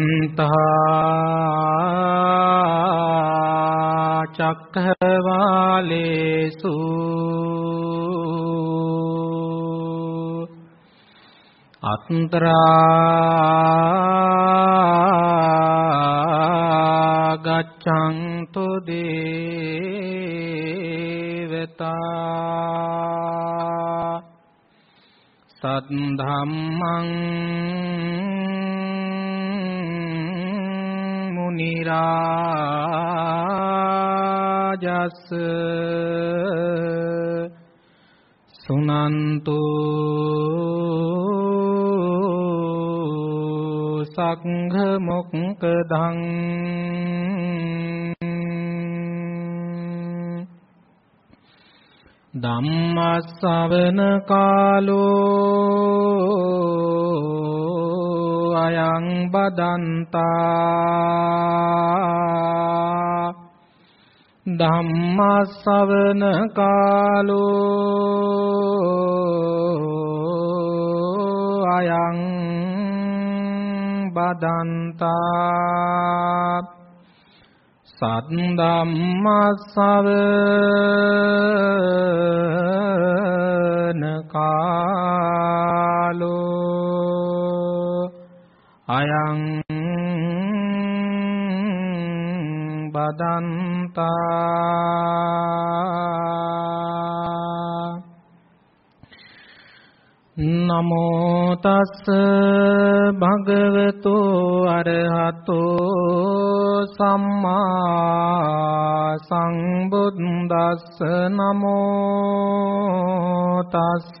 සමන්තා චක්ඛවාලේසු අත්‍රා ගච්ඡන්තු දේවතා සද්ධම්මං මුනි රාජස් සුනන්තු සංඝ මොක්කදං ධම්මස්සවන කාලෝ අයං බදන්තා. ධම්මස්සවන කාලෝ අයං බදන්තා. සද්දම්මස්සවන කාලෝ අයං බදන්තා නමෝ තස් භගවතු අරහතෝ සම්මා සංබුද්දස්ස නමෝ තස්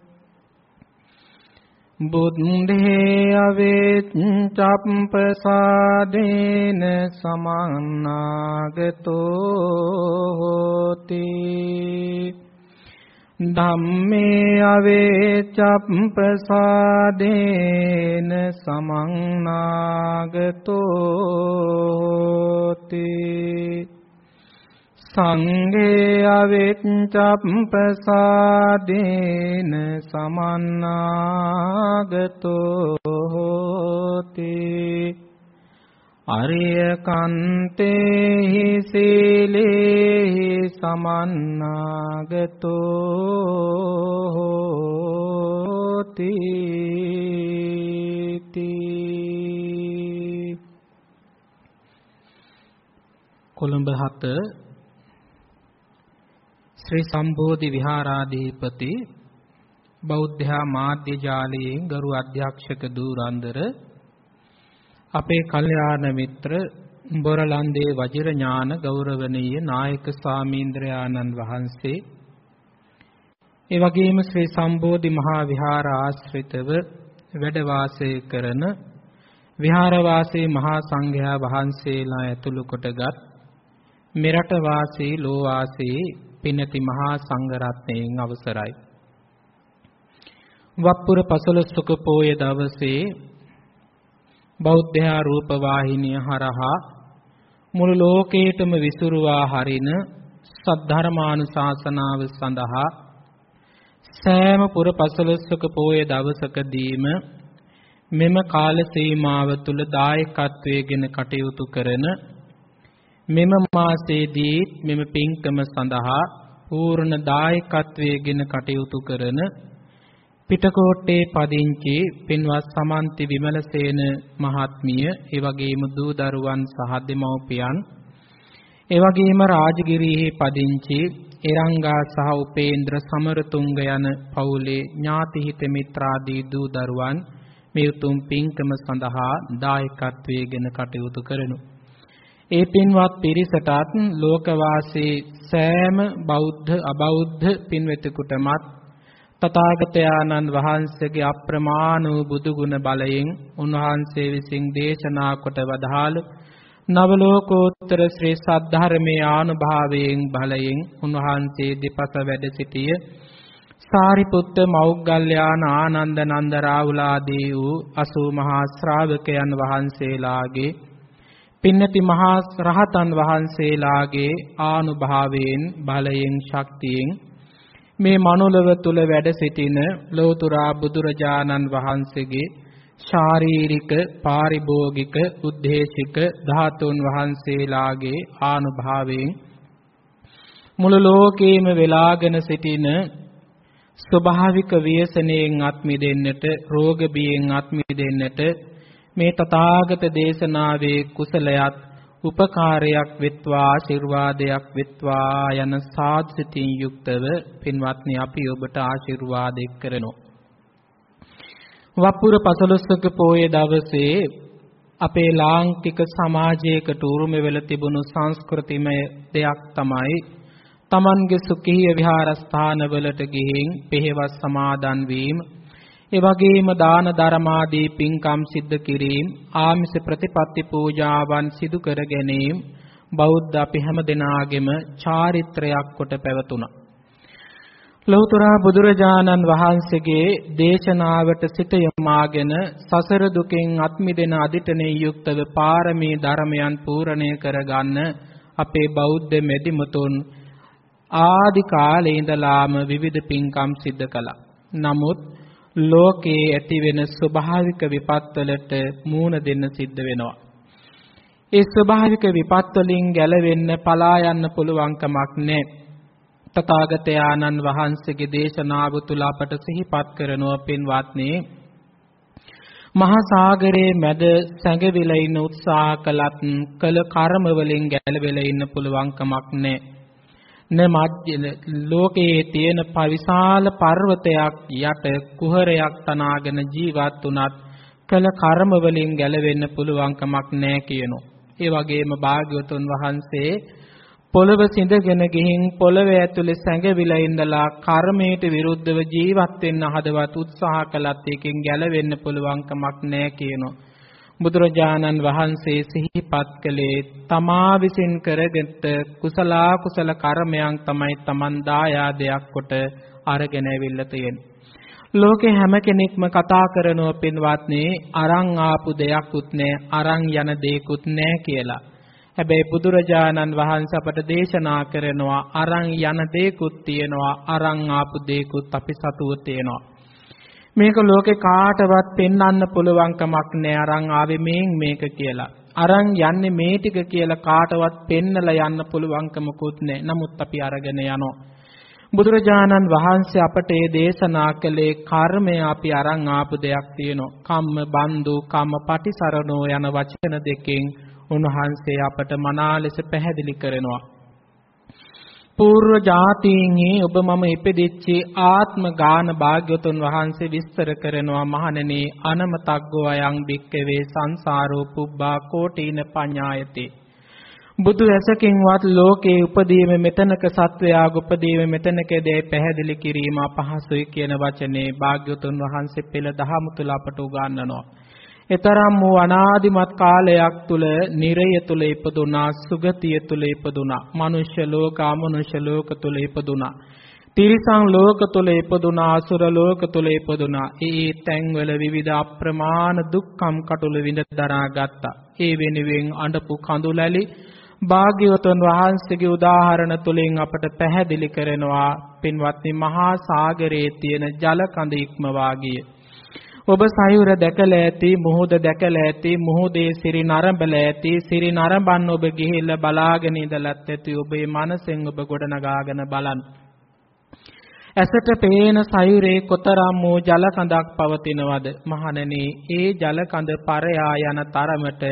බුද්ධේ අවෙච්චප්පසාදේන සමන්නාගතෝ හෝති ධම්මේ අවෙච්චප්පසාදේන සමන්නාගතෝති සංඝේ අවෙච්චප්පසාදේන සමන්නාගතෝති. අරිය කන්තේහි සීලේහි සමන්නාගතෝති. කොළඹ හත ශ්‍රී සම්බෝධි විහාරාධිපති බෞද්ධ මාධ්‍ය ජාලයෙන් ගරු අධ්‍යක්ෂක දූරන්දර අපේ කල්යාණ මිත්‍ර බොරලන්දේ වජිර ඥාන ගෞරවනීය නායක ස්වාමීන්ද්‍රයාණන් වහන්සේ ඒ වගේම ශ්‍රී සම්බෝධි මහා විහාර ආශ්‍රිතව වැඩ වාසය කරන විහාරවාසී මහා සංඝයා වහන්සේලා ඇතුළු කොටගත් මෙරට වාසී ලෝ වාසී පිනති මහා සංඝ රත්නයෙන් අවසරයි. වප්පුර පසළොස්වක පෝය දවසේ බෞද්ධ රූප වාහිනිය හරහා මුළු ලෝකේටම විසුරුවා හරින සද්ධර්මානුශාසනාව සඳහා සෑම පුර පසළොස්වක පෝය දවසකදීම මෙම කාල සීමාව තුල දායකත්වයෙන් කටයුතු කරන මෙම මාසයේදී මෙම පින්කම සඳහා පූර්ණ දායකත්වයෙන් කටයුතු කරන පිටකොට්ටේ පදිංචි පින්වත් සමන්ති විමලසේන මහත්මිය ඒ වගේම දූ දරුවන් සහ දෙමව්පියන් ඒ වගේම රාජගිරියේ පදිංචි එරංගා සහ උපේන්ද්‍ර සමරතුංග යන පවුලේ ඥාති හිත මිත්‍රාදී දූ දරුවන් මේ උතුම් පින්කම සඳහා දායකත්වයෙන් කටයුතු කරනු. ඒ පින්වත් පිරිසටත් ලෝකවාසී සෑම බෞද්ධ අබෞද්ධ පින්වෙතෙකුටමත් තථාගතයන්න් වහන්සේගේ අප්‍රමාණ වූ බුදු ගුණ බලයෙන් උන්වහන්සේ විසින් දේශනා කොට වදාළ නවලෝකෝත්තර ශ්‍රී සද්ධර්මයේ ආනුභාවයෙන් බලයෙන් උන්වහන්සේ දෙපස වැඩ සිටිය සාරිපුත්ත මෞග්ගල්‍යාන ආනන්ද නන්ද රාහුලාදී වූ 80 මහා ශ්‍රාවකයන් වහන්සේලාගේ පින්නති මහා රහතන් වහන්සේලාගේ ආනුභාවයෙන් බලයෙන් ශක්තියෙන් මේ මනුලව තුල වැඩ සිටින ලෝතුරා බුදුරජාණන් වහන්සේගේ ශාරීරික පාරිභෝගික උද්දේශික ධාතුන් වහන්සේලාගේ ආනුභාවයෙන් මුළු ලෝකේම වෙලාගෙන සිටින ස්වභාවික ව්‍යසනයෙන් අත් මිදෙන්නට රෝග බියෙන් අත් මිදෙන්නට මේ තථාගත දේශනාවේ කුසලයක් උපකාරයක් වෙත්වා ආශිර්වාදයක් වෙත්වා යන සාධසිතින් යුක්තව පින්වත්නි අපි ඔබට ආශිර්වාද කරනවා. වප්පුර පසළොස්වක පෝය දවසේ අපේ ලාංකික සමාජයකට උරුම වෙලා තිබුණු සංස්කෘතිමය දෙයක් තමයි Tamange සුඛීය විහාරස්ථානවලට ගිහින් පෙහෙවස් සමාදන් වීම. ඒ වගේම දාන ධර්මාදී පින්කම් සිද්ධ කිරීම ආමිස ප්‍රතිපත්ති පූජාවන් සිදු කර ගැනීම බෞද්ධ අපි හැම දෙනාගේම චාරිත්‍රයක් කොට පැවතුණා ලෞතර බුදුරජාණන් වහන්සේගේ දේශනාවට සිත යොමාගෙන සසර දුකෙන් අත් මිදෙන අදිටනේ යුක්තව පාරමී ධර්මයන් පූර්ණය කරගන්න අපේ බෞද්ධ මෙදිමුතුන් ආදි කාලේ ඉඳලාම විවිධ පින්කම් සිද්ධ කළා. නමුත් ලෝකේ ඇති වෙන ස්වභාවික විපත්වලට මූණ දෙන්න සිද්ධ වෙනවා. ඒ ස්වභාවික විපත් වලින් ගැලවෙන්න පලා යන්න පුළුවන් කමක් නැහැ. තථාගතයන්න් වහන්සේගේ දේශනාව තුල අපට සිහිපත් කරනවා පින්වත්නි මහා සාගරයේ මැද සැඟවිලා ඉන්න උත්සාහ කළත් කළ කර්ම වලින් ගැලවෙලා ඉන්න පුළුවන් කමක් නැහැ. න මජ්ජ ලෝකයේ තියෙන පවිශාල පර්වතයක් යට කුහරයක් තනාගෙන ජීවත් වුණත් කළ කර්ම වලින් ගැලවෙන්න පුළුවන් කමක් නැහැ කියනවා. ඒ වගේම භාග්‍යවතුන් වහන්සේ පොළව සිඳගෙන ගිහින් පොළව ඇතුලේ සැඟවිලා ඉඳලා කර්මයට විරුද්ධව ජීවත් වෙන්න හදවත් උත්සාහ කළත් ඒකෙන් ගැලවෙන්න පුළුවන් කමක් නැහැ කියනවා. බුදුරජාණන් වහන්සේ සිහිපත් කළේ තමා විසින් කරගත් කුසල කුසල කර්මයන් තමයි Taman දායාදයක් කොට අරගෙන ඇවිල්ලා තියෙන්නේ. ලෝකේ හැම කෙනෙක්ම කතා කරනව පින්වත්නි අරන් ආපු දෙයක්ුත් නැහැ අරන් යන දෙයක්ුත් නැහැ කියලා. හැබැයි බුදුරජාණන් වහන්සේ අපට දේශනා කරනවා අරන් යන දේකුත් තියෙනවා අරන් ආපු දේකුත් අපි සතුව තියෙනවා මේක ලෝකේ කාටවත් පෙන්වන්න පුළුවන් කමක් නෑ. අරන් ආවේ මේන් මේක කියලා. අරන් යන්නේ මේ ටික කියලා කාටවත් පෙන්නලා යන්න පුළුවන්කමකුත් නෑ. නමුත් අපි අරගෙන යනවා. බුදුරජාණන් වහන්සේ අපට මේ දේශනා කළේ කර්මය අපි අරන් ආපු දෙයක් තියෙනවා. කම්ම බන්දු කම්ම පටිසරණෝ යන වචන දෙකෙන් උන්වහන්සේ අපට මනා ලෙස පැහැදිලි කරනවා. අපූර්ව જાතීන්ගේ ඔබ මම ඉපදෙච්චේ ආත්ම ගාන භාග්‍යතුන් වහන්සේ විස්තර කරනවා මහණෙනි. අනමතග්ගෝ අයං භික්කවේ සංසාරෝ පුබ්බා කෝටීන පඤ්ඤායති. බුදු ඇසකින්වත් ලෝකේ උපදීම මෙතනක සත්වයාග උපදීම මෙතනක දේ පැහැදිලි කිරීම අපහසුයි කියන වචනේ භාග්‍යතුන් වහන්සේ පෙළ දහම තුල අපට උගන්වනවා. එතරම් වූ අනාදිමත් කාලයක් තුල නිරය තුල ඉපදුනා සුගතිය තුල ඉපදුනා මනුෂ්‍ය ලෝක අමනුෂ්‍ය ලෝක තුල ඉපදුනා. තිරිසන් ලෝක තුල ඉපදුනා අසුර ලෝක තුල ඉපදුනා. ඒ තැන්වල විවිධ අප්‍රමාණ දුක්ඛම් කටුල විඳ දරාගත්තා ඒ වෙනුවෙන් අඬපු කඳුලැලි භාග්‍යවතුන් වහන්සේගේ උදාහරණ තුලින් අපට පැහැදිලි කරනවා පින්වත්නි මහා සාගරයේ තියෙන ජල කඳ ඉක්මවා ගියේ. ඔබ සයුර දැකලා ඇති මුහුද දැකලා ඇති මුහුදේ සිරි නරඹලා ඇති සිරි නරඹන්න ඔබ ගිහිල්ලා බලාගෙන ඉඳලත් ඇති ඔබේ මනසෙන් ඔබ ගොඩනගාගෙන බලන්න ඇසට පේන සයුරේ කොතරම් වූ ජල කඳක් පවතිනවද? මහණෙනි ඒ ජල කඳ පරයා යන තරමට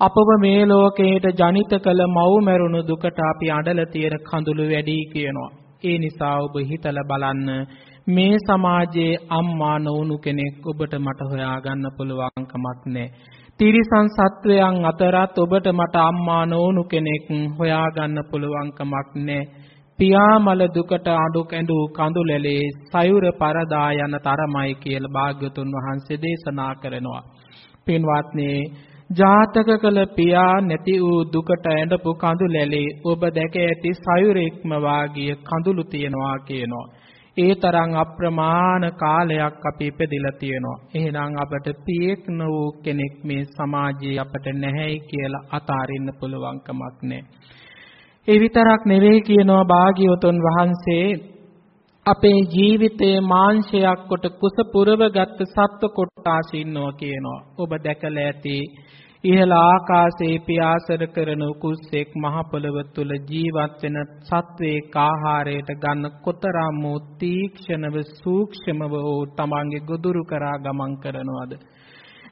අපව මේ ලෝකයට ජනිත කළ මව් මරුණු දුකට අපි අඬලා තියෙන කඳුළු වැඩි කියනවා. ඒ නිසා ඔබ හිතලා බලන්න මේ සමාජයේ අම්මා නොවුණු කෙනෙක් ඔබට මට හොයාගන්න පුළුවන් කමක් නැහැ. තිරිසන් සත්වයන් අතරත් ඔබට මට අම්මා නොවුණු කෙනෙක් හොයාගන්න පුළුවන් කමක් නැහැ. පියාමල දුකට අඩු කැඳු කඳුලැලේ සයුර පරදා යන තරමයි කියලා භාග්‍යතුන් වහන්සේ දේශනා කරනවා. පින්වත්නි ජාතක කළ පියා නැති වූ දුකට ඇඬපු කඳුලැලේ ඔබ දැක ඇති සයුරෙක්ම වාගිය කඳුළු තියනවා කියනවා. ඒ තරම් අප්‍රමාණ කාලයක් අපි ඉපදිලා තියෙනවා. එහෙනම් අපට පියෙක් නොවූ කෙනෙක් මේ සමාජයේ අපට නැහැයි කියලා අතාරින්න පුළුවන් කමක් නැහැ. ඒ විතරක් නෙවෙයි කියනවා භාග්‍යවතුන් වහන්සේ අපේ ජීවිතයේ මාංශයක් කොට කුස පුරවගත් සත්ව කොටාස ඉන්නවා කියනවා. ඔබ දැකලා ඇති ඉහළ ආකාශයේ පියාසර කරන කුස්සෙක් මහ පොළව තුල ජීවත් වෙන සත්වයක ආහාරයට ගන්න කොතරම් වූ තීක්ෂණව සූක්ෂමව වූ තමන්ගේ ගොදුරු කරා ගමන් කරනවද?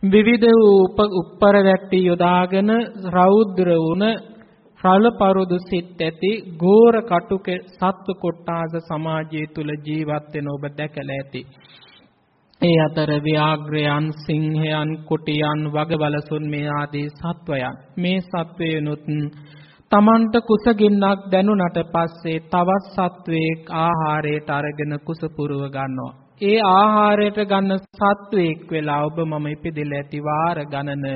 විවිධ වූ උප්පර වැට්ටි යොදාගෙන රෞද්‍ර වුණ රළපරුදු සිත් ඇති ගෝර කටුක සත්ව කොට්ටාස සමාජය තුල ජීවත් වෙන ඔබ දැකලා ඇති. ඒ අතර ව්‍යාග්‍රයන් සිංහයන් කුටියන් වගවලසුන් මේ ආදී සත්වයන් මේ සත්වයනුත් තමන්ට කුසගින්නක් දැනුණට පස්සේ තවත් සත්වයක ආහාරයට අරගෙන කුස පුරව ගන්නවා. ඒ ආහාරයට ගන්න සත්වයක් වෙලා ඔබ මම ඉපදෙලා ඇති වාර ගණන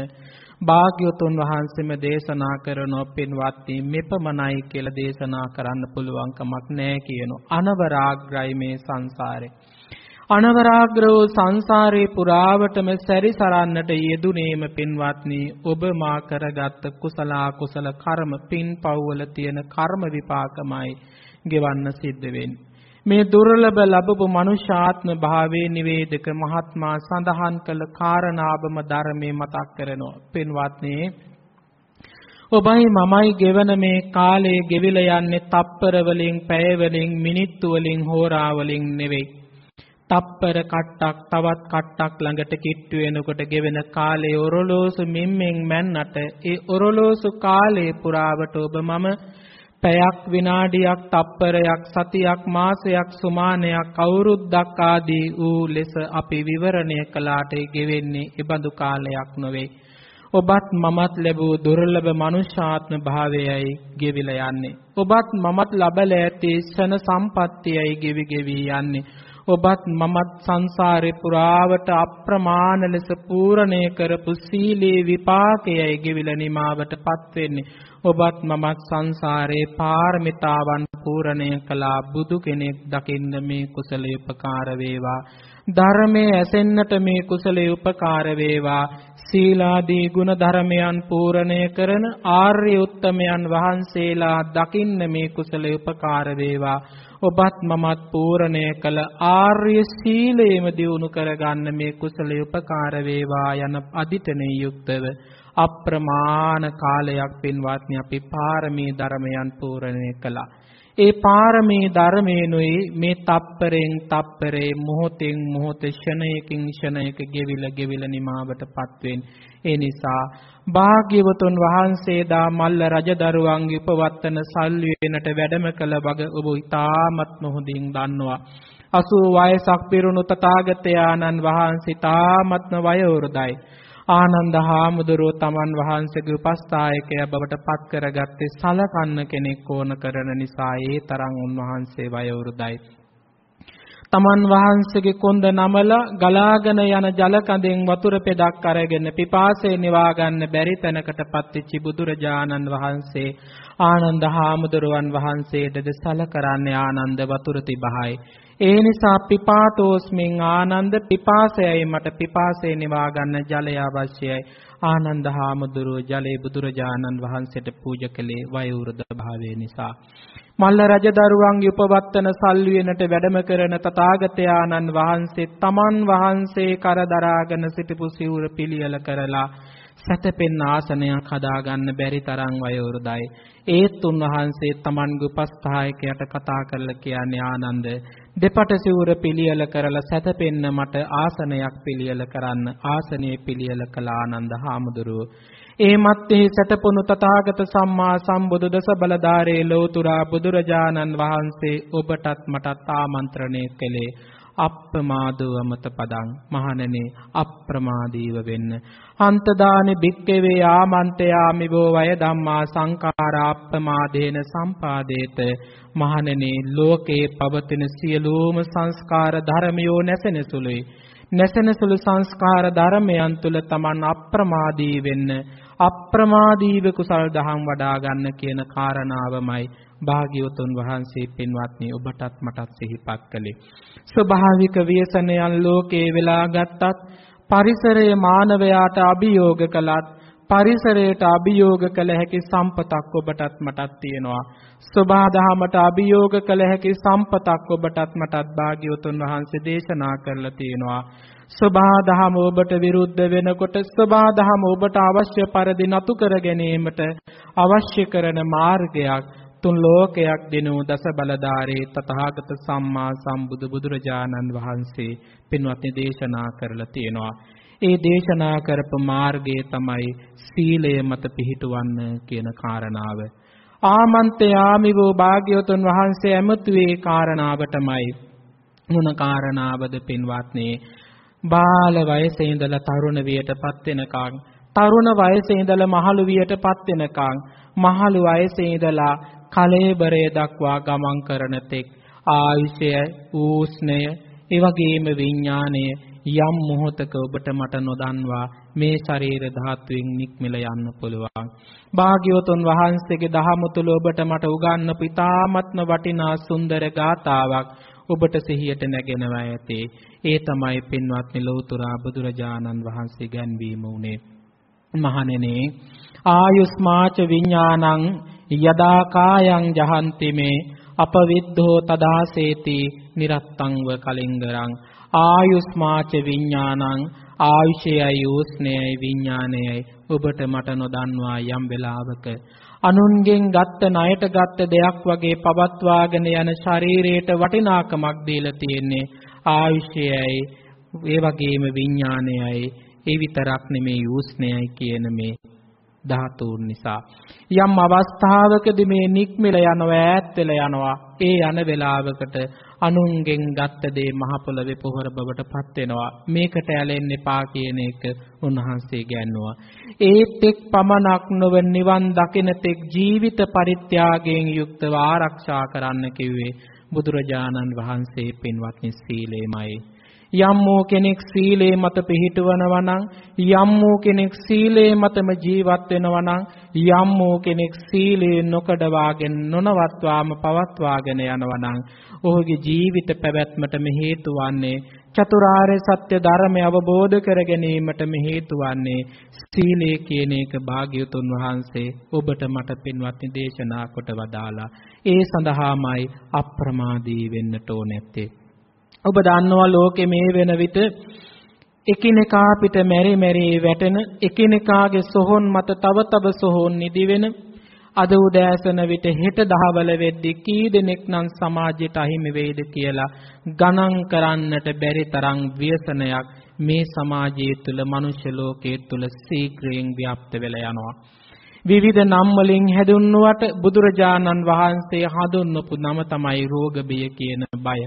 භාග්‍යවතුන් වහන්සේම දේශනා කරනෝ පින්වත්නි මෙපමණයි කියලා දේශනා කරන්න පුළුවන් කමක් නැහැ කියනවා. අනවරාග්‍රයි මේ සංසාරේ. අනවරාග්‍ර වූ සංසාරේ පුරාවටම සැරිසරන්නට යෙදුනේම පින්වත්නි ඔබ මා කරගත් කුසල කුසල කර්ම පින් පව්වල තියෙන කර්ම විපාකමයි ගෙවන්න සිද්ධ වෙන්නේ. මේ දුර්ලභ ලැබපු මනුෂ්‍යාත්ම භාවයේ නිවේදක මහත්මා සඳහන් කළ කාරණාවම ධර්මයේ මතක් කරනවා. පින්වත්නි ඔබයි මමයි ගෙවන මේ කාලයේ ගෙවිලා යන්නේ තප්පර වලින් පැය වලින් මිනිත්තු වලින් හෝරා වලින් නෙවෙයි. තප්පර කට්ටක් තවත් කට්ටක් ළඟට කිට්ටු වෙනකොට ගෙවෙන කාලේ ඔරලෝසු මිම්මෙන් මැන්නට ඒ ඔරලෝසු කාලේ පුරාවට ඔබ මම පැයක් විනාඩියක් තප්පරයක් සතියක් මාසයක් සුමානයක් අවුරුද්දක් ආදී වූ ලෙස අපි විවරණය කළාට ගෙවෙන්නේ ඒබඳු කාලයක් නොවේ. ඔබත් මමත් ලැබූ දුර්ලභ මනුෂ්‍යාත්ම භාවයයි ගෙවිලා යන්නේ. ඔබත් මමත් ලබලා ඇති ෂණ සම්පත්තියයි ගෙවි ගෙවි යන්නේ. ඔබත් මමත් සංසාරේ පුරාවට අප්‍රමාණ ලෙස පූර්ණේ කරපු සීලේ විපාකයයි ගෙවිලා නිමාවටපත් වෙන්නේ. ඔබත් මමත් සංසාරේ පාරමිතාවන් පූර්ණය කළා බුදු කෙනෙක් දකින්න මේ කුසලයේ උපකාර වේවා. ධර්මයේ ඇසෙන්නට මේ කුසලයේ උපකාර වේවා. සීලාදී ගුණ ධර්මයන් පූර්ණය කරන ආර්ය උත්තමයන් වහන්සේලා දකින්න මේ කුසලයේ උපකාර වේවා. ඔබත් මමත් පූර්ණය කළ ආර්ය සීලයම දියුණු කරගන්න මේ කුසලයේ උපකාර වේවා යන අදිටනේ යුක්තව අප්‍රමාණ කාලයක් පින්වත්නි අපි පාරමී ධර්මයන් පූර්ණය කළා. ඒ පාරමී ධර්මේනුයි මේ තප්පරෙන් තප්පරේ මොහොතෙන් මොහොත ෂණයකින් ෂණයක ගෙවිල ගෙවිල නිමාවටපත් වෙන්නේ. ඒ නිසා භාග්‍යවතුන් වහන්සේ දා මල්ල රජදරුවන්ගේ උපවත්තන සල්විනට වැඩම කළ වග ඔබ ඉතාමත් හොඳින් දන්නවා. 80 වයසක් පිරුණු තථාගතයන්න් වහන්සේ තාමත්ම වයෝවෘදයි. ආනන්ද හාමුදුරුව තමන් වහන්සේගේ උපස්ථායකය බවට පත් කරගත්තේ සලකන්න කෙනෙක් ඕන කරන නිසා ඒ තරම් උන්වහන්සේ වයෝවෘදයි. තමන් වහන්සේගේ කොන්ද නමලා ගලාගෙන යන ජල කඳෙන් වතුර පෙදක් අරගෙන පිපාසය නිවා ගන්න බැරි තැනකටපත් වෙච්ච බුදුරජාණන් වහන්සේ ආනන්ද හාමුදුරුවන් වහන්සේටද සල කරන්නේ ආනන්ද වතුර තිබහයි. ඒ නිසා පිපාතෝස්මින් ආනන්ද පිපාසයයි මට පිපාසය නිවා ගන්න ජලය අවශ්‍යයි. ආනන්ද හාමුදුරුව ජලේ බුදුරජාණන් වහන්සේට පූජා කළේ වයෝවෘද භාවය නිසා. මල්ල රජදරුවන්ගේ උපවත්තන සල්වියනට වැඩම කරන තථාගතයන්න් වහන්සේ තමන් වහන්සේ කරදරාගෙන සිටපු සිවුර පිළියෙල කරලා සැතපෙන්න ආසනයක් හදාගන්න බැරි තරම් වයෝවෘදයි. ඒත් උන්වහන්සේ තමන්ගේ උපස්ථායකයට කතා කරලා කියන්නේ ආනන්ද දෙපට සිවුර පිළියෙල කරලා සැතපෙන්න මට ආසනයක් පිළියෙල කරන්න ආසනයේ පිළියෙල කළ ආනන්ද හාමුදුරුවෝ ඒ මත්තේ සැතපොණු තථාගත සම්මා සම්බුදු දස බලධාරේ ලෝතුරා බුදුරජාණන් වහන්සේ ඔබටත් මටත් ආමන්ත්‍රණය කළේ අප්‍රමාදව අමත පදං. මහණෙනි අප්‍රමාදීව වෙන්න. අන්තදානි භික්කවේ ආමන්තයාමි බෝ වය ධම්මා සංඛාරාප්පමාදේන සම්පාදේත. මහණෙනි ලෝකේ පවතින සියලුම සංස්කාර ධර්මයෝ නැසෙන සුළුයි. නැසෙන සුළු සංස්කාර ධර්මයන් තුල Taman අප්‍රමාදී වෙන්න. අප්‍රමාදීව කුසල් දහම් වඩා ගන්න කියන කාරණාවමයි භාග්‍යවතුන් වහන්සේ පින්වත්නි ඔබටත් මටත් සිහිපත් කළේ ස්වභාවික ව්‍යසනයන් ලෝකේ වෙලා ගත්තත් පරිසරයේ මානවයාට අභියෝග කළත් පරිසරයට අභියෝග කළ හැකි සම්පතක් ඔබටත් මටත් තියෙනවා. සබාදහමට අභියෝග කළ හැකි සම්පතක් ඔබටත් මටත් භාග්‍යවතුන් වහන්සේ දේශනා කරලා තියෙනවා. සබාදහම ඔබට විරුද්ධ වෙනකොට සබාදහම ඔබට අවශ්‍ය පරිදි නතු කර ගැනීමට අවශ්‍ය කරන මාර්ගයක් තුන් ලෝකයක් දෙනු දස බලධාරී තථාගත සම්මා සම්බුදු බුදුරජාණන් වහන්සේ පින්වත්නි දේශනා කරලා තියෙනවා. ඒ දේශනා කරපු මාර්ගය තමයි සීලය මත පිහිටවන්න කියන කාරණාව. ආමන්ත්‍යාමි වූ භාග්‍යවතුන් වහන්සේ ඇමතුවේ කාරණාවටමයි. මොන කාරණාවද පින්වත්නි? බාල වයසේ ඉඳලා තරුණ වියටපත් වෙනකන් තරුණ වයසේ ඉඳලා මහලු වියටපත් වෙනකන් මහලු වයසේ ඉඳලා කලෙබරය දක්වා ගමන් කරන තෙක් ආයුෂය, ඌෂ්ණය, ඒ වගේම විඥාණය යම් මොහොතක ඔබට මට නොදන්වා මේ ශරීර ධාතුවෙන් නික්මිල යන්න පුළුවන්. භාග්‍යවතුන් වහන්සේගේ දහම තුල ඔබට මට උගන්වපු ඉතාමත්ම වටිනා සුන්දර ගාතාවක් ඔබට සිහියට නැගෙනවා ඇති. ඒ තමයි පින්වත්නි ලෞතුරා බුදුරජාණන් වහන්සේ ගැන්වීම උනේ. මහණෙනි ආයුස්මාච විඥානං යදා කායං ජහන්ති මේ අපවිද්ධෝ තදාසේති නිරත්තංව කලින්ගරං ආයුස්මාච විඥානං ආයුෂයයි උස්නේයයි විඥානයයි ඔබට මට නොදන්වා යම් වෙලාවක අනුන්ගෙන් ගත්ත ණයට ගත්ත දෙයක් වගේ පවත්වාගෙන යන ශරීරයට වටිනාකමක් දීලා තියෙන්නේ ආයුෂයයි ඒ වගේම විඥානයයි ඒ විතරක් නෙමේ උස්නේයයි කියන මේ ධාතුන් නිසා. යම් අවස්ථාවකදී මේ නික්මිල යනවා ඈත් වෙලා යනවා ඒ යන වෙලාවකට අනුන්ගෙන් ගත්ත දේ මහ පොළවේ පොහොර බවට පත් වෙනවා. මේකට ඇලෙන්න එපා කියන එක උන්වහන්සේ ගැන්නුවා ඒත් එක් පමණක් නොව නිවන් දකින තෙක් ජීවිත පරිත්‍යාගයෙන් යුක්තව ආරක්ෂා කරන්න කිව්වේ බුදුරජාණන් වහන්සේ පින්වත්නි සීලේමයි. යම් වූ කෙනෙක් සීලේ මත පිහිටවනවා නම් යම් වූ කෙනෙක් සීලේ මතම ජීවත් වෙනවා නම් යම් වූ කෙනෙක් සීලේ නොකඩවාගෙන නොනවත්වාම පවත්වාගෙන යනවා නම් ඔහුගේ ජීවිත පැවැත්මටම හේතු වන්නේ චතුරාර්ය සත්‍ය ධර්මය අවබෝධ කර ගැනීමටම හේතු වන්නේ සීලය කියන එක භාග්‍යතුන් වහන්සේ ඔබට මට පින්වත්නි දේශනා කොට වදාලා. ඒ සඳහාමයි අප්‍රමාදී වෙන්නට ඕනැත්තේ. ඔබ දන්නවා ලෝකෙ මේ වෙන විට එකිනෙකා පිට මෙරි මෙරි වැටෙන එකිනෙකාගේ සොහොන් මත තව තව සොහොන් නිදි වෙන අද උදෑසන විට හෙට දහවල වෙද්දි කී දෙනෙක් නම් සමාජයට අහිමි වෙයිද කියලා ගණන් කරන්නට බැරි තරම් ව්‍යසනයක් මේ සමාජයේ තුල මනුෂ්‍ය ලෝකයේ තුල ශීඝ්‍රයෙන් ව්‍යාප්ත වෙලා යනවා. විවිධ නම් වලින් හැදුන්නුවට බුදුරජාණන් වහන්සේ හඳුන්වපු නම තමයි රෝග බිය කියන බය.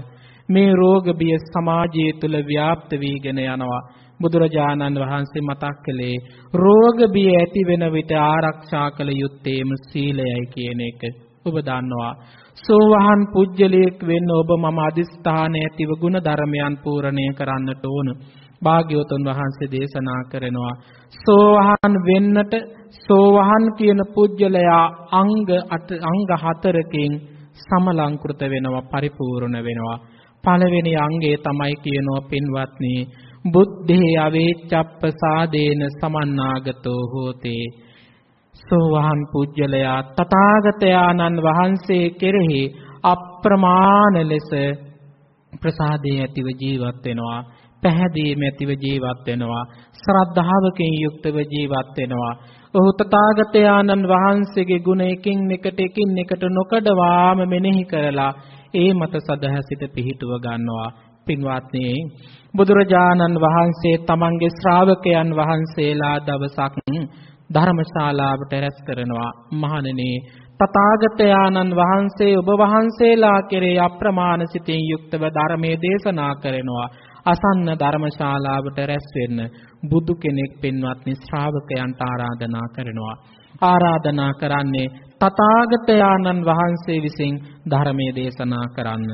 මේ රෝග බිය සමාජය තුළ ව්‍යාප්ත වීගෙන යනවා. බුදුරජාණන් වහන්සේ මතක් කළේ රෝග බිය ඇති වෙන විට ආරක්ෂා කළ යුත්තේම සීලයයි කියන එක. ඔබ දන්නවා. සෝවහන් පුජ්‍යලයක් වෙන්න ඔබ මම අදිස්ථාන ඇතිව ගුණ ධර්මයන් පූර්ණණය කරන්නට ඕන. භාග්‍යවතුන් වහන්සේ දේශනා කරනවා සෝවහන් වෙන්නට සෝවහන් කියන පුජ්‍යලයා අංග අංග හතරකින් සමලංකృత වෙනවා පරිපූර්ණ වෙනවා පළවෙනි අංගය තමයි කියනවා පින්වත්නි බුද්ධේ අවේච්ඡප්පසාදේන සමන්නාගතෝ හෝතේ. සෝවහන් පුජ්‍යලයා තථාගතයාණන් වහන්සේ කෙරෙහි අප්‍රමාණ ලෙස ප්‍රසාදේ ඇතිව ජීවත් වෙනවා. පැහැදීම ඇතිව ජීවත් වෙනවා. ශ්‍රද්ධාවකින් යුක්තව ජීවත් වෙනවා. ඔහු තථාගතයාණන් වහන්සේගේ ගුණ එකින් එකට එකින් එකට නොකඩවාම මෙනෙහි කරලා ඒ මත සදහසිත පිහිටුව ගන්නවා. පින්වත්නි බුදුරජාණන් වහන්සේ තමන්ගේ ශ්‍රාවකයන් වහන්සේලා දවසක් ධර්මශාලාවට රැස් කරනවා. මහණෙනි තථාගතයන්න් වහන්සේ ඔබ වහන්සේලා කෙරේ අප්‍රමාණ සිතින් යුක්තව ධර්මයේ දේශනා කරනවා. අසන්න ධර්මශාලාවට රැස් වෙන්න බුදු කෙනෙක් පින්වත්නි ශ්‍රාවකයන්ට ආරාධනා කරනවා. ආරාධනා කරන්නේ තථාගතයන්න් වහන්සේ විසින් ධර්මයේ දේශනා කරන්න.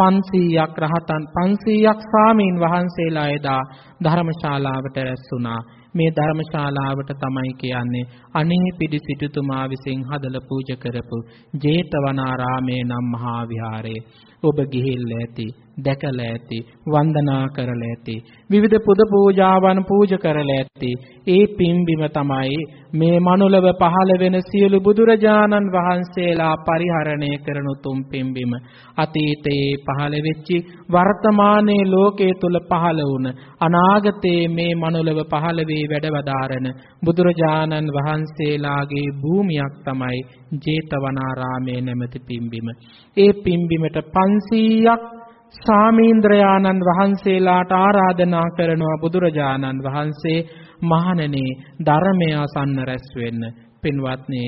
500ක් රහතන් 500ක් ස්වාමීන් වහන්සේලා එදා ධර්මශාලාවට රැස් වුණා මේ ධර්මශාලාවට තමයි කියන්නේ අනේ පිඩි සිටුතුමා විසින් හදලා පූජා කරපු ජේතවනාරාමේ නම් මහා විහාරේ. ඔබ ගිහිල්ලා ඇති. දැකලා ඇති වන්දනා කරලා ඇති විවිධ පුද පූජාවන් පූජ කරලා ඇති. ඒ පින්බිම තමයි මේ මනුලව පහළ වෙන සියලු බුදුරජාණන් වහන්සේලා පරිහරණය කරන උතුම් පින්බිම අතීතයේ පහළ වෙච්චි වර්තමානයේ ලෝකයේ තුල පහළ වුණ අනාගතයේ මේ මනුලව පහළ වේ වැඩවදාරන බුදුරජාණන් වහන්සේලාගේ භූමියක් තමයි ජේතවනාරාමයේ නැමැති පින්බිම ඒ පින්බිමට 500ක් සාමීන්ද්‍රයාණන් වහන්සේලාට ආරාධනා කරනවා බුදුරජාණන් වහන්සේ මහණෙනි ධර්මය අසන්න රැස් වෙන්න පින්වත්නි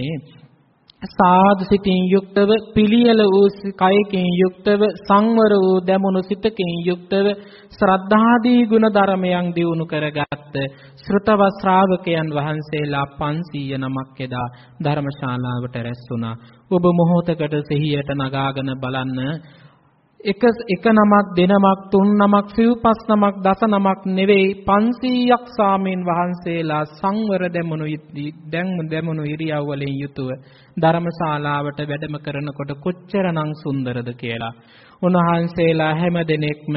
සාදු සිතින් යුක්තව පිළියෙල වූ කයකින් යුක්තව සංවර වූ දැමුණු සිතකින් යුක්තව ශ්‍රද්ධාදී ගුණ ධර්මයන් දියුණු කරගත්ත ශ්‍රතව ශ්‍රාවකයන් වහන්සේලා 500 නමක් එදා ධර්මශාලාවට රැස් වුණා. ඔබ මොහොතකට සිහියට නගාගෙන බලන්න එක එක නමක් දෙනමක් තුන් නමක් සිව්පස් නමක් දස නමක් නෙවෙයි. 500ක් සාමීන් වහන්සේලා සංවර දෙමුණු දැන් දෙමුණු ඉරියව් වලින් යුතුව ධර්මශාලාවට වැඩම කරනකොට කොච්චරනම් සුන්දරද කියලා. උන්වහන්සේලා හැම දිනෙකම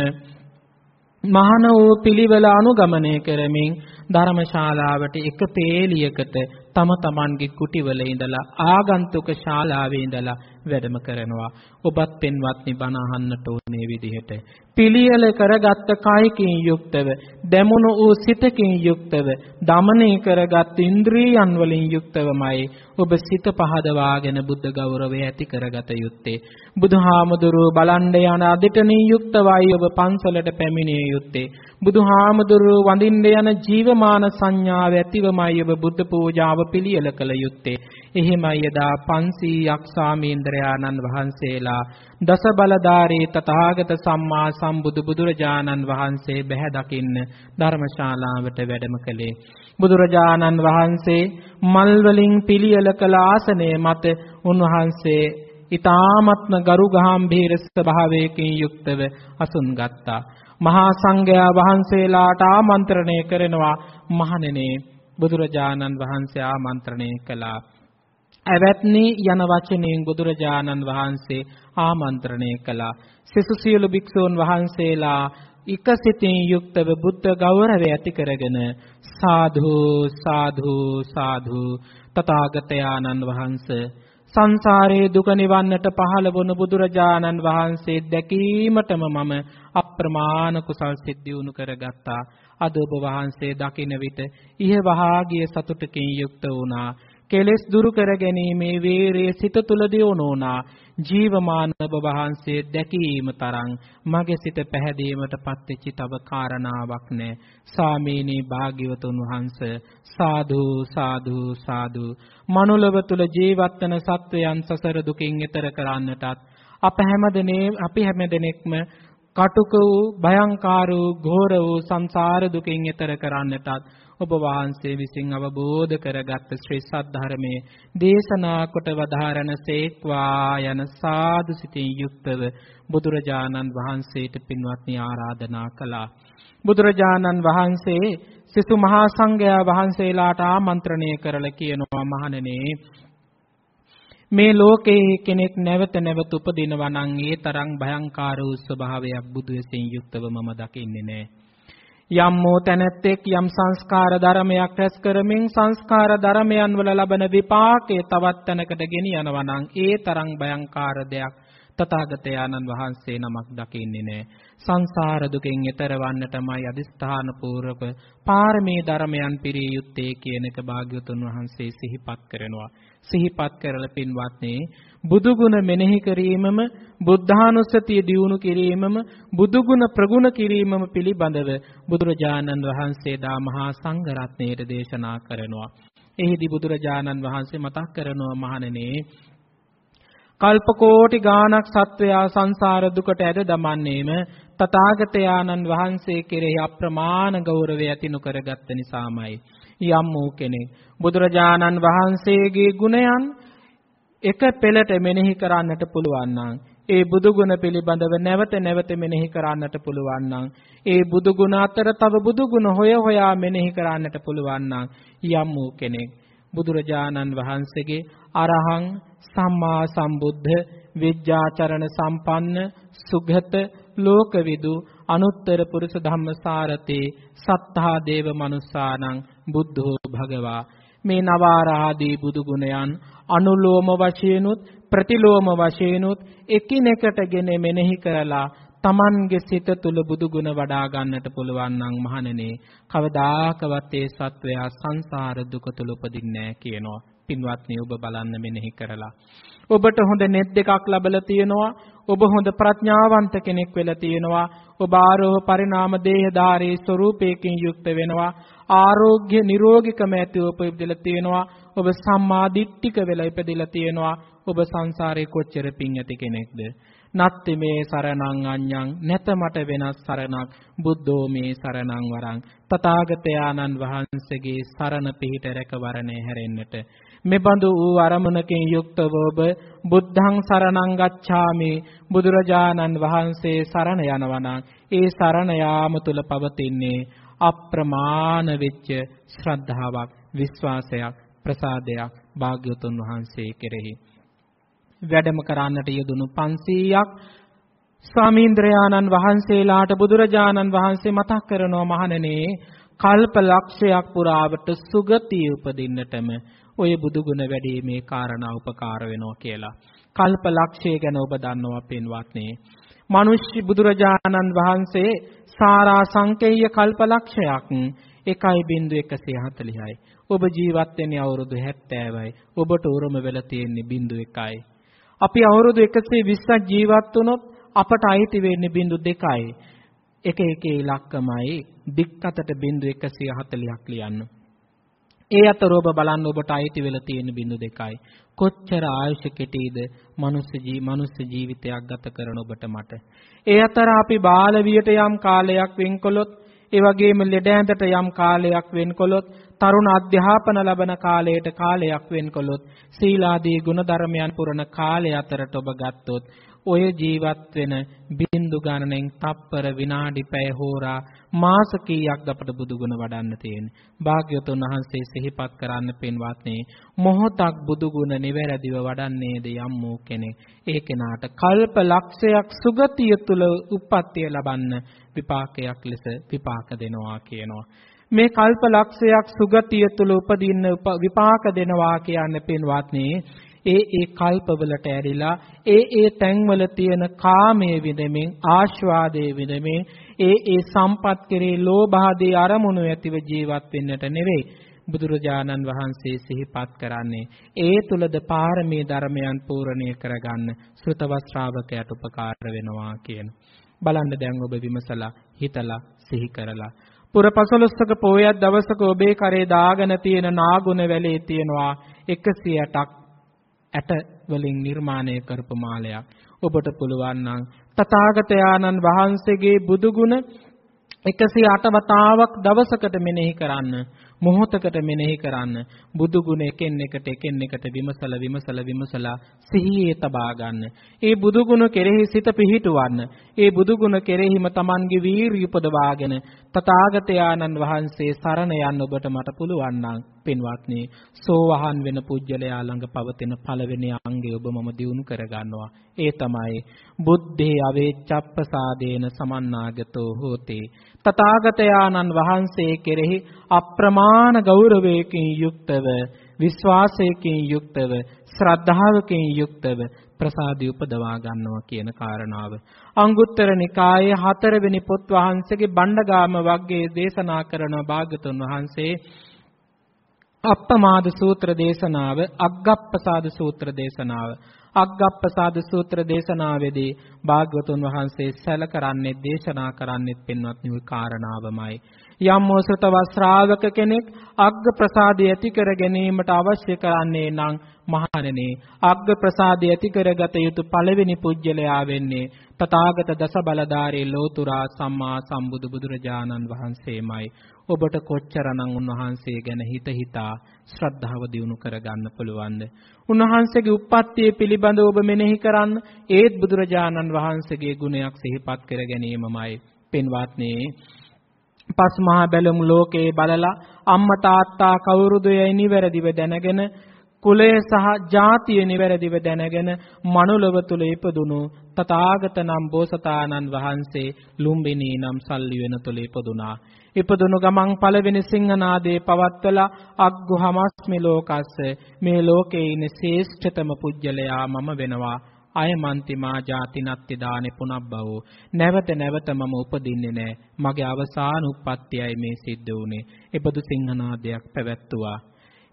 මහාන වූ පිළිවෙල අනුගමනය කරමින් ධර්මශාලාවට එක පේලියකට තම තමන්ගේ කුටිවල ඉඳලා ආගන්තුක ශාලාවේ ඉඳලා වැඩම කරනවා. ඔබත් පින්වත්නි බණ අහන්නට ඕනේ විදිහට. පිළියෙල කරගත්ත කයකින් යුක්තව, දැමුණු වූ සිතකින් යුක්තව, දමනය කරගත් ඉන්ද්‍රියයන් වලින් යුක්තවමයි ඔබ සිත පහදවාගෙන බුද්ධ ගෞරවය ඇති කරගත යුත්තේ. බුදුහාමුදුරුව බලන්න යන අදිටනින් යුක්තවයි ඔබ පන්සලට පැමිණිය යුත්තේ. බුදුහාමුදුරුව වඳින්න යන ජීවමාන සංඥාව ඇතිවමයි ඔබ බුද්ධ පූජාව පිළියෙල කළ යුත්තේ. එහෙමයි එදා 500ක් සාමීන්ද්‍රයාණන් වහන්සේලා දස බලධාරී තථාගත සම්මා සම්බුදු බුදුරජාණන් වහන්සේ බැහැ දකින්න ධර්මශාලාවට වැඩම කළේ. බුදුරජාණන් වහන්සේ මල් වලින් පිළියෙල කළ ආසනය මත උන්වහන්සේ ඊ타ත්ම ගරු ගාම්භීර ස්වභාවයකින් යුක්තව අසුන් ගත්තා. මහා සංඝයා වහන්සේලාට ආමන්ත්‍රණය කරනවා මහණෙනි බුදුරජාණන් වහන්සේ ආමන්ත්‍රණය කළා. ඇවැත්නි යන වචනයෙන් බුදුරජාණන් වහන්සේ ආමන්ත්‍රණය කළා. සිසු සියලු භික්ෂූන් වහන්සේලා එකසිතින් යුක්තව බුද්ධ ගෞරවය ඇති කරගෙන සාධු සාධු සාධු තථාගතයන්න් වහන්සේ සංසාරයේ දුක නිවන්නට පහළ වුණු බුදුරජාණන් වහන්සේ දැකීමටම මම අප්‍රමාණ කුසල් සිද්ධි වුණු කරගත්තා. අද ඔබ වහන්සේ දකින විට ඉහවහා ගිය සතුටකින් යුක්ත වුණා. කෙලෙස් දුරු කර ගැනීමේ වේරයේ සිත තුල දියුණුනා ජීවමාන ඔබ වහන්සේ දැකීම තරම් මගේ සිත පැහැදීමට පත්වෙච්ච තව කාරණාවක් නැහැ. සාමීනී භාග්‍යවතුන් වහන්සේ සාදු සාදු සාදු මනුලව තුල ජීවත් වන සත්වයන් සසර දුකින් එතර කරන්නටත් අප හැමදෙනේ අපි හැමදෙනෙක්ම කටුක වූ භයංකාර වූ ඝෝර වූ සංසාර දුකින් එතර කරන්නටත් ඔබ වහන්සේ විසින් අවබෝධ කරගත් ශ්‍රී සද්ධර්මයේ දේශනා කොට වදාරන සේක්වා යන සාදු සිතින් යුක්තව බුදුරජාණන් වහන්සේට පින්වත්නි ආරාධනා කළා. බුදුරජාණන් වහන්සේ සිසු මහා සංඝයා වහන්සේලාට ආමන්ත්‍රණය කරලා කියනවා මහණෙනි මේ ලෝකයේ කෙනෙක් නැවත නැවත උපදිනවා නම් ඒ තරම් භයංකාර වූ ස්වභාවයක් බුදු වෙසින් යුක්තව මම දකින්නේ නැහැ. යම් මෝ තැනැත්තෙක් යම් සංස්කාර ධර්මයක් රැස් කරමින් සංස්කාර ධර්මයන් වල ලබන විපාකයේ තවත් තැනකට ගෙනියනවා නම් ඒ තරම් භයංකාර දෙයක් තථාගතයන්න් වහන්සේ නමක් දකින්නේ නැහැ. සංසාර දුකෙන් එතර වන්නටමයි අදිස්ථාන පූර්වක පාරමී ධර්මයන් පිරිය යුත්තේ කියන එක භාග්‍යවතුන් වහන්සේ සිහිපත් කරනවා. සිහිපත් කරලා පින්වත්නි බුදුගුණ මෙනෙහි කිරීමම බුද්ධානුස්සතිය දියුණු කිරීමම බුදුගුණ ප්‍රගුණ කිරීමම පිළිබඳව බුදුරජාණන් වහන්සේ දා මහා සංඝරත්නයට දේශනා කරනවා. එහිදී බුදුරජාණන් වහන්සේ මතක් කරනවා මහණෙනි කල්ප කෝටි ගාණක් සත්වයා සංසාර දුකට ඇද දමන්නේම තථාගතයන්න් වහන්සේ කෙරෙහි අප්‍රමාණ ගෞරවය ඇති නොකරගත් නිසාමයි. යම් වූ කෙනෙක්. බුදුරජාණන් වහන්සේගේ ගුණයන් එක පෙළට මෙනෙහි කරන්නට පුළුවන් නම් ඒ බුදු ගුණ පිළිබඳව නැවත නැවත මෙනෙහි කරන්නට පුළුවන් නම් ඒ බුදු ගුණ අතර තව බුදු ගුණ හොය හොයා මෙනෙහි කරන්නට පුළුවන් නම් යම් වූ කෙනෙක්. බුදුරජාණන් වහන්සේගේ අරහං සම්මා සම්බුද්ධ විද්‍යාචරණ සම්පන්න සුගත ලෝකවිදු අනුත්තර පුරුෂ ධම්මසාරතේ සත්තා දේව මනුස්සානං බුද්ධෝ භගවා. මේ නවාරාදී බුදු ගුණයන් අනුලෝම වශයෙන්ුත් ප්‍රතිලෝම වශයෙන්ුත් එකිනෙකටගෙන මෙනෙහි කරලා Tamange සිත තුල බුදු ගුණ වඩා ගන්නට පුළුවන් නම් මහණෙනි කවදාකවත් ඒ සත්වයා සංසාර දුක තුල උපදින්නේ නැහැ කියනවා. පින්වත්නි ඔබ බලන්න මෙනෙහි කරලා. ඔබට හොඳ net දෙකක් ලැබලා තියෙනවා. ඔබ හොඳ ප්‍රඥාවන්ත කෙනෙක් වෙලා තියෙනවා. ඔබ ආරෝහ පරිණාම දේහධාරී ස්වરૂපයකින් යුක්ත වෙනවා. ආරෝග්‍ය නිරෝගිකම ඇතිව උපදිලා තියෙනවා. ඔබ සම්මා දිට්ඨික වෙලා ඉපදිලා තියෙනවා. ඔබ සංසාරේ කොච්චර පිං ඇති කෙනෙක්ද? නත්ති මේ සරණං අඤ්ඤං. නැත මට වෙනස් සරණක්. බුද්ධෝ මේ සරණං වරං. තථාගතයාණන් වහන්සේගේ සරණ පිහිට රැකවරණේ හැරෙන්නට මෙබඳු වූ අරමුණකින් යුක්තව ඔබ බුද්ධං සරණං ගච්ඡාමි. බුදුරජාණන් වහන්සේ සරණ යනවා ඒ සරණ යාම තුල පවතින්නේ අප්‍රමාණ වෙච්ච ශ්‍රද්ධාවක් විශ්වාසයක් ප්‍රසාදයක් භාග්‍යවතුන් වහන්සේ කෙරෙහි. වැඩම කරන්නට යෙදුණු 500ක් ස්වාමීන්ද්‍රයාණන් වහන්සේලාට බුදුරජාණන් වහන්සේ මතක් කරනවා මහණෙනි කල්ප ලක්ෂයක් පුරාවට සුගතිය උපදින්නටම ඔය බුදුගුණ වැඩිීමේ කාරණා උපකාර වෙනවා කියලා. කල්ප ලක්ෂය ගැන ඔබ දන්නවා පින්වත්නි. මිනිස්සු බුදුරජාණන් වහන්සේ සාරා සංකේය කල්ප ලක්ෂයක් 1.140යි. ඔබ ජීවත් වෙන්නේ අවුරුදු 70යි. ඔබට උරුම වෙලා තියෙන්නේ 0.1යි. අපි අවුරුදු 120ක් ජීවත් වුණොත් අපට අයිති වෙන්නේ 0.2යි. එක එක ඉලක්කමයි දික් අතට 0.140ක් ලියන්න. ඒ අතර ඔබ බලන්න ඔබට අයිති වෙලා තියෙන බිඳු දෙකයි. කොච්චර ආයුෂ කෙටීද මනුස්ස ජී මනුස්ස ජීවිතයක් ගත කරන ඔබට මට. ඒ අතර අපි බාල වියට යම් කාලයක් වෙන්කොලොත් ඒ වගේම ලෙඩ ඇඳට යම් කාලයක් වෙන්කොලොත් තරුණ අධ්‍යාපන ලබන කාලයට කාලයක් වෙන්කොලොත් සීලාදී ගුණධර්මයන් පුරන කාලය අතරට ඔබ ගත්තොත් ඔය ජීවත් වෙන බින්දු ගණනෙන් තප්පර විනාඩි පැය හෝරා මාස කීයක්ද අපට බුදුගුණ වඩන්න තියෙන්නේ. භාග්‍යවතුන් වහන්සේ සිහිපත් කරන්න පින්වත්නි මොහොතක් බුදුගුණ නිවැරදිව වඩන්නේද යම් වූ කෙනෙක්. ඒ කෙනාට කල්ප ලක්ෂයක් සුගතිය තුල උප්පත්තිය ලබන්න විපාකයක් ලෙස විපාක දෙනවා කියනවා. මේ කල්ප ලක්ෂයක් සුගතිය තුල උපදින්න විපාක දෙනවා කියන්නේ පින්වත්නි ඒ ඒ කල්පවලට ඇරිලා ඒ ඒ තැන්වල තියෙන කාමයේ විදෙමින් ආස්වාදයේ විදෙමින් ඒ ඒ සම්පත් කෙරේ ලෝභ ආදී අරමුණු ඇතිව ජීවත් වෙන්නට නෙවෙයි. බුදුරජාණන් වහන්සේ සිහිපත් කරන්නේ ඒ තුලද පාරමී ධර්මයන් පූර්ණණය කරගන්න ශ්‍රුතවත් ශ්‍රාවකයාට උපකාර වෙනවා කියන. බලන්න දැන් ඔබ විමසලා හිතලා සිහි කරලා. පුර පසළොස්වක පෝයක් දවසක ඔබේ කරේ දාගෙන තියෙන නාගුණ වැලේ තියෙනවා 108ක් ඇට වලින් නිර්මාණය කරපු මාලයක්. ඔබට පුළුවන් නම් තථාගතයාණන් වහන්සේගේ බුදු ගුණ 108 වතාවක් දවසකට මෙනෙහි කරන්න. මොහොතකට මෙනෙහි කරන්න බුදු ගුණ එකින් එකට එකින් එකට විමසල විමසල විමසලා සිහියේ තබා ගන්න. ඒ බුදු ගුණ කෙරෙහි සිත පිහිටුවන්න. ඒ බුදු ගුණ කෙරෙහිම Tamanගේ වීරිය උපදවාගෙන තථාගතයන්න් වහන්සේ සරණ යන්න ඔබට මට පුළුවන් නම් පින්වත්නි සෝවහන් වෙන පුජ්‍යලයා ළඟ පවතින පළවෙනි අංගය ඔබ මම දිනු කර ගන්නවා. ඒ තමයි බුද්ධේ අවේච්ඡප්පසාදේන සමන්නාගතෝ හෝතේ. තථාගතයන්න් වහන්සේ කෙරෙහි අප්‍රමාණ ගෞරවයකින් යුක්තව විශ්වාසයකින් යුක්තව ශ්‍රද්ධාවකින් යුක්තව ප්‍රසාදී උපදවා ගන්නවා කියන කාරණාව අංගුත්තර නිකායේ හතරවෙනි පොත් වහන්සේගේ බණ්ඩගාම වග්ගයේ දේශනා කරන භාගතුන් වහන්සේ අප්පමාද සූත්‍ර දේශනාව අග්ගප්පසාද සූත්‍ර දේශනාව. අග්ගප්පසාද සූත්‍ර දේශනාවේදී භාග්‍යවතුන් වහන්සේ සැල කරන්නේ දේශනා කරන්නේ පින්වත්නි කාරණාවමයි. යම් මොසතව ශ්‍රාවක කෙනෙක් අග්ග ප්‍රසාදය ඇති කර ගැනීමට අවශ්‍ය කරන්නේ නම් මහණෙනි අග්ග ප්‍රසාදය ඇති කරගත යුතු පළවෙනි පුජ්‍යලයා වෙන්නේ තථාගත දස බලධාරී ලෝතුරා සම්මා සම්බුදු බුදුරජාණන් වහන්සේමයි. ඔබට කොච්චරනම් උන්වහන්සේ ගැන හිත හිතා ශ්‍රද්ධාව දියුණු කරගන්න පුළුවන්ද? උන්වහන්සේගේ උප්පත්තිය පිළිබඳව ඔබ මෙනෙහි කරන්න. ඒත් බුදුරජාණන් වහන්සේගේ ගුණයක් සිහිපත් කර ගැනීමමයි. පින්වත්නි පස් මහා බැලුම් ලෝකේ බලලා අම්මා තාත්තා කවුරුද යයි නිවැරදිව දැනගෙන කුලය සහ ජාතිය නිවැරදිව දැනගෙන මනුලව තුල ඉපදුණු තථාගත නම් බෝසතාණන් වහන්සේ ලුම්බිනී නම් සල්ලි වෙන තුල ඉපදුනා. ඉපදුණු ගමන් පළවෙනි සිංහනාදේ පවත්වලා අග්ගුහමස්මි ලෝකස්ස මේ ලෝකේ ඉන්න ශ්‍රේෂ්ඨතම පුජ්‍යලයා මම වෙනවා. අයමන්තිමා ජාතිනත්ති දානෙ පුනබ්බව නැවත නැවත මම උපදින්නේ නැහැ මගේ අවසාන උප්පත්තියයි මේ සිද්ධ වුනේ එබඳු සිංහනාදයක් පැවැත්තුවා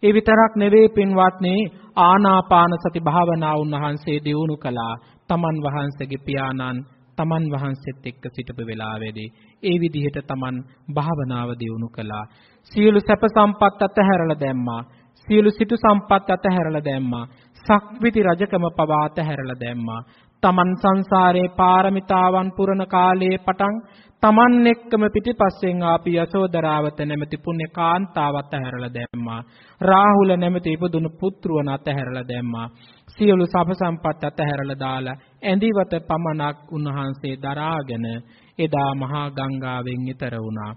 ඒ විතරක් නෙවෙයි පින්වත්නි ආනාපාන සති භාවනාව උන්වහන්සේ දියුණු කළා. තමන් වහන්සේගේ පියාණන් තමන් වහන්සේත් එක්ක සිටපු වෙලාවේදී ඒ විදිහට තමන් භාවනාව දියුණු කළා. සියලු සැප සම්පත් අතහැරලා දැම්මා. සියලු සිටු සම්පත් අතහැරලා දැම්මා. සක්විති රජකම පවා අතහැරලා දැම්මා. තමන් සංසාරේ පාරමිතාවන් පුරන කාලයේ පටන් තමන් එක්කම පිටිපස්සෙන් ආපු යසෝදරාවත නැමැති පුණ්‍ය කාන්තාව අතහැරලා දැම්මා. රාහුල නැමැති ඉපදුණු පුත්රුවන් අතහැරලා දැම්මා. සියලු සබ සම්පත් අතහැරලා දාලා ඇඳිවත පමණක් උන්වහන්සේ දරාගෙන එදා මහා ගංගාවෙන් ඈතර වුණා.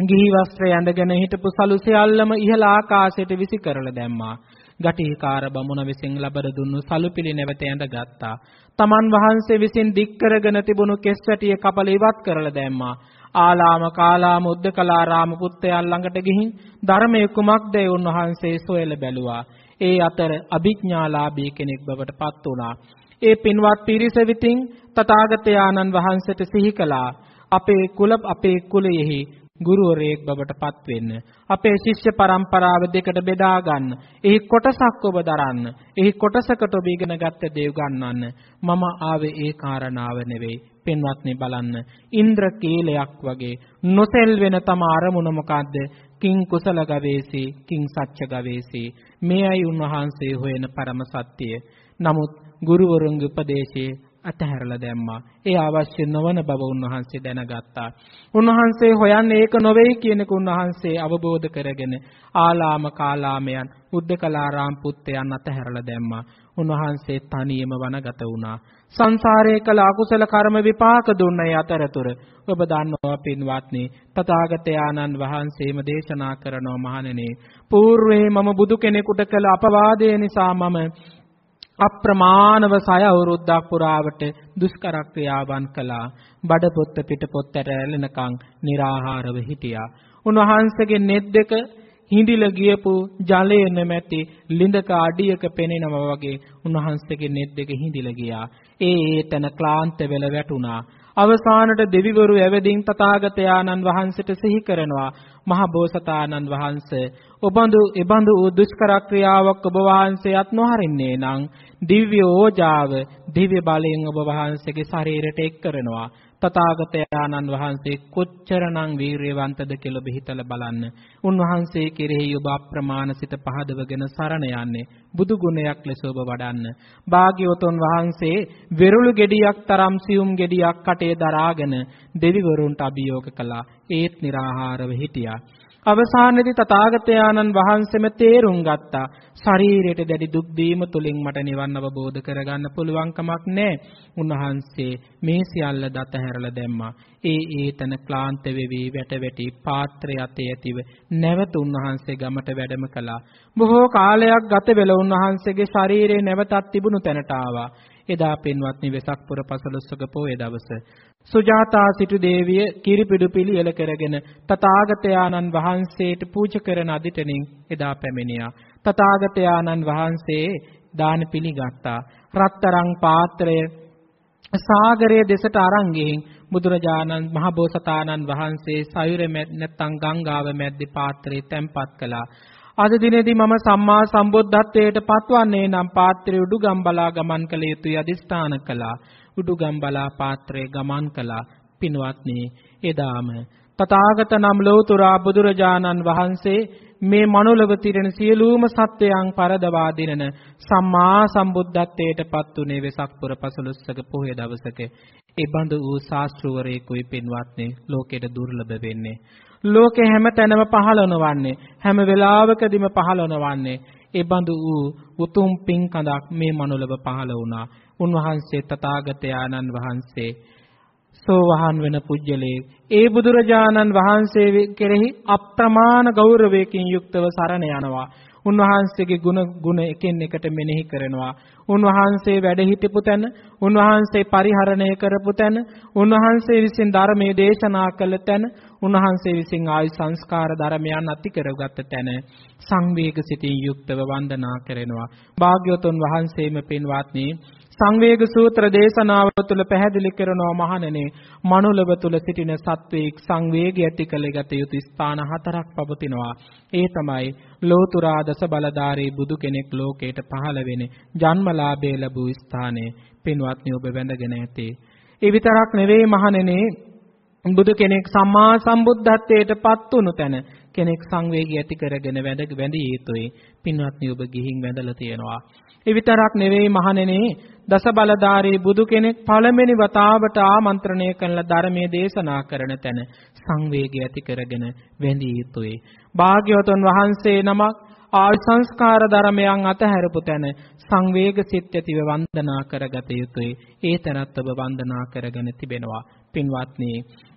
ගිහි වස්ත්‍රය ඇඳගෙන හිටපු සලු සියල්ලම ඉහළ ආකාශයට විසි කරලා දැම්මා. ගටිහිකාර බමුණ විසින් ලබර දුන්නු සලුපිලි නැවත ඇඳගත්තා. තමන් වහන්සේ විසින් දික් කරගෙන තිබුණු කෙස් වැටිය කපල ඉවත් කරලා දැම්මා. ආලාම කාලාම උද්දකලාරාම පුත්තයන් ළඟට ගිහින් ධර්මයේ කුමක්ද ඒ උන්වහන්සේ සොයලා බැලුවා. ඒ අතර අභිඥාලාභී කෙනෙක් බවට පත් වුණා. ඒ පින්වත් පිරිස විතින් තථාගතයන්න් වහන්සේට සිහි කළා. අපේ කුල අපේ කුලයෙහි ගුරුවරයෙක් බවට පත් වෙන්න. අපේ ශිෂ්‍ය පරම්පරාව දෙකට බෙදා ගන්න. එහි කොටසක් ඔබ දරන්න. එහි කොටසකට ඔබ ඉගෙන ගත්ත දේ උගන්වන්න. මම ආවේ ඒ කාරණාව නෙවෙයි. පින්වත්නි බලන්න. ඉන්ද්‍ර කීලයක් වගේ නොසෙල් වෙන තම අරමුණ මොකද්ද? කිං කුසල ගවේසී කිං සච්ච ගවේසී මේයි උන්වහන්සේ හොයන පරම සත්‍යය. නමුත් ගුරුවරුන්ගේ උපදේශයේ අතහැරලා දැම්මා. ඒ අවශ්‍ය නොවන බව උන්වහන්සේ දැනගත්තා. උන්වහන්සේ හොයන්නේ ඒක නොවේ කියන එක උන්වහන්සේ අවබෝධ කරගෙන ආලාම කාලාමයන් උද්දකලාරාම් පුත්තයන් අතහැරලා දැම්මා. උන්වහන්සේ තනියම වනගත වුණා. සංසාරයේ කළ අකුසල කර්ම විපාක දුන්නේ අතරතුර ඔබ දන්නවා පින්වත්නි තථාගතයන්න් වහන්සේම දේශනා කරනවා මහණෙනි పూర్වේ මම බුදු කෙනෙකුට කළ අපවාදය නිසා මම අප්‍රමාණව සය අවුරුද්දක් පුරාවට දුෂ්කර ක්‍රියාවන් කළා. බඩ පොත්ත පිට පොත්ත රැළෙනකන් निराහාරව හිටියා. උන්වහන්සේගේ නෙත් දෙක හිඳිල ගියපු ජලයේ නැමැති ලිඳක අඩියක පෙනෙනවා වගේ උන්වහන්සේගේ නෙත් දෙක හිඳිල ගියා. ඒ ඒතන ක්ලාන්ත වෙල වැටුණා. අවසානට දෙවිවරු ඇවදින් තථාගතයාණන් වහන්සේට සිහි කරනවා මහ බෝසතාණන් වහන්සේ ඔබඳු එබඳු වූ දුෂ්කර ක්‍රියාවක් ඔබ වහන්සේත් නොහරින්නේ නම් දිව්‍ය ඕජාව දිව්‍ය බලයෙන් ඔබ වහන්සේගේ ශරීරයට එක් කරනවා. තථාගතයන්න් වහන්සේ කොච්චරනම් වීරියවන්තද කියලා බෙහිතල බලන්න. උන්වහන්සේ කෙරෙහි ඔබ අප්‍රමාණසිත පහදවගෙන සරණ යන්නේ බුදු ගුණයක් ලෙස ඔබ වඩන්න. භාග්‍යවතුන් වහන්සේ වෙරුළු ගෙඩියක් තරම් සියුම් ගෙඩියක් කටේ දරාගෙන දෙවිවරුන්ට අභියෝග කළා. ඒත් निराහාරව හිටියා. අවසානයේදී තථාගතයන්න් වහන්සේම තේරුම් ගත්තා ශරීරයට දැඩි දුක් දීම තුලින් මට නිවන් අවබෝධ කරගන්න පුළුවන් කමක් නැහැ. උන්වහන්සේ මේ සියල්ල දත හැරලා දැම්මා. ඒ ඒතන ක්ලාන්ත වෙවි වැට වැටි පාත්‍රය අතේ ඇතිව නැවත උන්වහන්සේ ගමට වැඩම කළා. බොහෝ කාලයක් ගත වෙලා උන්වහන්සේගේ ශරීරය නැවතත් තිබුණු තැනට ආවා. එදා පින්වත්නි වෙසක් පුර පසළොස්වක පොයේ දවස සුජාතා සිටු දේවිය කිරිපිඩු පිළියෙල කරගෙන තථාගතයාණන් වහන්සේට පූජා කරන අදිටනින් එදා පැමිණියා. තථාගතයාණන් වහන්සේ දාන පිළිගත්තා. රත්තරන් පාත්‍රය සාගරයේ දෙසට අරන් ගිහින් බුදුරජාණන් මහබෝසතාණන් වහන්සේ සයුර නැත්තම් ගංගාව මැද්දේ පාත්‍රේ තැන්පත් කළා. අද දිනේදී මම සම්මා සම්බුද්ධත්වයට පත්වන්නේ නම් පාත්‍රය උඩුගම්බලා ගමන් කළ යුතුයි අදිස්ථාන කළා. උඩුගම්බලා පාත්‍රයේ ගමන් කළා. පින්වත්නි එදාම තථාගත නම් ලෝතුරා බුදුරජාණන් වහන්සේ මේ මනුලව තිරෙන සියලුම සත්වයන් පරදවා දිනන සම්මා සම්බුද්ධත්වයට පත් උනේ වෙසක් පුර පසළොස්වක පොහොය දවසක. ඒ බඳු වූ ශාස්ත්‍රවරයෙකුයි පින්වත්නි ලෝකෙට දුර්ලභ වෙන්නේ. ලෝකේ හැම තැනම පහළනවන්නේ හැම වෙලාවකදීම පහළනවන්නේ ඒ බඳු වූ උතුම් පින්කඳක් මේ මනුලව පහළ වුණා. උන්වහන්සේ තථාගතයන්න් වහන්සේ සෝවහන් වෙන පුජ්‍යලේ ඒ බුදුරජාණන් වහන්සේ කෙරෙහි අප්‍රමාණ ගෞරවයකින් යුක්තව සරණ යනවා. උන්වහන්සේගේ ගුණ ගුණ එකින් එකට මෙනෙහි කරනවා. උන්වහන්සේ වැඩ හිටපු තැන, උන්වහන්සේ පරිහරණය කරපු තැන, උන්වහන්සේ විසින් ධර්මයේ දේශනා කළ තැන, උන්වහන්සේ විසින් ආයු සංස්කාර ධර්මයන් අති කරගත් තැන සංවේග සිතින් යුක්තව වන්දනා කරනවා. භාග්‍යවතුන් වහන්සේම පින්වත්නි සංවේග සූත්‍ර දේශනාව තුළ පැහැදිලි කරනවා මහණෙනි මනුලව තුළ සිටින සත්වයක් සංවේගය ඇති කළගත යුතු ස්ථාන හතරක් පවතිනවා. ඒ තමයි ලෝතුරා දස බලධාරී බුදු කෙනෙක් ලෝකයට පහළ වෙන්නේ ජන්මලාභය ලැබූ ස්ථානයේ. පින්වත්නි ඔබ වැඳගෙන ඇතේ. ඒ විතරක් නෙවෙයි මහණෙනි බුදු කෙනෙක් සම්මා සම්බුද්ධත්වයට පත් වුණු තැන කෙනෙක් සංවේගය ඇති කරගෙන වැඳ වැඳිය යුතුයි පින්වත්නි ඔබ ගිහින් වැඳලා තියෙනවා ඒ විතරක් නෙවෙයි මහණෙනි දස බලධාරී බුදු කෙනෙක් පළවෙනි වතාවට ආමන්ත්‍රණය කරන ධර්මයේ දේශනා කරන තැන සංවේගය ඇති කරගෙන වැඳිය යුතුයි. භාග්‍යවතුන් වහන්සේ නමක් ආල් සංස්කාර ධර්මයන් අතහැරපු තැන සංවේග සිත් ඇතිව වන්දනා කරගත යුතුයි. ඒ තැනත් ඔබ වන්දනා කරගෙන තිබෙනවා. පින්වත්නි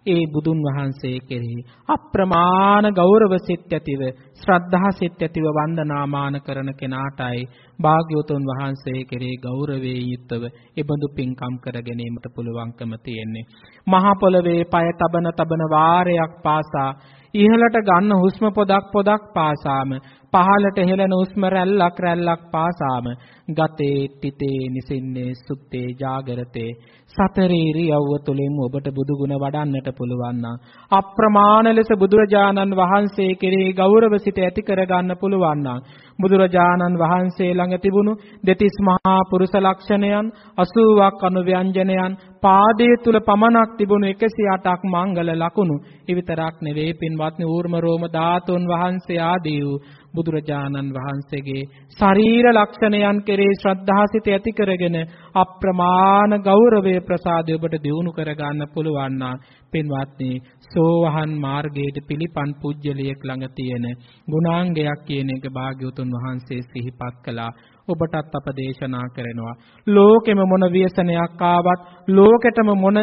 ඒ බුදුන් වහන්සේ කෙරෙහි අප්‍රමාණ ගෞරව සිත් ඇතිව ශ්‍රද්ධා සිත් ඇතිව වන්දනාමාන කරන කෙනාටයි භාග්‍යවතුන් වහන්සේ කෙරෙහි ගෞරවයේ යුක්තව ඒබඳු පින්කම් කර ගැනීමට පුළුවන්කම තියෙන්නේ. මහා පොළවේ পায় තබන තබන වාරයක් පාසා ඉහළට ගන්න හුස්ම පොදක් පොදක් පාසාම පහළට හෙළන හුස්ම රැල්ලක් රැල්ලක් පාසාම ගතේ තිතේ නිසින්නේ සුත්තේ ජාගරතේ සතර ඉරියව්ව තුළින් ඔබට බුදු ගුණ වඩන්නට පුළුවන් නම් අප්‍රමාණ ලෙස බුදුරජාණන් වහන්සේ කෙරෙහි ගෞරව සිට ඇති කරගන්න පුළුවන් නම් බුදුරජාණන් වහන්සේ ළඟ තිබුණු දෙතිස් මහා පුරුෂ ලක්ෂණයන් 80ක් අනුව්‍යංජනයන් පාදයේ තුල පමණක් තිබුණු 108ක් මංගල ලකුණු ඉවිතරක් නෙවෙයි පින්වත්නි ඌර්ම රෝම ධාතුන් වහන්සේ ආදී වූ බුදුරජාණන් වහන්සේගේ ශරීර ලක්ෂණයන් කෙරේ ශ්‍රද්ධාසිත ඇති කරගෙන අප්‍රමාණ ගෞරවයේ ප්‍රසාදය ඔබට දිනු කර ගන්න පුළුවන් නම් පින්වත්නි සෝවහන් මාර්ගයේ පිළිපන් පුජ්‍යලියෙක් ළඟ තියෙන ගුණාංගයක් කියන එක භාග්‍යවතුන් වහන්සේ සිහිපත් කළා. ඔබටත් අප දේශනා කරනවා. ලෝකෙම මොන ව්‍යසනයක් ආවත් ලෝකෙටම මොන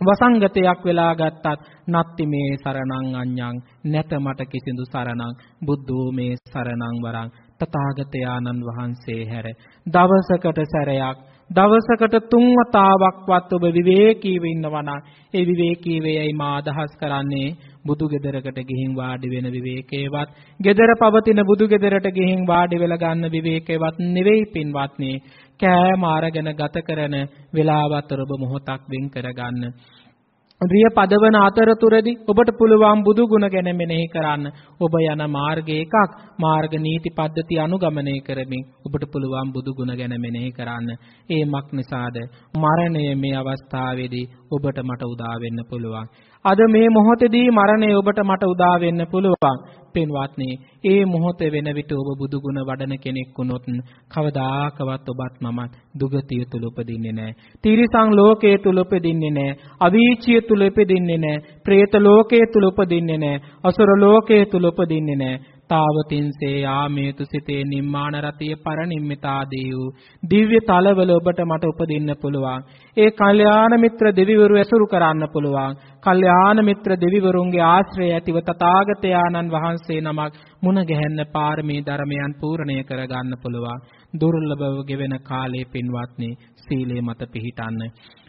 වසංගතයක් වෙලා ගත්තත් නත්ති මේ සරණං අඤ්ඤං නැත මට කිසිදු සරණං බුද්ධෝ මේ සරණං වරං තථාගතයාණන් වහන්සේ හැර. දවසකට සැරයක් දවසකට තුන් වතාවක්වත් ඔබ විවේකීව ඉන්නවා නම් ඒ විවේකී වේයයි මා අදහස් කරන්නේ බුදු ගෙදරකට ගිහින් වාඩි වෙන විවේකේවත් ගෙදර පවතින බුදු ගෙදරට ගිහින් වාඩි වෙලා ගන්න විවේකේවත් නෙවෙයි පින්වත්නි. කෑම අරගෙන ගත කරන වෙලාවත් ඔබ මොහොතක් වෙන් කරගන්න රිය පදවන අතරතුරදී ඔබට පුළුවන් බුදු ගුණ ගැන මෙනෙහි කරන්න. ඔබ යන මාර්ගය එකක් මාර්ග නීති පද්ධති අනුගමනය කරමින් ඔබට පුළුවන් බුදු ගුණ ගැන මෙනෙහි කරන්න. ඒ මක් නිසාද මරණය මේ අවස්ථාවේදී ඔබට මට උදා වෙන්න පුළුවන්. අද මේ මොහොතේදී මරණය ඔබට මට උදා වෙන්න පුළුවන්. පින්වත්නි, ඒ මොහොත වෙන විට ඔබ බුදු ගුණ වඩන කෙනෙක් වුණොත් කවදාකවත් ඔබත් මමත් දුගතිය තුල උපදින්නේ නැහැ. තිරිසන් ලෝකයේ තුල උපදින්නේ නැහැ. අවීචිය තුල උපදින්නේ නැහැ. പ്രേත ලෝකයේ තුල උපදින්නේ නැහැ. අසුර ලෝකයේ තුල උපදින්නේ නැහැ. තාවතින්සේ යාමේතු සිතේ නිම්මාන රතිය පරිනිම්මිතාදී වූ දිව්‍ය තලවල ඔබට මට උපදින්න පුළුවන්. ඒ කල්යාණ මිත්‍ර දෙවිවරු ඇසුරු කරන්න පුළුවන්. කල්යාණ මිත්‍ර දෙවිවරුන්ගේ ආශ්‍රය ඇතිව තථාගතයන්න් වහන්සේ නමක් මුණ ගැහෙන්න පාරමී ධර්මයන් පූර්ණය කරගන්න පුළුවන්. දුර්ලභව ගෙවෙන කාලේ පින්වත්නි සීලේ මත පිහිටන්න.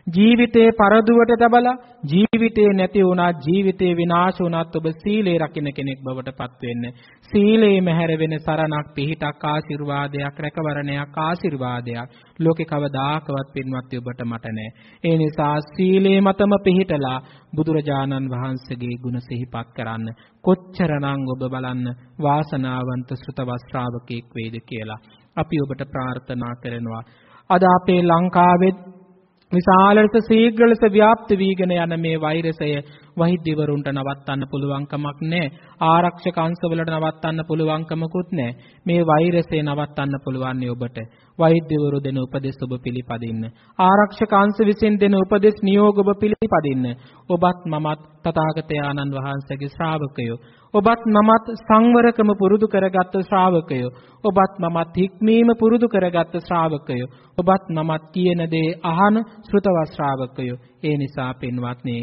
ජීවිතේ පරදුවට තබලා ජීවිතේ නැති වුණා ජීවිතේ විනාශ වුණත් ඔබ සීලේ රකින්න කෙනෙක් බවට පත් වෙන්න. සීලේ මැහැර වෙන සරණක් පිහිටක් ආශිර්වාදයක් රැකවරණයක් ආශිර්වාදයක් ලෝකේ කවදාකවත් පින්වත් ඔබට මට නැහැ. ඒ නිසා සීලේ මතම පිහිටලා බුදුරජාණන් වහන්සේගේ ගුණ සිහිපත් කරන්න. කොච්චරනම් ඔබ බලන්න වාසනාවන්ත ශ්‍රතව ශ්‍රාවකෙක් වේද කියලා. අපි ඔබට ප්‍රාර්ථනා කරනවා. අද අපේ ලංකාවේ විශාල ලෙස ශීඝ්‍ර ලෙස ව්‍යාප්ත වීගෙන යන මේ වෛරසය වෛද්‍යවරුන්ට නවත්තන්න පුළුවන් කමක් නැහැ. ආරක්ෂක අංශවලට නවත්තන්න පුළුවන් කමකුත් නැහැ. මේ වෛරසය නවත්තන්න පුළුවන් ඔබට. වෛද්‍යවරු දෙන උපදෙස් ඔබ පිළිපදින්න. ආරක්ෂක අංශ විසින් දෙන උපදෙස් නියෝග ඔබ පිළිපදින්න. ඔබත් මමත් තථාගතයන්න් වහන්සේගේ ශ්‍රාවකයෝ. ඔබත් මමත් සංවරකම පුරුදු කරගත් ශ්‍රාවකයෝ. ඔබත් මමත් හික්මීම පුරුදු කරගත් ශ්‍රාවකයෝ. ඔබත් මමත් කියන දේ අහන ශ්‍රුතව ශ්‍රාවකයෝ. ඒ නිසා පින්වත්නි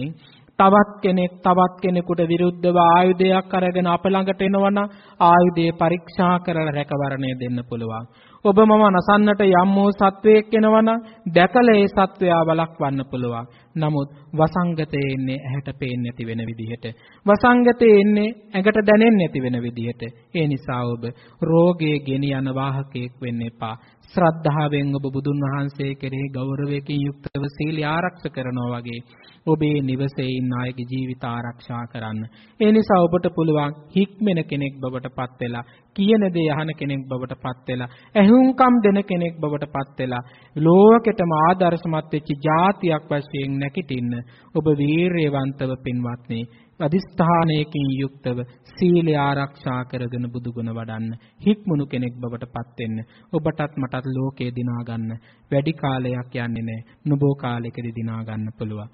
තවත් කෙනෙක් තවත් කෙනෙකුට විරුද්ධව ආයුධයක් අරගෙන අප ළඟට එනවනම් ආයුධය පරීක්ෂා කරලා රැකවරණය දෙන්න පුළුවන්. ඔබ මම නසන්නට යම් වූ සත්වයක් එනවනම් දැකලා ඒ සත්වයා වළක්වන්න පුළුවන්. නමුත් වසංගතයේ ඉන්නේ ඇහැට පේන්නේ නැති වෙන විදිහට. වසංගතයේ ඉන්නේ ඇඟට දැනෙන්නේ නැති වෙන විදිහට. ඒ නිසා ඔබ රෝගයේ ගෙනියන වාහකයෙක් වෙන්න එපා. ශ්‍රද්ධාවෙන් ඔබ බුදුන් වහන්සේ කෙරෙහි ගෞරවයෙන් යුක්තව සීල ආරක්ෂා කරනවා වගේ ඔබේ නිවසේ ඉන්න අයගේ ජීවිත ආරක්ෂා කරන්න. ඒ නිසා ඔබට පුළුවන් හික්මෙන කෙනෙක් බවට පත් වෙලා කියන දේ අහන කෙනෙක් බවට පත් වෙලා ඇහුම්කම් දෙන කෙනෙක් බවට පත් වෙලා ලෝකෙටම ආදර්ශමත් වෙච්ච જાතියක් වශයෙන් නැකිටින්න ඔබ වීරයවන්තව පින්වත්නි අදිස්ථානයකින් යුක්තව සීලය ආරක්ෂා කරගෙන බුදුගුණ වඩන්න හික්මුණු කෙනෙක් බවට පත් වෙන්න ඔබටත් මටත් ලෝකේ දිනා ගන්න වැඩි කාලයක් යන්නේ නැහැ. නුබෝ කාලයකදී දිනා ගන්න පුළුවන්.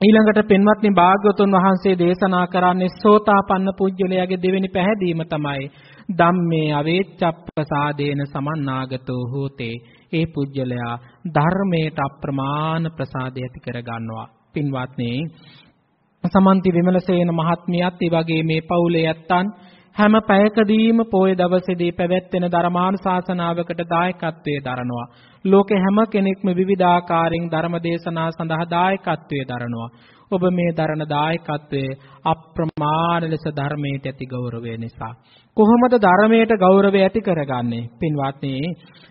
ඊළඟට පින්වත්නි භාග්‍යවතුන් වහන්සේ දේශනා කරන්නේ සෝතාපන්න පුජ්‍යලයාගේ දෙවෙනි පැහැදීම තමයි ධම්මේ අවේච්ඡප්පසාදේන සමන්නාගතෝ හෝතේ. ඒ පුජ්‍යලයා ධර්මයට අප්‍රමාණ ප්‍රසාදය ඇති කර ගන්නවා පින්වත්නි සමන්ති විමලසේන මහත්මියත් ඒ වගේ මේ පවුලේ ඇත්තන් හැම පැයකදීම පොය දවසේදී පැවැත්වෙන ධර්මානුශාසනාවකට දායකත්වයේ දරනවා. ලෝකේ හැම කෙනෙක්ම විවිධාකාරයෙන් ධර්ම දේශනා සඳහා දායකත්වයේ දරනවා. ඔබ මේ දරන දායකත්වයේ අප්‍රමාණ ලෙස ධර්මයට ඇති ගෞරවය නිසා කොහොමද ධර්මයට ගෞරවය ඇති කරගන්නේ පින්වත්නි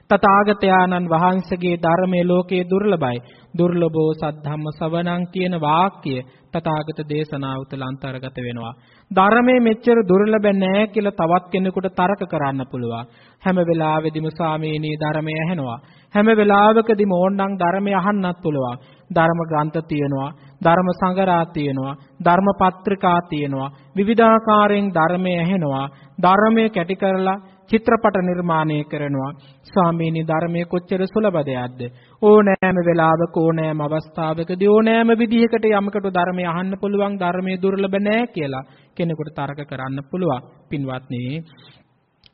තථාගතයන්න් වහන්සේගේ ධර්මයේ ලෝකයේ දුර්ලභයි දුර්ලභෝ සද්ධම්ම සවණං කියන වාක්‍ය තථාගත දේශනාව තුළ අන්තර්ගත වෙනවා. ධර්මයේ මෙච්චර දුර්ලභ නැහැ කියලා තවත් කෙනෙකුට තරක කරන්න පුළුවන්. හැම වෙලාවෙදිම ස්වාමීනි ධර්මය ඇහෙනවා. හැම වෙලාවකදීම ඕනනම් ධර්මය අහන්නත් පුළුවන්. ධර්ම ග්‍රන්ථ තියෙනවා ධර්ම සංගරා තියෙනවා ධර්ම පත්‍රිකා තියෙනවා. විවිධාකාරයෙන් ධර්මය ඇහෙනවා. ධර්මය කැටි කරලා චිත්‍රපට නිර්මාණය කරනවා. ස්වාමීනි ධර්මයේ කොච්චර සුලභ දෙයක්ද ඕනෑම වෙලාවක ඕනෑම අවස්ථාවකදී ඕනෑම විදිහකට යමකට ධර්මය අහන්න පුළුවන් ධර්මයේ දුර්ලභ නැහැ කියලා කෙනෙකුට තරක කරන්න පුළුවන්. පින්වත්නි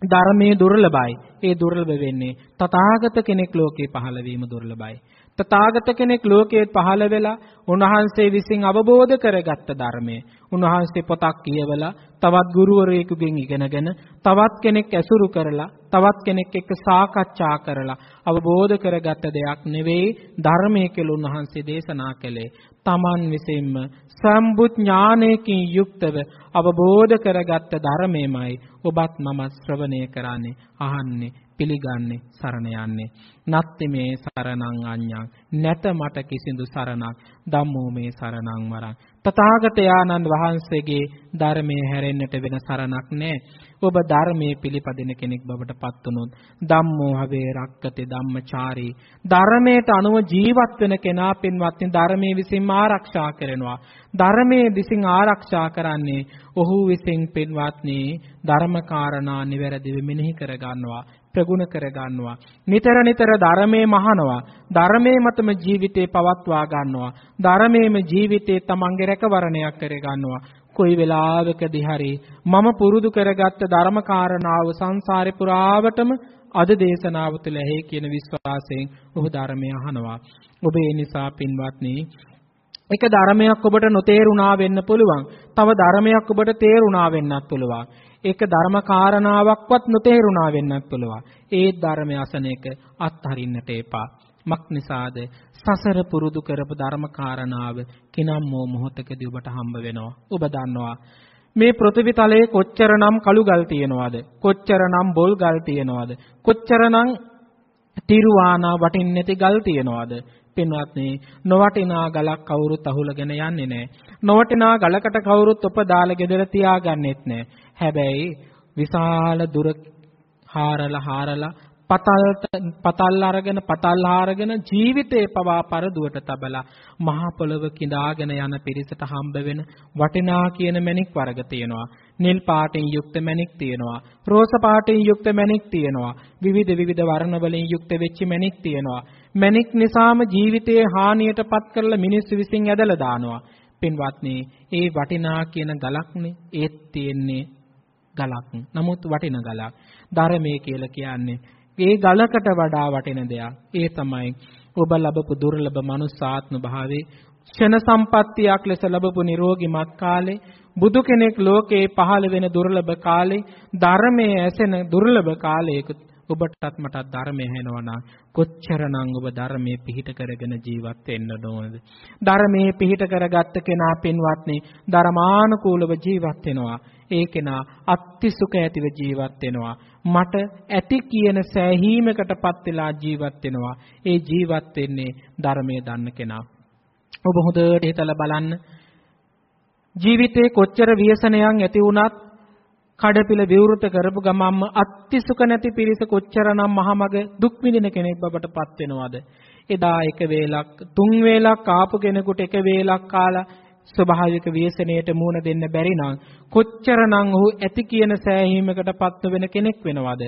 ධර්මයේ දුර්ලභයි. ඒ දුර්ලභ වෙන්නේ තථාගත කෙනෙක් ලෝකේ පහළ වීම දුර්ලභයි. තථාගත කෙනෙක් ලෝකයේ පහළ වෙලා උන්වහන්සේ විසින් අවබෝධ කරගත්ත ධර්මය උන්වහන්සේ පොතක් කියවලා තවත් ගුරුවරයෙකුගෙන් ඉගෙනගෙන තවත් කෙනෙක් ඇසුරු කරලා තවත් කෙනෙක් එක්ක සාකච්ඡා කරලා අවබෝධ කරගත්ත දෙයක් නෙවෙයි ධර්මයේ කියලා උන්වහන්සේ දේශනා කළේ. තමන් විසින්ම සම්බුත් ඥානයකින් යුක්තව අවබෝධ කරගත්ත ධර්මයමයි. ඔබත් මම ශ්‍රවණය කරන්නේ අහන්නේ පිළිගන්නේ සරණ යන්නේ. නත්ති මේ සරණං අඤ්ඤං. නැත මට කිසිදු සරණක්. ධම්මෝ මේ සරණං වරං. තථාගතයන්න් වහන්සේගේ ධර්මයේ හැරෙන්නට වෙන සරණක් නැහැ ඔබ ධර්මයේ පිළිපදින කෙනෙක් බවට පත් වුනොත් ධම්මෝ හවේ රක්කති ධම්මචාරී. ධර්මයට අනුව ජීවත් වෙන කෙනා පින්වත්නි ධර්මයේ විසින්ම ආරක්ෂා කරනවා. ධර්මයේ විසින් ආරක්ෂා කරන්නේ ඔහු විසින් පින්වත්නි ධර්මකාරණා නිවැරදිව මෙනෙහි කර ගන්නවා ප්‍රගුණ කර ගන්නවා. නිතර නිතර ධර්මයේ මහනවා. ධර්මයේ මතම ජීවිතේ පවත්වා ගන්නවා. ධර්මයේම ජීවිතේ තමන්ගේ රැකවරණයක් කර ගන්නවා. කොයි වෙලාවකදී හරි මම පුරුදු කරගත්ත ධර්ම කාරණාව සංසාරේ පුරාවටම අද දේශනාව තුළ ඇහි කියන විශ්වාසයෙන් ඔහු ධර්මය අහනවා. ඔබ ඒ නිසා පින්වත්නි එක ධර්මයක් ඔබට නොතේරුණා වෙන්න පුළුවන්. තව ධර්මයක් ඔබට තේරුණා වෙන්නත් පුළුවන්. ඒක ධර්ම කාරණාවක්වත් නොතේරුණා වෙන්නත් පුළුවන්. ඒ ධර්මය අසන එක අත්හරින්නට එපා. මක් නිසාද සසර පුරුදු කරපු ධර්ම කාරණාව කිනම් මෝ මොහොතකදී ඔබට හම්බ වෙනවා. ඔබ දන්නවා මේ පෘථිවි තලයේ කොච්චරනම් කළු ගල් තියෙනවද? කොච්චරනම් බොල් ගල් තියෙනවද? කොච්චරනම් තිරුවානා වටින්නේ නැති ගල් තියෙනවද? පින්වත්නි නොවටිනා ගලක් කවුරුත් අහුලගෙන යන්නේ නැහැ. නොවටිනා ගලකට කවුරුත් ඔප දාලා ගෙදර තියාගන්නෙත් නැහැ. හැබැයි විශාල දුර හාරලා හාරලා පතල් පතල් අරගෙන පතල් හාරගෙන ජීවිතේ පවා පරදුවට තබලා මහා පොළව කිඳාගෙන යන පිරිසට හම්බ වෙන වටිනා කියන මණික් වර්ග තියෙනවා. නිල් පාටින් යුක්ත මණික් තියෙනවා. රෝස පාටින් යුක්ත මණික් තියෙනවා. විවිධ විවිධ වර්ණ වලින් යුක්ත වෙච්ච මණික් තියෙනවා. මණික් නිසාම ජීවිතයේ හානියටපත් කරලා මිනිස්සු විසින් ඇදලා දානවා. පින්වත්නි, ඒ වටිනා කියන ගලක්නේ ඒත් තියෙන්නේ ගලක්. නමුත් වටින ගලක්. ධර්මයේ කියලා කියන්නේ ඒ ගලකට වඩා වටින දෙයක්. ඒ තමයි ඔබ ලැබපු දුර්ලභ මනුස්සාත්ම භාවයේ ක්ෂණ සම්පත්තියක් ලෙස ලැබපු නිරෝගිමත් කාලේ බුදු කෙනෙක් ලෝකේ පහළ වෙන දුර්ලභ කාලේ ධර්මයේ ඇසෙන දුර්ලභ කාලයක ඔබටත් මටත් ධර්මය ඇහෙනවා නම් කොච්චරනම් ඔබ ධර්මයේ පිහිට කරගෙන ජීවත් වෙන්න ඕනද? ධර්මයේ පිහිට කරගත්ත කෙනා පින්වත්නි ධර්මානුකූලව ජීවත් වෙනවා. ඒ කෙනා අත්ති සුඛ ඇතිව ජීවත් වෙනවා. මට ඇති කියන සෑහීමකටපත් වෙලා ජීවත් වෙනවා. ඒ ජීවත් වෙන්නේ ධර්මයේ දන්න කෙනා. ඔබ හොඳට හිතලා බලන්න. ජීවිතේ කොච්චර ව්‍යසනයන් ඇති වුණත් කඩපිල විවෘත කරපු ගමම්ම අත්තිසුක නැති පිරිස කොච්චරනම් මහමග දුක් විඳින කෙනෙක් බවට පත් වෙනවද? එදා එක වේලක් තුන් වේලක් ආපු කෙනෙකුට එක වේලක් කාලා ස්වභාවික ව්‍යසනයට මුහුණ දෙන්න බැරි නම් කොච්චරනම් ඔහු ඇති කියන සෑහීමකට පත්ව වෙන කෙනෙක් වෙනවද?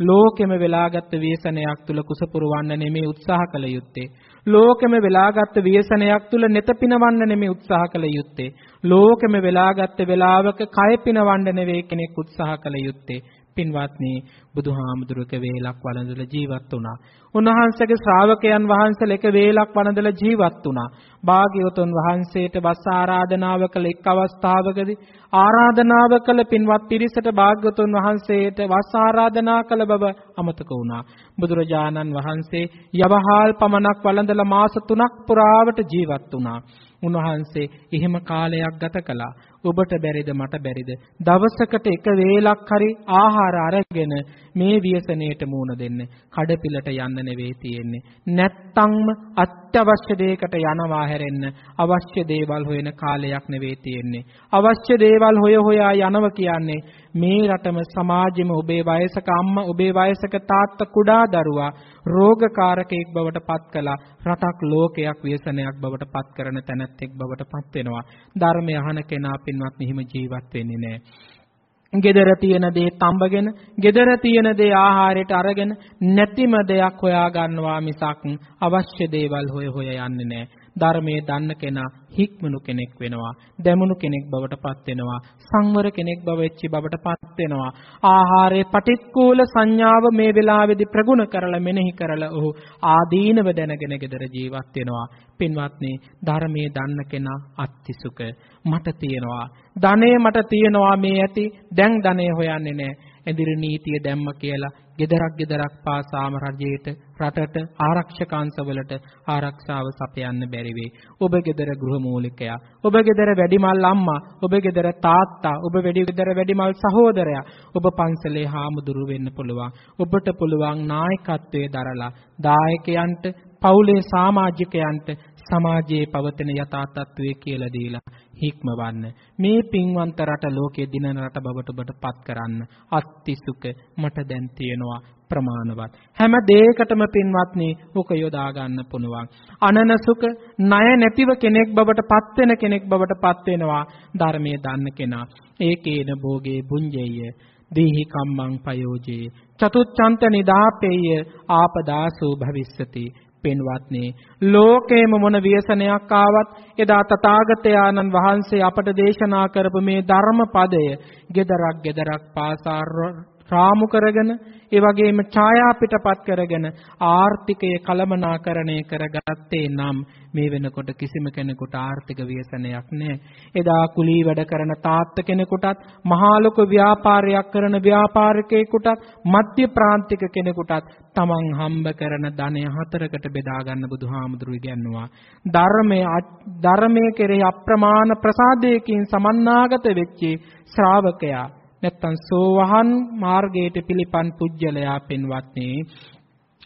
ලෝකෙම වෙලාගත් ව්‍යසනයක් තුල කුසපුරවන්න නෙමේ උත්සාහ කළ යුත්තේ. ලෝකෙම වෙලාගත් ව්‍යසනයක් තුල neත පිනවන්න නෙමේ උත්සාහ කළ යුත්තේ. ලෝකෙම වෙලාගත් වෙලාවක කය පිනවන්න නෙවෙයි කෙනෙක් උත්සාහ කළ යුත්තේ. පින්වත්නි බුදුහාමුදුරුවක වේලක් වළඳලා ජීවත් වුණා. උන්වහන්සේගේ ශ්‍රාවකයන් වහන්සේලා එක වේලක් වළඳලා ජීවත් වුණා. භාග්‍යවතුන් වහන්සේට වස් ආරාධනාව කළ එක් අවස්ථාවකදී ආරාධනාව කළ පින්වත් පිරිසට භාග්‍යවතුන් වහන්සේට වස් ආරාධනා කළ බව අමතක වුණා. බුදුරජාණන් වහන්සේ යවහාල් පමණක් වළඳලා මාස 3ක් පුරාවට ජීවත් වුණා. උන්වහන්සේ එහෙම කාලයක් ගත කළා. ඔබට බැරිද මට බැරිද? දවසකට එක වේලක් හරි ආහාර අරගෙන මේ ව්‍යසනයට මුහුණ දෙන්න කඩපිලට යන්න නෙවෙයි තියෙන්නේ. නැත්තම්ම අත්‍යවශ්‍ය දෙයකට යනවා හැරෙන්න අවශ්‍ය දේවල් හොයන කාලයක් නෙවෙයි තියෙන්නේ. අවශ්‍ය දේවල් හොය හොයා යනවා කියන්නේ මේ රටම සමාජෙම ඔබේ වයසක අම්මා ඔබේ වයසක තාත්තා කුඩා දරුවා රෝගකාරකෙක් බවට පත් කළා රටක් ලෝකයක් ව්‍යසනයක් බවට පත් කරන තැනැත්තෙක් බවට පත් වෙනවා. ධර්මය අහන කෙනා පින්වත් නිහිම ජීවත් වෙන්නේ නැහැ. Gedara තියෙන දේ තඹගෙන gedara තියෙන දේ ආහාරයට අරගෙන නැතිම දෙයක් හොයා ගන්නවා මිසක් අවශ්‍ය දේවල් හොය හොය යන්නේ නැහැ. ධර්මයේ දන්න කෙනා හික්මනු කෙනෙක් වෙනවා දැමුණු කෙනෙක් බවට පත් වෙනවා සංවර කෙනෙක් බව වෙච්චි බවට පත් වෙනවා. ආහාරයේ පටික්කුල සංඥාව මේ වෙලාවේදී ප්‍රගුණ කරලා මෙනෙහි කරලා ඔහු ආදීනව දැනගෙන gedara ජීවත් වෙනවා. පින්වත්නි ධර්මයේ දන්න කෙනා අත්තිසුක මට තියෙනවා. ධනෙ මට තියෙනවා මේ ඇති. දැන් ධනෙ හොයන්නේ නැහැ. එදිරි නීතිය දැම්ම කියලා gedarak gedarak පාසාම රජයට රටට ආරක්ෂක අංශවලට ආරක්ෂාව සපයන්න බැරි වෙයි. ඔබ gedara ගෘහ මූලිකයා, ඔබ gedara වැඩිමල් අම්මා, ඔබ gedara තාත්තා, ඔබ වැඩි gedara වැඩිමල් සහෝදරයා, ඔබ පන්සලේ හාමුදුරු වෙන්න පුළුවන්. ඔබට පුළුවන් නායකත්වයේ දරලා දායකයන්ට, පවුලේ සමාජිකයන්ට සමාජයේ පවතින යථා තත්ත්වය කියලා දීලා හික්මවන්න. මේ පින්වන්ත රට ලෝකයේ දිනන රට බවට ඔබට පත් කරන්න අත්තිසුක මට දැන් තියෙනවා ප්‍රමාණවත්. හැම දෙයකටම පින්වත්නි උක යොදා ගන්න පුළුවන්. අනනසුක ණය නැතිව කෙනෙක් බවට පත් වෙන කෙනෙක් බවට පත් වෙනවා ධර්මයේ දන්න කෙනා. ඒකේන භෝගේ බුඤ්ජෙය්‍ය දීහි කම්මං පයෝජේ. චතුච්ඡන්ත නිදාපේය ආපදාසෝ භවිස්සති. පින්වත්නි. ලෝකේම මොන ව්‍යසනයක් ආවත් එදා තථාගතයන්න් වහන්සේ අපට දේශනා කරපු මේ ධර්ම පදය gedarak gedarak පාසාර රාමු කරගෙන ඒ වගේම ඡායා පිටපත් කරගෙන ආර්ථිකය කළමනාකරණය කරගත්තේ නම් මේ වෙනකොට කිසිම කෙනෙකුට ආර්ථික ව්‍යසනයක් නැහැ. එදා කුලී වැඩ කරන තාත්ත කෙනෙකුටත් මහා ලොකු ව්‍යාපාරයක් කරන ව්‍යාපාරිකයෙකුටත් මධ්‍ය ප්‍රාන්තික කෙනෙකුටත් තමන් හම්බ කරන ධනය හතරකට බෙදා ගන්න බුදුහාමුදුරු ඉගැන්වුවා. ධර්මයේ ධර්මයේ කෙරෙහි අප්‍රමාණ ප්‍රසාදයකින් සමන්නාගත වෙච්ච ශ්‍රාවකයා නැත්තම් සෝවහන් මාර්ගයට පිළිපන් පුජ්‍යලයා පින්වත්නි.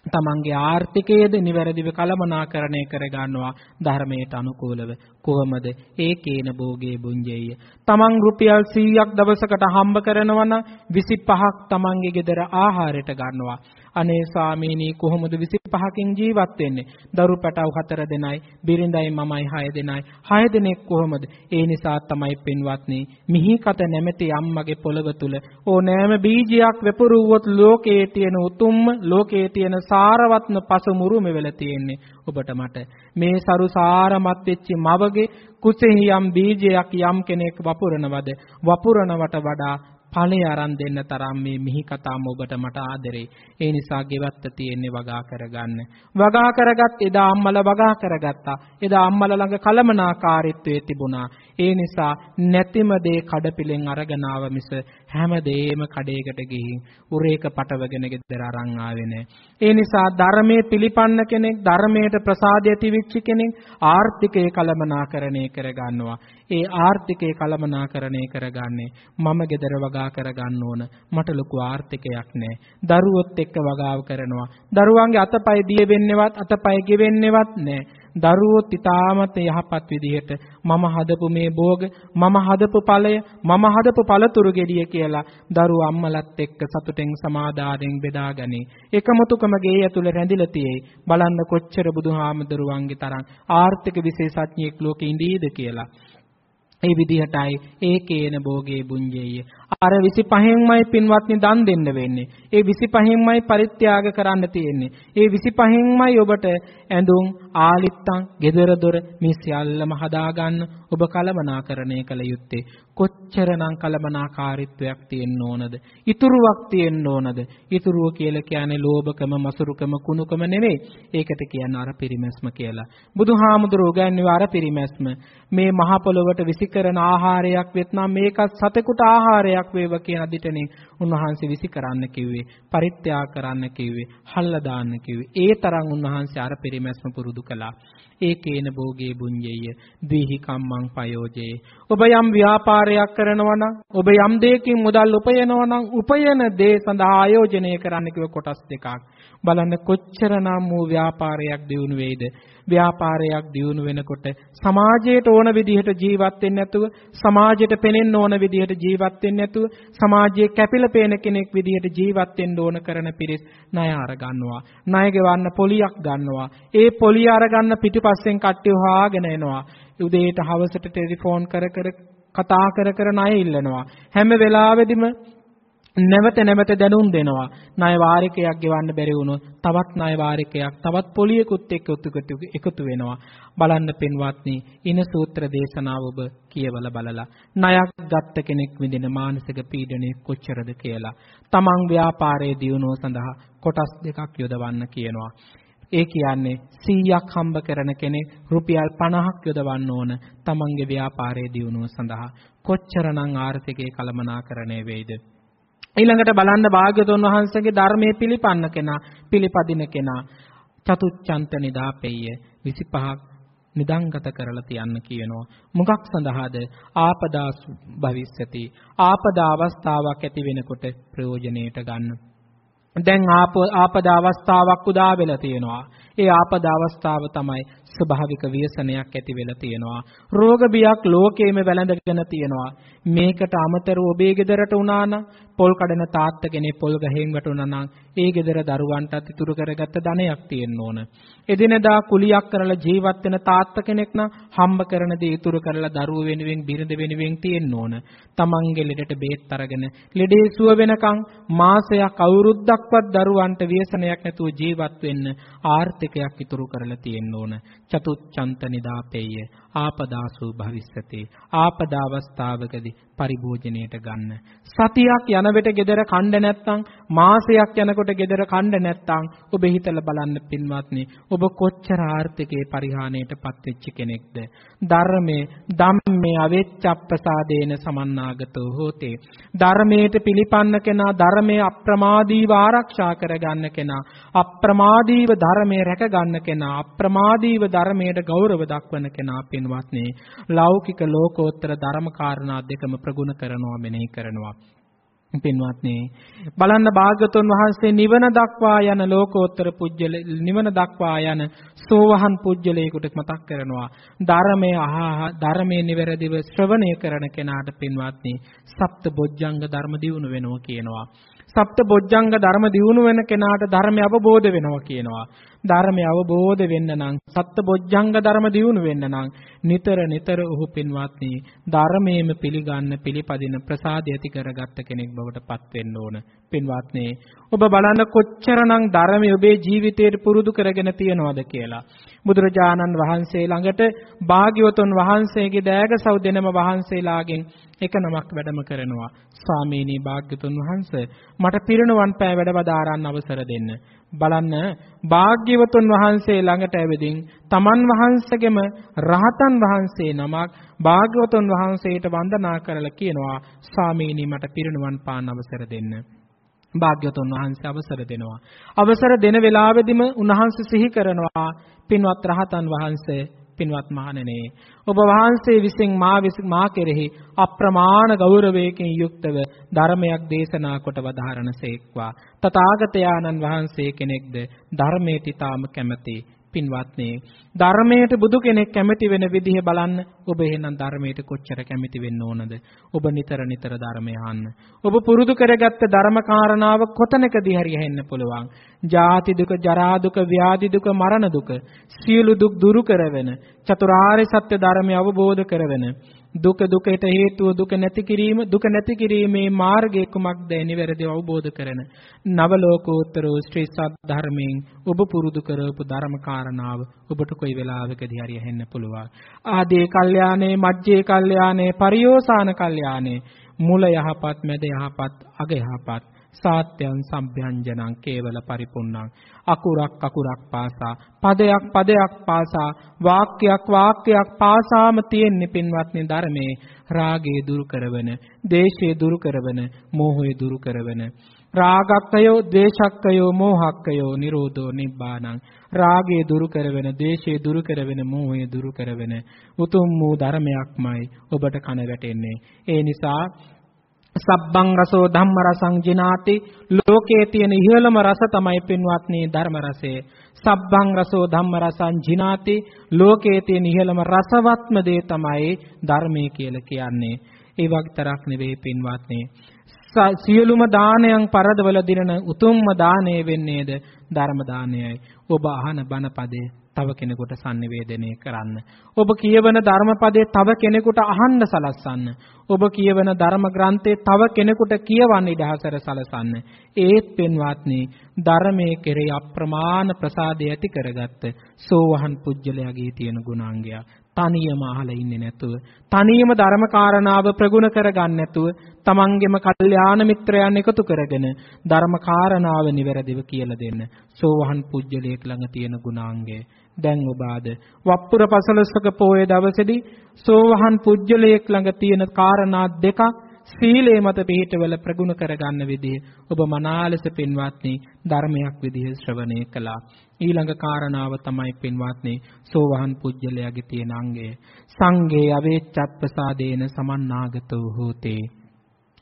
තමන්ගේ ආර්ථිකයේද නිවැරදිව කළමනාකරණය කර ගන්නවා ධර්මයට අනුකූලව. කොහොමද? ඒකේන භෝගේ බුඤ්ජෙය. තමන් රුපියල් 100ක් දවසකට හම්බ කරනවා නම් 25ක් තමන්ගේ ගෙදර ආහාරයට ගන්නවා. අනේ ස්වාමීනි කොහොමද 25කින් ජීවත් වෙන්නේ? දරු පැටව හතර දෙනයි, බිරිඳයි මමයි හය දෙනයි. හය දෙනෙක් කොහොමද? ඒ නිසා තමයි පින්වත්නි, මිහිකත නැමැති අම්මගේ පොළව තුල ඕනෑම බීජයක් වෙපරුවොත් ලෝකයේ තියෙන උතුම්ම ලෝකයේ තියෙන සාරවත්ම පසුමුරුම වෙලා තියෙන්නේ ඔබට මට. මේ සරු සාරමත් වෙච්ච මවගේ කුසෙහි යම් බීජයක් යම් කෙනෙක් වපුරනවද වපුරනවට වඩා ඵලය අරන් දෙන්න තරම් මේ මිහි කතාම ඔබට මට ආදරේ. ඒ නිසා ගෙවත්ත තියෙන්නේ වගා කරගන්න. වගා කරගත් එදා අම්මලා වගා කරගත්තා. එදා අම්මලා ළඟ කලමනාකාරීත්වයේ තිබුණා. ඒ නිසා නැතිම දේ කඩපිලෙන් අරගෙන ආව මිස හැම දෙයක්ම කඩේකට ගිහින් උරේක පටවගෙන ගෙදර අරන් ආවේ නැහැ. ඒ නිසා ධර්මයේ පිළිපන්න කෙනෙක් ධර්මයට ප්‍රසාදය ඇතිවිච්ච කෙනෙක් ආර්ථිකය කලමනාකරණය කරගන්නවා. ඒ ආර්ථිකය කලමනාකරණය කරගන්නේ මම ගෙදර වගා කරගන්න ඕන. මට ලොකු ආර්ථිකයක් නැහැ. දරුවොත් එක්ක වගාව කරනවා. දරුවන්ගේ අතපය දිය වෙන්නේවත් අතපය ගෙවෙන්නේවත් නැහැ. දරුවොත් ඊටාමත් යහපත් විදිහට මම හදපු මේ භෝග මම හදපු ඵලය මම හදපු පළතුරු ගෙඩිය කියලා දරුවෝ අම්මලත් එක්ක සතුටෙන් සමාදානෙන් බෙදාගනි. එකමුතුකම ගේ ඇතුළේ රැඳිලා තියෙයි. බලන්න කොච්චර බුදුහාමුදුරුවන්ගේ තරම් ආර්ථික විශේෂඥයෙක් ලෝකේ ඉඳීද කියලා. ඒ විදිහටයි ඒකේන භෝගේ බුඤ්ජේය. අර 25න්මයි පින්වත්නි දන් දෙන්න වෙන්නේ. ඒ 25න්මයි පරිත්‍යාග කරන්න තියෙන්නේ. ඒ 25න්මයි ඔබට ඇඳුම්, ආලිත්තම්, gedara dora මේ සියල්ලම හදාගන්න ඔබ කලමනාකරණය කළ යුත්තේ. කොච්චරනම් කලමනාකාරීත්වයක් තියෙන්න ඕනද? ඉතුරුවක් තියෙන්න ඕනද? ඉතුරුව කියලා කියන්නේ ලෝභකම, මසුරුකම, කුණුකම නෙවෙයි. ඒකට කියන්නේ අර පිරිමැස්ම කියලා. බුදුහාමුදුරුවෝ උගන්වන්නේ අර පිරිමැස්ම. මේ මහ පොළොවට විසිකරන ආහාරයක් වෙත්නම් මේකත් සතෙකුට ආහාරයක් වේවා කියන අදිටනේ උන්වහන්සේ විසි කරන්න කිව්වේ. පරිත්‍යාග කරන්න කිව්වේ. හල්ලා දාන්න කිව්වේ. ඒ තරම් උන්වහන්සේ අර පිරිමැස්ම පුරුදු කළා. ඒකේන භෝගේ බුඤ්ජේය දීහි කම්මං පයෝජේ ඔබ යම් ව්‍යාපාරයක් කරනවා නම් ඔබ යම් දෙයකින් මුදල් උපයනවා නම් උපයන දේ සඳහා ආයෝජනය කරන්න කිව්ව කොටස් දෙකක් බලන්න කොච්චරනම් වූ ව්‍යාපාරයක් දියුණු වෙයිද ව්‍යාපාරයක් දියුණු වෙනකොට සමාජයට ඕන විදිහට ජීවත් වෙන්නේ නැතුව සමාජයට පෙනෙන්න ඕන විදිහට ජීවත් වෙන්නේ නැතුව සමාජයේ කැපිලා පේන කෙනෙක් විදිහට ජීවත් වෙන්න ඕන කරන පිරිස් ණය අර ගන්නවා. ණය ගෙවන්න පොලියක් ගන්නවා. ඒ පොලිය අර ගන්න පිටිපස්සෙන් කට්ටිය හොයාගෙන එනවා. උදේට හවසට ටෙලිෆෝන් කර කර කතා කර කර ණය ඉල්ලනවා. හැම වෙලාවෙදිම නැවත නැවත දැනුම් දෙනවා. ණය වාරිකයක් ගෙවන්න බැරි වුණොත් තවත් ණය වාරිකයක් තවත් පොලියකුත් එක්ක එකතු වෙනවා. බලන්න පින්වත්නි ඉන සූත්‍ර දේශනාව ඔබ කියවලා බලලා ණයක් ගත්ත කෙනෙක් විඳින මානසික පීඩනය කොච්චරද කියලා. තමන් ව්‍යාපාරයේ දියුණුව සඳහා කොටස් දෙකක් යොදවන්න කියනවා. ඒ කියන්නේ 100ක් හම්බ කරන කෙනෙක් රුපියල් 50ක් යොදවන්න ඕන තමන්ගේ ව්‍යාපාරයේ දියුණුව සඳහා. කොච්චරනම් ආර්ථිකයේ කළමනාකරණය වෙයිද? ඊළඟට බලන්න භාග්‍යතුන් වහන්සේගේ ධර්මයේ පිළිපන්න කෙනා පිළිපදින කෙනා. චතුච්ඡන්ත නිදාපෙය්‍ය 25ක් නිදංගත කරලා තියන්න කියනවා. මොකක් සඳහාද? ආපදා භවිස්සති ආපදා අවස්ථාවක් ඇති වෙනකොට ප්‍රයෝජනෙට ගන්න. දැන් ආපදා අවස්ථාවක් උදා වෙලා තියෙනවා. ඒ ආපදා අවස්ථාව තමයි ස්වභාවික ව්‍යසනයක් ඇති වෙලා තියෙනවා. රෝග බියක් ලෝකයේම වැළඳගෙන තියෙනවා. මේකට අමතරව ඔබේ ගෙදරට උනා නම් පොල් කඩන තාත්ත කෙනෙක් පොල් ගහෙන් වැටුණා නම් ඒ ගෙදර දරුවන්ටත් ඉතුරු කරගත්ත ධනයක් තියෙන්න ඕන. එදිනදා කුලියක් කරලා ජීවත් වෙන තාත්ත කෙනෙක් නම් හම්බ කරන දේ ඉතුරු කරලා දරුවෝ වෙනුවෙන් බිරිඳ වෙනුවෙන් තියෙන්න ඕන. තමන්ගේ ලෙඩට බේත් අරගෙන ලෙඩේ සුව වෙනකන් මාසයක් අවුරුද්දක්වත් දරුවන්ට ව්‍යසනයක් නැතුව ජීවත් වෙන්න ආර්ථිකයක් ඉතුරු කරලා තියෙන්න ඕන. චතුච්ඡන්ත නිදාපෙය්‍ය ආපදාසු භවිස්සති. ආපදා අවස්ථාවකදී පරිභෝජනයට ගන්න. සතියක් යන වෙට gedara කණ්ඩ නැත්තම් මාසයක් යනකොට gedara කණ්ඩ නැත්තම් ඔබ හිතලා බලන්න පින්වත්නි ඔබ කොච්චර ආර්ථිකේ පරිහානියටපත් වෙච්ච කෙනෙක්ද? ධර්මයේ ධම්මේ අවෙච්ඡප්පසාදේන සමන්නාගතෝ හෝතේ. ධර්මයට පිළිපන්න කෙනා ධර්මයේ අප්‍රමාදීව ආරක්ෂා කරගන්න කෙනා අප්‍රමාදීව ධර්මයේ රැකගන්න කෙනා අප්‍රමාදීව ධර්මයට ගෞරව දක්වන කෙනා පින්වත්නි. ලෞකික ලෝකෝත්තර ධර්ම කාරණා දෙකම ප්‍රගුණ කරනවා මෙනෙහි කරනවා. පින්වත්නි බලන්න භාග්‍යතුන් වහන්සේ නිවන දක්වා යන ලෝකෝත්තර පුජ්‍යල නිවන දක්වා යන සෝවහන් පුජ්‍යලයකට මතක් කරනවා. ධර්මයේ අහහ ධර්මයේ නිවැරදිව ශ්‍රවණය කරන කෙනාට පින්වත්නි සප්ත බොජ්ජංග ධර්ම දියුණු වෙනවා කියනවා. සප්ත බොජ්ජංග ධර්ම දියුණු වෙන කෙනාට ධර්මය අවබෝධ වෙනවා කියනවා. ධර්මය අවබෝධ වෙන්න නම් සත්‍ය බොජ්ජංග ධර්ම දියුණු වෙන්න නම් නිතර නිතර ඔහු පින්වත්නි ධර්මයේම පිළිගන්න පිළිපදින ප්‍රසාදය ඇති කරගත්ත කෙනෙක් බවට පත් වෙන්න ඕන. පින්වත්නි ඔබ බලන්න කොච්චරනම් ධර්මය ඔබේ ජීවිතයට පුරුදු කරගෙන තියනවද කියලා. බුදුරජාණන් වහන්සේ ළඟට භාග්‍යවතුන් වහන්සේගේ දෑගසව් දෙනම වහන්සේලාගෙන් එක නමක් වැඩම කරනවා. ස්වාමීනි භාග්‍යතුන් වහන්සේ මට පිරිනුවන් පෑ වැඩවදාරන්න අවසර දෙන්න. බලන්න භාග්‍යවතුන් වහන්සේ ළඟට ඇවිදින් තමන් වහන්සේගෙම රහතන් වහන්සේ නමක් භාග්‍යවතුන් වහන්සේට වන්දනා කරලා කියනවා ස්වාමීනි මට පිරිනුවන් පාන්න අවසර දෙන්න. භාග්‍යවතුන් වහන්සේ අවසර දෙනවා. අවසර දෙන වෙලාවෙදිම උන්වහන්සේ සිහි කරනවා පින්වත් රහතන් වහන්සේ පින්වත් මහණෙනි ඔබ වහන්සේ විසින් මා මා කෙරෙහි අප්‍රමාණ ගෞරවයකින් යුක්තව ධර්මයක් දේශනා කොට වදාරණසේක්වා තථාගතයන්න් වහන්සේ කෙනෙක්ද ධර්මයට ඊටාම කැමැති පින්වත්නි? ධර්මයට බුදු කෙනෙක් කැමති වෙන විදිහ බලන්න ඔබ එහෙනම් ධර්මයට කොච්චර කැමති වෙන්න ඕනද? ඔබ නිතර නිතර ධර්මය අහන්න. ඔබ පුරුදු කරගත්ත ධර්ම කාරණාව කොතනකදී හරි ඇහෙන්න පුළුවන්? ජාති දුක ජරා දුක ව්‍යාධි දුක මරණ දුක සියලු දුක් දුරු කරවෙන චතුරාර්ය සත්‍ය ධර්මය අවබෝධ කරවෙන දුක දුකට හේතුව දුක නැති කිරීම දුක නැති කිරීමේ මාර්ගය කුමක්ද නිවැරදිව අවබෝධ කරන නව ලෝකෝත්තර ශ්‍රී සත්‍ය ධර්මයෙන් ඔබ පුරුදු කරපු ධර්ම කාරණාව ඔබට කොයි වෙලාවකදී හරි ඇහෙන්න පුළුවන්. ආදී කල්යාණේ මජ්ජේ කල්යාණේ පරියෝසాన කල්යාණේ මුල යහපත් මැද යහපත් අග යහපත් සාත්‍යං සම්භ්‍යංජනං කේවල පරිපුන්නං අකුරක් අකුරක් පාසා පදයක් පදයක් පාසා වාක්‍යයක් වාක්‍යයක් පාසාම තියෙන්නේ පින්වත්නි ධර්මයේ. රාගය දුරු කරවන, දේශය දුරු කරවන, මෝහය දුරු කරවන. රාගක්කයෝ ද්වේෂක්කයෝ මෝහක්කයෝ නිරෝධෝ නිබ්බානං. රාගය දුරු කරවෙන ද්වේෂය දුරු කරවෙන මෝහය දුරු කරවෙන. උතුම් වූ ධර්මයක්මයි ඔබට කන වැටෙන්නේ. ඒ නිසා සබ්බං රසෝ ධම්ම රසං ජිනාති. ලෝකයේ තියෙන ඉහළම රස තමයි පින්වත්නි ධර්ම රසය. සබ්බං රසෝ ධම්ම රසං ජිනාති. ලෝකයේ තියෙන ඉහළම රසවත්ම දේ තමයි ධර්මය කියලා කියන්නේ. ඒ වගතරක් නෙවෙයි පින්වත්නි. සියලුම දානයන් පරදවල දිනන උතුම්ම දාණය වෙන්නේද ධර්ම දානයයි ඔබ අහන බණ පදේ තව කෙනෙකුට sannivedanaya කරන්න. ඔබ කියවන ධර්මපදයේ තව කෙනෙකුට අහන්න සලස්සන්න. ඔබ කියවන ධර්ම ග්‍රන්ථයේ තව කෙනෙකුට කියවන්න ඉඩහසර සලසන්න. ඒත් පින්වත්නි ධර්මයේ කෙරෙහි අප්‍රමාණ ප්‍රසාදය ඇති කරගත්ත සෝවහන් පුජ්‍යලයාගේ තියෙන ගුණාංගය. තනියම අහලා ඉන්නේ නැතුව තනියම ධර්ම කාරණාව ප්‍රගුණ කරගන්න නැතුව තමන්ගේම කල්යාණ මිත්‍රයන් එකතු කරගෙන ධර්ම කාරණාව නිවැරදිව කියලා දෙන්න. සෝවහන් පුජ්‍යලයක් ළඟ තියෙන ගුණාංගය. දැන් ඔබ ආද වප්පුර පසළොස්වක පෝය දවසේදී සෝවහන් පුජ්‍යලයක් ළඟ තියෙන කාරණා දෙකක් සීලේ මත පිහිටවල ප්‍රගුණ කරගන්න විදිහ ඔබ මනාලස පින්වත්නි ධර්මයක් විදිහ ශ්‍රවණය කළා. ඊළඟ කාරණාව තමයි පින්වත්නි සෝවහන් පුජ්‍යලයාගේ තියෙන අංගය. සංඝේ අවේච්ඡත්පසාදේන සමන්නාගතෝ හෝතේ.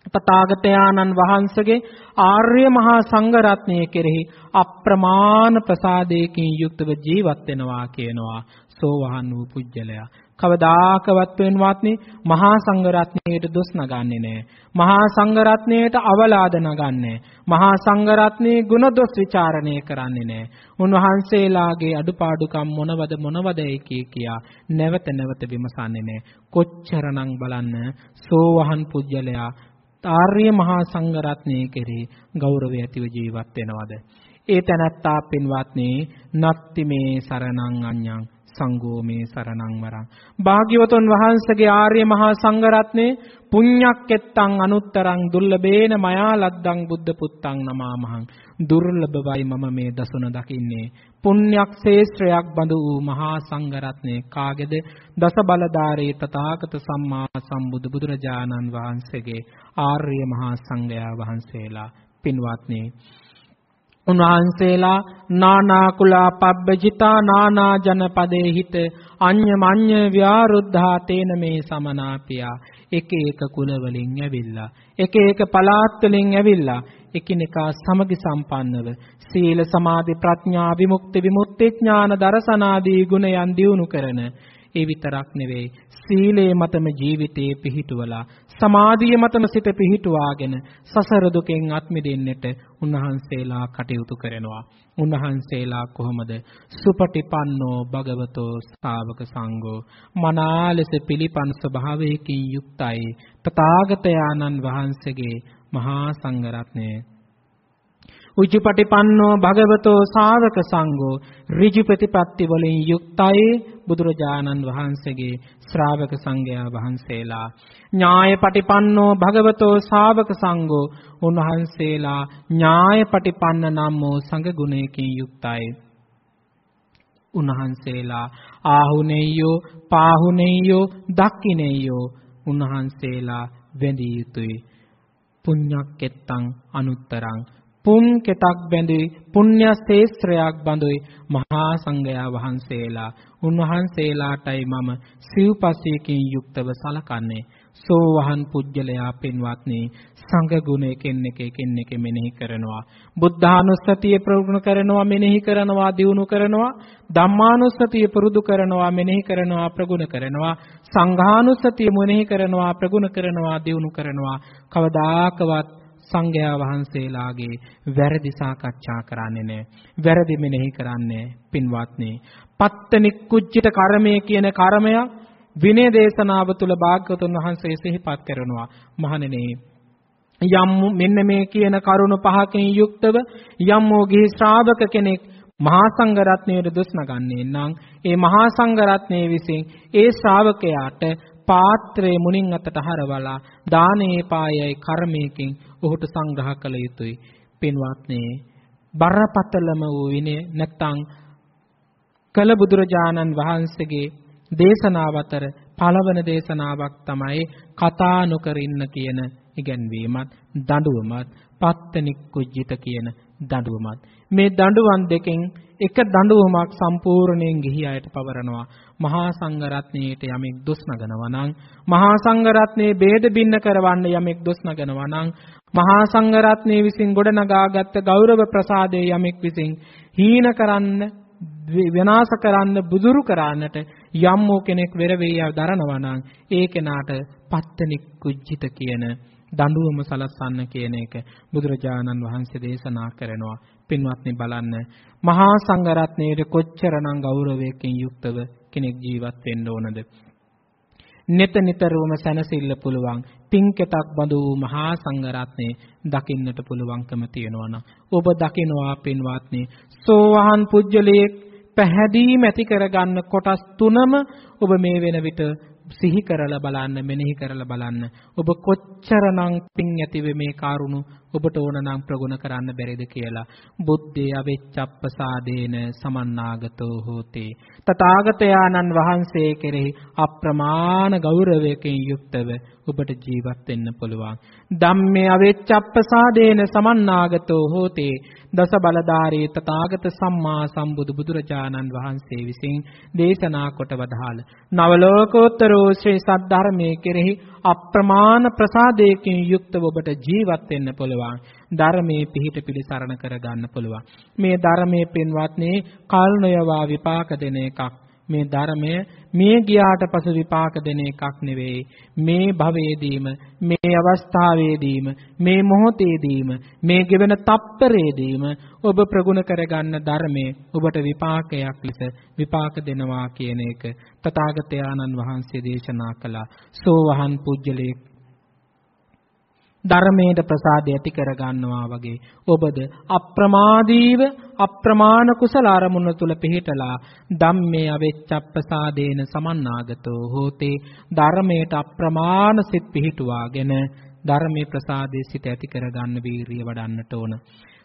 තථාගතයන්න් වහන්සේගේ ආර්ය මහා සංඝ රත්නය කෙරෙහි අප්‍රමාණ ප්‍රසාදයකින් යුක්තව ජීවත් වෙනවා කියනවා සෝවහන් වූ පුජ්‍යලයා. කවදාකවත් වෙනවත්නි මහා සංඝරත්නයට දොස් නගන්නේ නැහැ. මහා සංඝරත්නයට අවලාද නගන්නේ මහා සංඝරත්නයේ ගුණ දොස් ਵਿਚාරණය කරන්නේ නැහැ. උන්වහන්සේලාගේ අඩුපාඩුකම් මොනවද මොනවදයි කිය කියා නැවත නැවත විමසන්නේ නැහැ. කොච්චරනම් බලන්න සෝවහන් පුජ්‍යලයා ආර්ය මහා සංඝරත්නයේ කෙරෙහි ගෞරවය ඇතිව ජීවත් වෙනවද? ඒ තැනැත්තා පින්වත්නි නත්ති මේ සරණං අඤ්ඤං සංඝෝ මේ සරණං වරං. භාග්‍යවතුන් වහන්සේගේ ආර්ය මහා සංඝරත්නේ පුඤ්ඤක්කෙත්තං අනුත්තරං දුර්ලභේන මයා ලද්දං බුද්ධ පුත්තං නමාමහං. දුර්ලභවයි මම මේ දසුන දකින්නේ. පුණ්‍යක් ශේත්‍රයක් බඳු වූ මහා සංඝරත්නේ කාගේද? දස බලධාරී තථාගත සම්මා සම්බුදු බුදුරජාණන් වහන්සේගේ ආර්ය මහා සංඝයා වහන්සේලා. පින්වත්නි උන්වහන්සේලා නානා කුලා පබ්බජිතා නානා ජනපදේ හිත අඤ්ඤ මඤ්ඤ ව්‍යාරුද්ධා තේන මේ සමනාපියා. එක එක කුල වලින් ඇවිල්ලා එක එක පළාත් වලින් ඇවිල්ලා එකිනෙකා සමගි සම්පන්නව සීල සමාධි ප්‍රඥා විමුක්ති විමුක්ති ඥාන දර්ශනාදී ගුණයන් දියුණු කරන ඒ විතරක් නෙවෙයි සීලේ මතම ජීවිතේ පිහිටුවලා සමාධිය මතම සිත පිහිටුවාගෙන සසර දුකෙන් අත් මිදෙන්නට උන්වහන්සේලා කටයුතු කරනවා. උන්වහන්සේලා කොහොමද සුපටිපන්නෝ භගවතෝ ශාවක සංඝෝ මනාලෙස පිළිපන් ස්වභාවයකින් යුක්තයි තථාගතයන්න් වහන්සේගේ මහා සංඝරත්නය උජුපටිපන්නෝ භගවතෝ ශාවක සංඝෝ ඍජු ප්‍රතිපත්ති වලින් යුක්තයි බුදුරජාණන් වහන්සේගේ ශ්‍රාවක සංඝයා වහන්සේලා ඥායපටිපන්නෝ භගවතෝ ශාවක සංඝෝ උන්වහන්සේලා ඥායපටිපන්න නම් වූ සංඝ ගුණයකින් යුක්තයි උන්වහන්සේලා ආහුනෙය්‍යෝ පාහුනෙය්‍යෝ දක්ඛිනෙය්‍යෝ උන්වහන්සේලා වැඳිය යුතුය පුඤ්ඤක්කෙත්තං අනුත්තරං පුන් කෙතක් බැඳුයි පුණ්‍ය ශේස්ත්‍රයක් බඳුයි. මහා සංඝයා වහන්සේලා උන්වහන්සේලාටයි මම සිව්පසයකින් යුක්තව සලකන්නේ. සෝවහන් පුජ්‍යලයා පින්වත්නි සංඝ ගුණ එකින් එක එකින් එක මෙනෙහි කරනවා. බුද්ධානුස්සතිය ප්‍රගුණ කරනවා මෙනෙහි කරනවා දියුණු කරනවා. ධම්මානුස්සතිය පුරුදු කරනවා මෙනෙහි කරනවා ප්‍රගුණ කරනවා. සංඝානුස්සතිය මෙනෙහි කරනවා ප්‍රගුණ කරනවා දියුණු කරනවා. කවදාකවත් සංඝයා වහන්සේලාගේ වැරදි සාකච්ඡා කරන්නේ නැහැ. වැරදි මෙනෙහි කරන්නේ පින්වත්නි. පත්තනි කුජ්ජිත කර්මය කියන කර්මයක් විනය දේශනාව තුළ භාග්‍යවතුන් වහන්සේ සිහිපත් කරනවා. මහණෙනි යම් මෙන්න මේ කියන කරුණ පහකින් යුක්තව යම් මොගී ශ්‍රාවක කෙනෙක් මහා සංඝ රත්නයේ දොස් නගන්නේ නම් ඒ මහා සංඝ රත්නයේ විසින් ඒ ශ්‍රාවකයාට පාත්‍රයේ මුණින් අතට හරවලා දානේ පායයි කර්මයකින් ඔහුට සංග්‍රහ කළ යුතුයි. පින්වත්නි, බරපතලම වූ විනය නැත්තම් කළ බුදුරජාණන් වහන්සේගේ දේශනාව අතර පළවන දේශනාවක් තමයි කතා නොකර ඉන්න කියන ඉගැන්වීමත් දඬුවමත් පත්තනික් කුජ්ජිත කියන දඬුවමත් මේ දඬුවම් දෙකෙන් එක දඬුවමක් සම්පූර්ණයෙන් ගිහි අයට පවරනවා මහා සංඝරත්නයේට යමෙක් දොස් නගනවා නම් මහා සංඝරත්නයේ ભેද බින්න කරවන්න යමෙක් දොස් නගනවා නම් මහා සංඝරත්නයේ විසින් ගොඩනගාගත් ගෞරව ප්‍රසාදයේ යමෙක් විසින් හීන කරන්න විනාශ කරන්න බුදුරු කරන්නට යම් වූ කෙනෙක් වෙර වේය දරනවා නම් ඒ කෙනාට පත්තනික් කුජ්ජිත කියන දඬුවම සලස්සන්න කියන එක බුදුරජාණන් වහන්සේ දේශනා කරනවා. පින්වත්නි බලන්න. මහා සංඝරත්නයේ කොච්චරනම් ගෞරවයකින් යුක්තව කෙනෙක් ජීවත් වෙන්න ඕනද? නිත නිතරම සැනසෙල්ල පුළුවන්. පින්කෙතක් බඳු වූ මහා සංඝරත්නයේ දකින්නට පුළුවන්කම තියෙනවා නම් ඔබ දකිනවා පින්වත්නි සෝවහන් පුජ්‍යලයේ පැහැදීම ඇති කරගන්න කොටස් තුනම ඔබ මේ වෙන විට සිහි කරලා බලන්න මෙනෙහි කරලා බලන්න. ඔබ කොච්චරනම් පින් ඇතිව මේ කාරුණු? ඔබට ඕන නම් ප්‍රගුණ කරන්න බැරිද කියලා. බුද්ධේ අවෙච්චප්පසාදේන සමන්නාගතෝ හෝති. තථාගතයාණන් වහන්සේ කෙරෙහි අප්‍රමාණ ගෞරවයකින් යුක්තව ඔබට ජීවත් වෙන්න පුළුවන්. ධම්මේ අවෙච්චප්පසාදේන සමන්නාගතෝ හෝති. දස බලධාරී තථාගත සම්මා සම්බුදු බුදුරජාණන් වහන්සේ විසින් දේශනා කොට වදාළ. නවලෝකෝත්තරෝ ශ්‍රී සද්ධර්මයේ කෙරෙහි අප්‍රමාණ ප්‍රසාදයකින් යුක්තව ඔබට ජීවත් වෙන්න පුළුවන්. ධර්මයේ පිහිට පිළිසරණ කර ගන්න පුළුවන්. මේ ධර්මයේ පින්වත්නි කල්නයවා විපාක දෙන එකක්. මේ ධර්මය මේ ගියාට පසු විපාක දෙන එකක් නෙවෙයි. මේ භවයේදීම මේ අවස්ථාවේදීම මේ මොහොතේදීම මේ ගෙවෙන තප්පරේදීම ඔබ ප්‍රගුණ කරගන්න ධර්මයේ ඔබට විපාකයක් ලෙස විපාක දෙනවා කියන එක තථාගතයන්න් වහන්සේ දේශනා කළා. සෝවහන් පුජ්‍යලේ ධර්මයේ ප්‍රසාදය ඇති කර ගන්නවා වගේ. ඔබද අප්‍රමාදීව අප්‍රමාණ කුසල අරමුණ තුල පිහිටලා ධම්මේ අවෙච්චප්පසාදේන සමන්නාගතෝ හෝතේ ධර්මයට අප්‍රමාණ සිත් පිහිටුවාගෙන ධර්මයේ ප්‍රසාදයේ සිට ඇති කර ගන්න වීරිය වඩන්නට ඕන.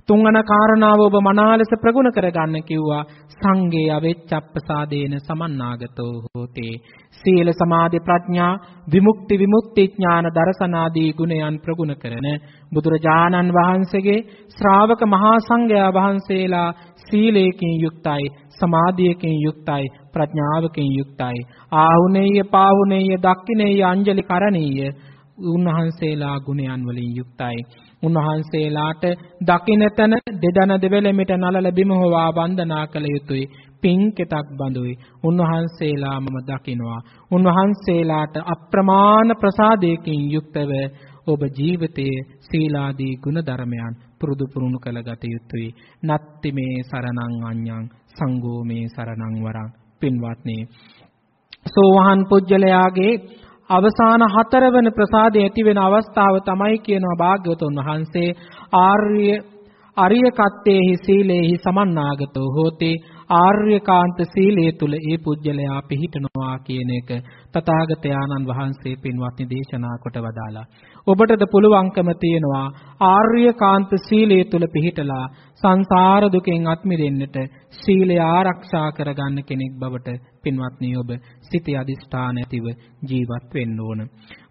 තුන්වන කාරණාව ඔබ මනාලෙස ප්‍රගුණ කරගන්න කිව්වා. සංගේ අවෙච්චප්පසාදේන සමන්නාගතෝ හෝතේ. සීල සමාධි ප්‍රඥා විමුක්ති විමුක්ති ඥාන දර්ශනාදී ගුණයන් ප්‍රගුණ කරන බුදුරජාණන් වහන්සේගේ ශ්‍රාවක මහා සංඝයා වහන්සේලා සීලයෙන් යුක්තයි සමාධියකින් යුක්තයි ප්‍රඥාවකින් යුක්තයි. ආහුනේය පාහුනේය දක්ඛිනේය අංජලි කරණීය උන්වහන්සේලා ගුණයන් වලින් යුක්තයි උන්වහන්සේලාට දකින තැන දෙදන දෙවැලෙමිට නලල බිම හොවා වන්දනා කළ යුතුය පින්කෙතක් බඳුයි. උන්වහන්සේලා මම දකිනවා. උන්වහන්සේලාට අප්‍රමාණ ප්‍රසාදයකින් යුක්තව ඔබ ජීවිතයේ සීලාදී ගුණ ධර්මයන් පුරුදු පුරුණු කළ ගත යුතුයි. නත්ති මේ සරණං අඤ්ඤං සංඝෝ මේ සරණං වරං පින්වත්නි. සෝවහන් පුජ්‍යලයාගේ අවසාන හතරවන ප්‍රසාදය ඇති වෙන අවස්ථාව තමයි කියනවා භාග්‍යවතුන් වහන්සේ. ආර්ය අරියකත්තේහි සීලේහි සමන්නාගතෝ හෝති. ආර්යකාන්ත සීලයේ තුල ඒ පුජ්‍යලයා පිහිටනවා කියන එක තථාගතයන්න් වහන්සේ පින්වත්නි දේශනා කොට වදාලා. ඔබටද පුළුවන්කම තියෙනවා ආර්යකාන්ත සීලයේ තුල පිහිටලා සංසාර දුකෙන් අත් මිදෙන්නට සීලය ආරක්ෂා කරගන්න කෙනෙක් බවට පින්වත්නි ඔබ සිතේ අදිෂ්ඨාන ඇතිව ජීවත් වෙන්න ඕන.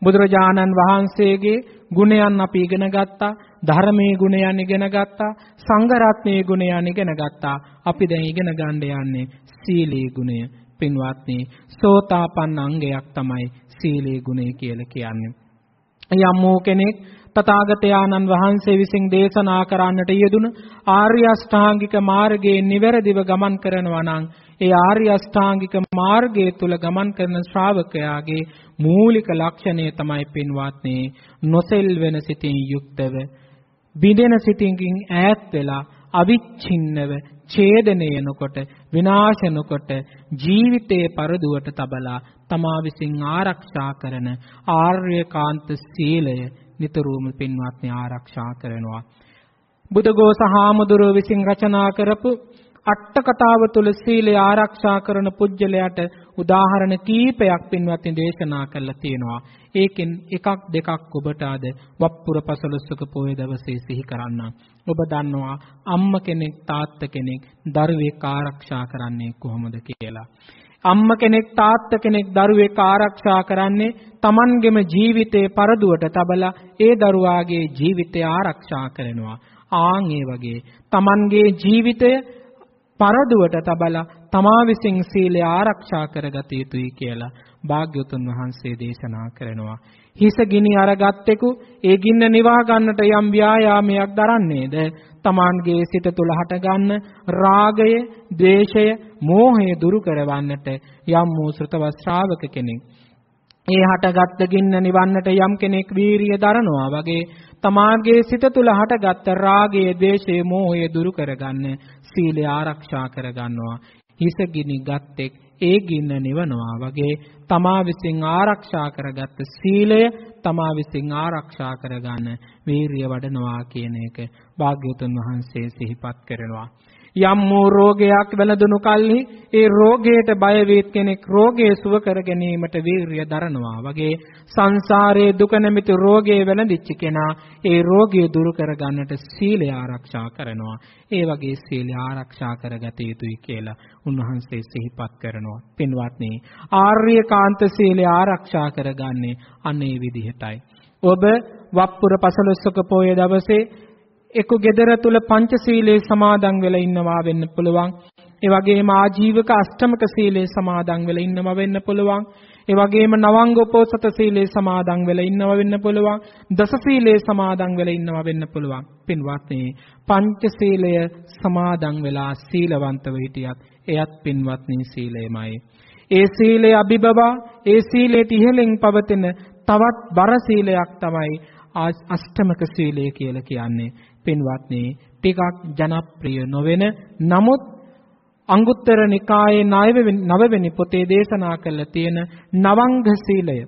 බුදුරජාණන් වහන්සේගේ ගුණයන් අපි ඉගෙන ගත්තා, ධර්මයේ ගුණයන් ඉගෙන ගත්තා, සංඝ රත්නයේ ගුණයන් ඉගෙන ගත්තා. අපි දැන් ඉගෙන ගන්න යන්නේ සීලේ ගුණය. පින්වත්නි, සෝතාපන්න අංගයක් තමයි සීලේ ගුණය කියලා කියන්නේ. යම් කෙනෙක් තථාගතයන්න් වහන්සේ විසින් දේශනා කරන්නට යෙදුන ආර්ය අෂ්ටාංගික මාර්ගයේ නිවැරදිව ගමන් කරනවා නම් ඒ ආර්ය අෂ්ටාංගික මාර්ගයේ තුල ගමන් කරන ශ්‍රාවකයාගේ මූලික ලක්ෂණය තමයි පින්වත්නි නොසෙල් වෙන සිතින් යුක්තව බිඳෙන සිතින්කින් ඈත් වෙලා අවිච්ඡින්නව ඡේදනය නොකොට විනාශ නොකොට ජීවිතයේ පරදුවට තබලා තමා විසින් ආරක්ෂා කරන ආර්යකාන්ත සීලය නිතරම පින්වත්නි ආරක්ෂා කරනවා. බුදගෝස හාමුදුරුව විසින් රචනා කරපු අට කතාව තුල සීලය ආරක්ෂා කරන පුජ්‍යලයට උදාහරණ කීපයක් පින්වත්නි දේශනා කරලා තියෙනවා. ඒකෙන් එකක් දෙකක් ඔබට අද වප්පුර පසළොස්වක පොය දවසේ සිහි කරන්න. ඔබ දන්නවා අම්ම කෙනෙක් තාත්ත කෙනෙක් දරුවෙක් ආරක්ෂා කරන්නේ කොහොමද කියලා. අම්ම කෙනෙක් තාත්ත කෙනෙක් දරුවෙක් ආරක්ෂා කරන්නේ Tamanගෙම ජීවිතේ පරදුවට තබලා ඒ දරුවාගේ ජීවිතය ආරක්ෂා කරනවා. ආන් ඒ වගේ Tamanගේ ජීවිතය පරදුවට තබලා තමා විසින් සීලය ආරක්ෂා කරගත යුතුයි කියලා භාග්‍යවතුන් වහන්සේ දේශනා කරනවා. හිස ගිනි අරගත්තෙකු ඒ ගින්න නිවා ගන්නට යම් ව්‍යායාමයක් දරන්නේද? තමාන්ගේ සිත තුළ හටගන්න රාගය, ද්වේෂය, මෝහය දුරු කරවන්නට යම් වූ ශ්‍රතව ශ්‍රාවක කෙනෙක් ඒ හටගත් ගින්න නිවන්නට යම් කෙනෙක් වීරිය දරනවා වගේ තමාගේ සිත තුළ හටගත් රාගය, ද්වේෂය, මෝහය දුරු කරගන්න සීලය ආරක්ෂා කරගන්නවා. හිස ගිනි ගත්තෙක් ඒ ගින්න නිවනවා වගේ තමා විසින් ආරක්ෂා කරගත්ත සීලය තමා විසින් ආරක්ෂා කරගන්න වීරිය වඩනවා කියන එක භාග්‍යවතුන් වහන්සේ සිහිපත් කරනවා. යම් වූ රෝගයක් වැළඳුණු කල්හි ඒ රෝගයට බය වේත් කෙනෙක් රෝගය සුව කර ගැනීමට වීරිය දරනවා වගේ සංසාරයේ දුක නැමැති රෝගය වැළඳිච්ච කෙනා ඒ රෝගය දුරු කර ගන්නට සීලය ආරක්ෂා කරනවා. ඒ වගේ සීලය ආරක්ෂා කරගත යුතුයි කියලා උන්වහන්සේ සිහිපත් කරනවා. පින්වත්නි ආර්යකාන්ත සීලය ආරක්ෂා කරගන්නේ අනේ විදිහටයි. ඔබ වප්පුර පසළොස්වක පොය දවසේ එක්ක gedara තුල පංචශීලයේ සමාදන් වෙලා ඉන්නවා වෙන්න පුළුවන්. ඒ වගේම ආජීවක අෂ්ටමක සීලයේ සමාදන් වෙලා ඉන්නවා වෙන්න පුළුවන්. ඒ වගේම නවංග උපෝසත සීලයේ සමාදන් වෙලා ඉන්නවා වෙන්න පුළුවන්. දස සීලයේ සමාදන් වෙලා ඉන්නවා වෙන්න පුළුවන්. පින්වත්නි, පංචශීලය සමාදන් වෙලා සීලවන්තව හිටියත් එයත් පින්වත්නි සීලයමයි. ඒ සීලය අභිබවා ඒ සීලයට ඉහළින් පවතින තවත් බර සීලයක් තමයි අෂ්ටමක සීලය කියලා කියන්නේ. පින්වත්නි. ටිකක් ජනප්‍රිය නොවන නමුත් අංගුත්තර නිකායේ නවවෙනි පොතේ දේශනා කරලා තියෙන නවංග සීලය.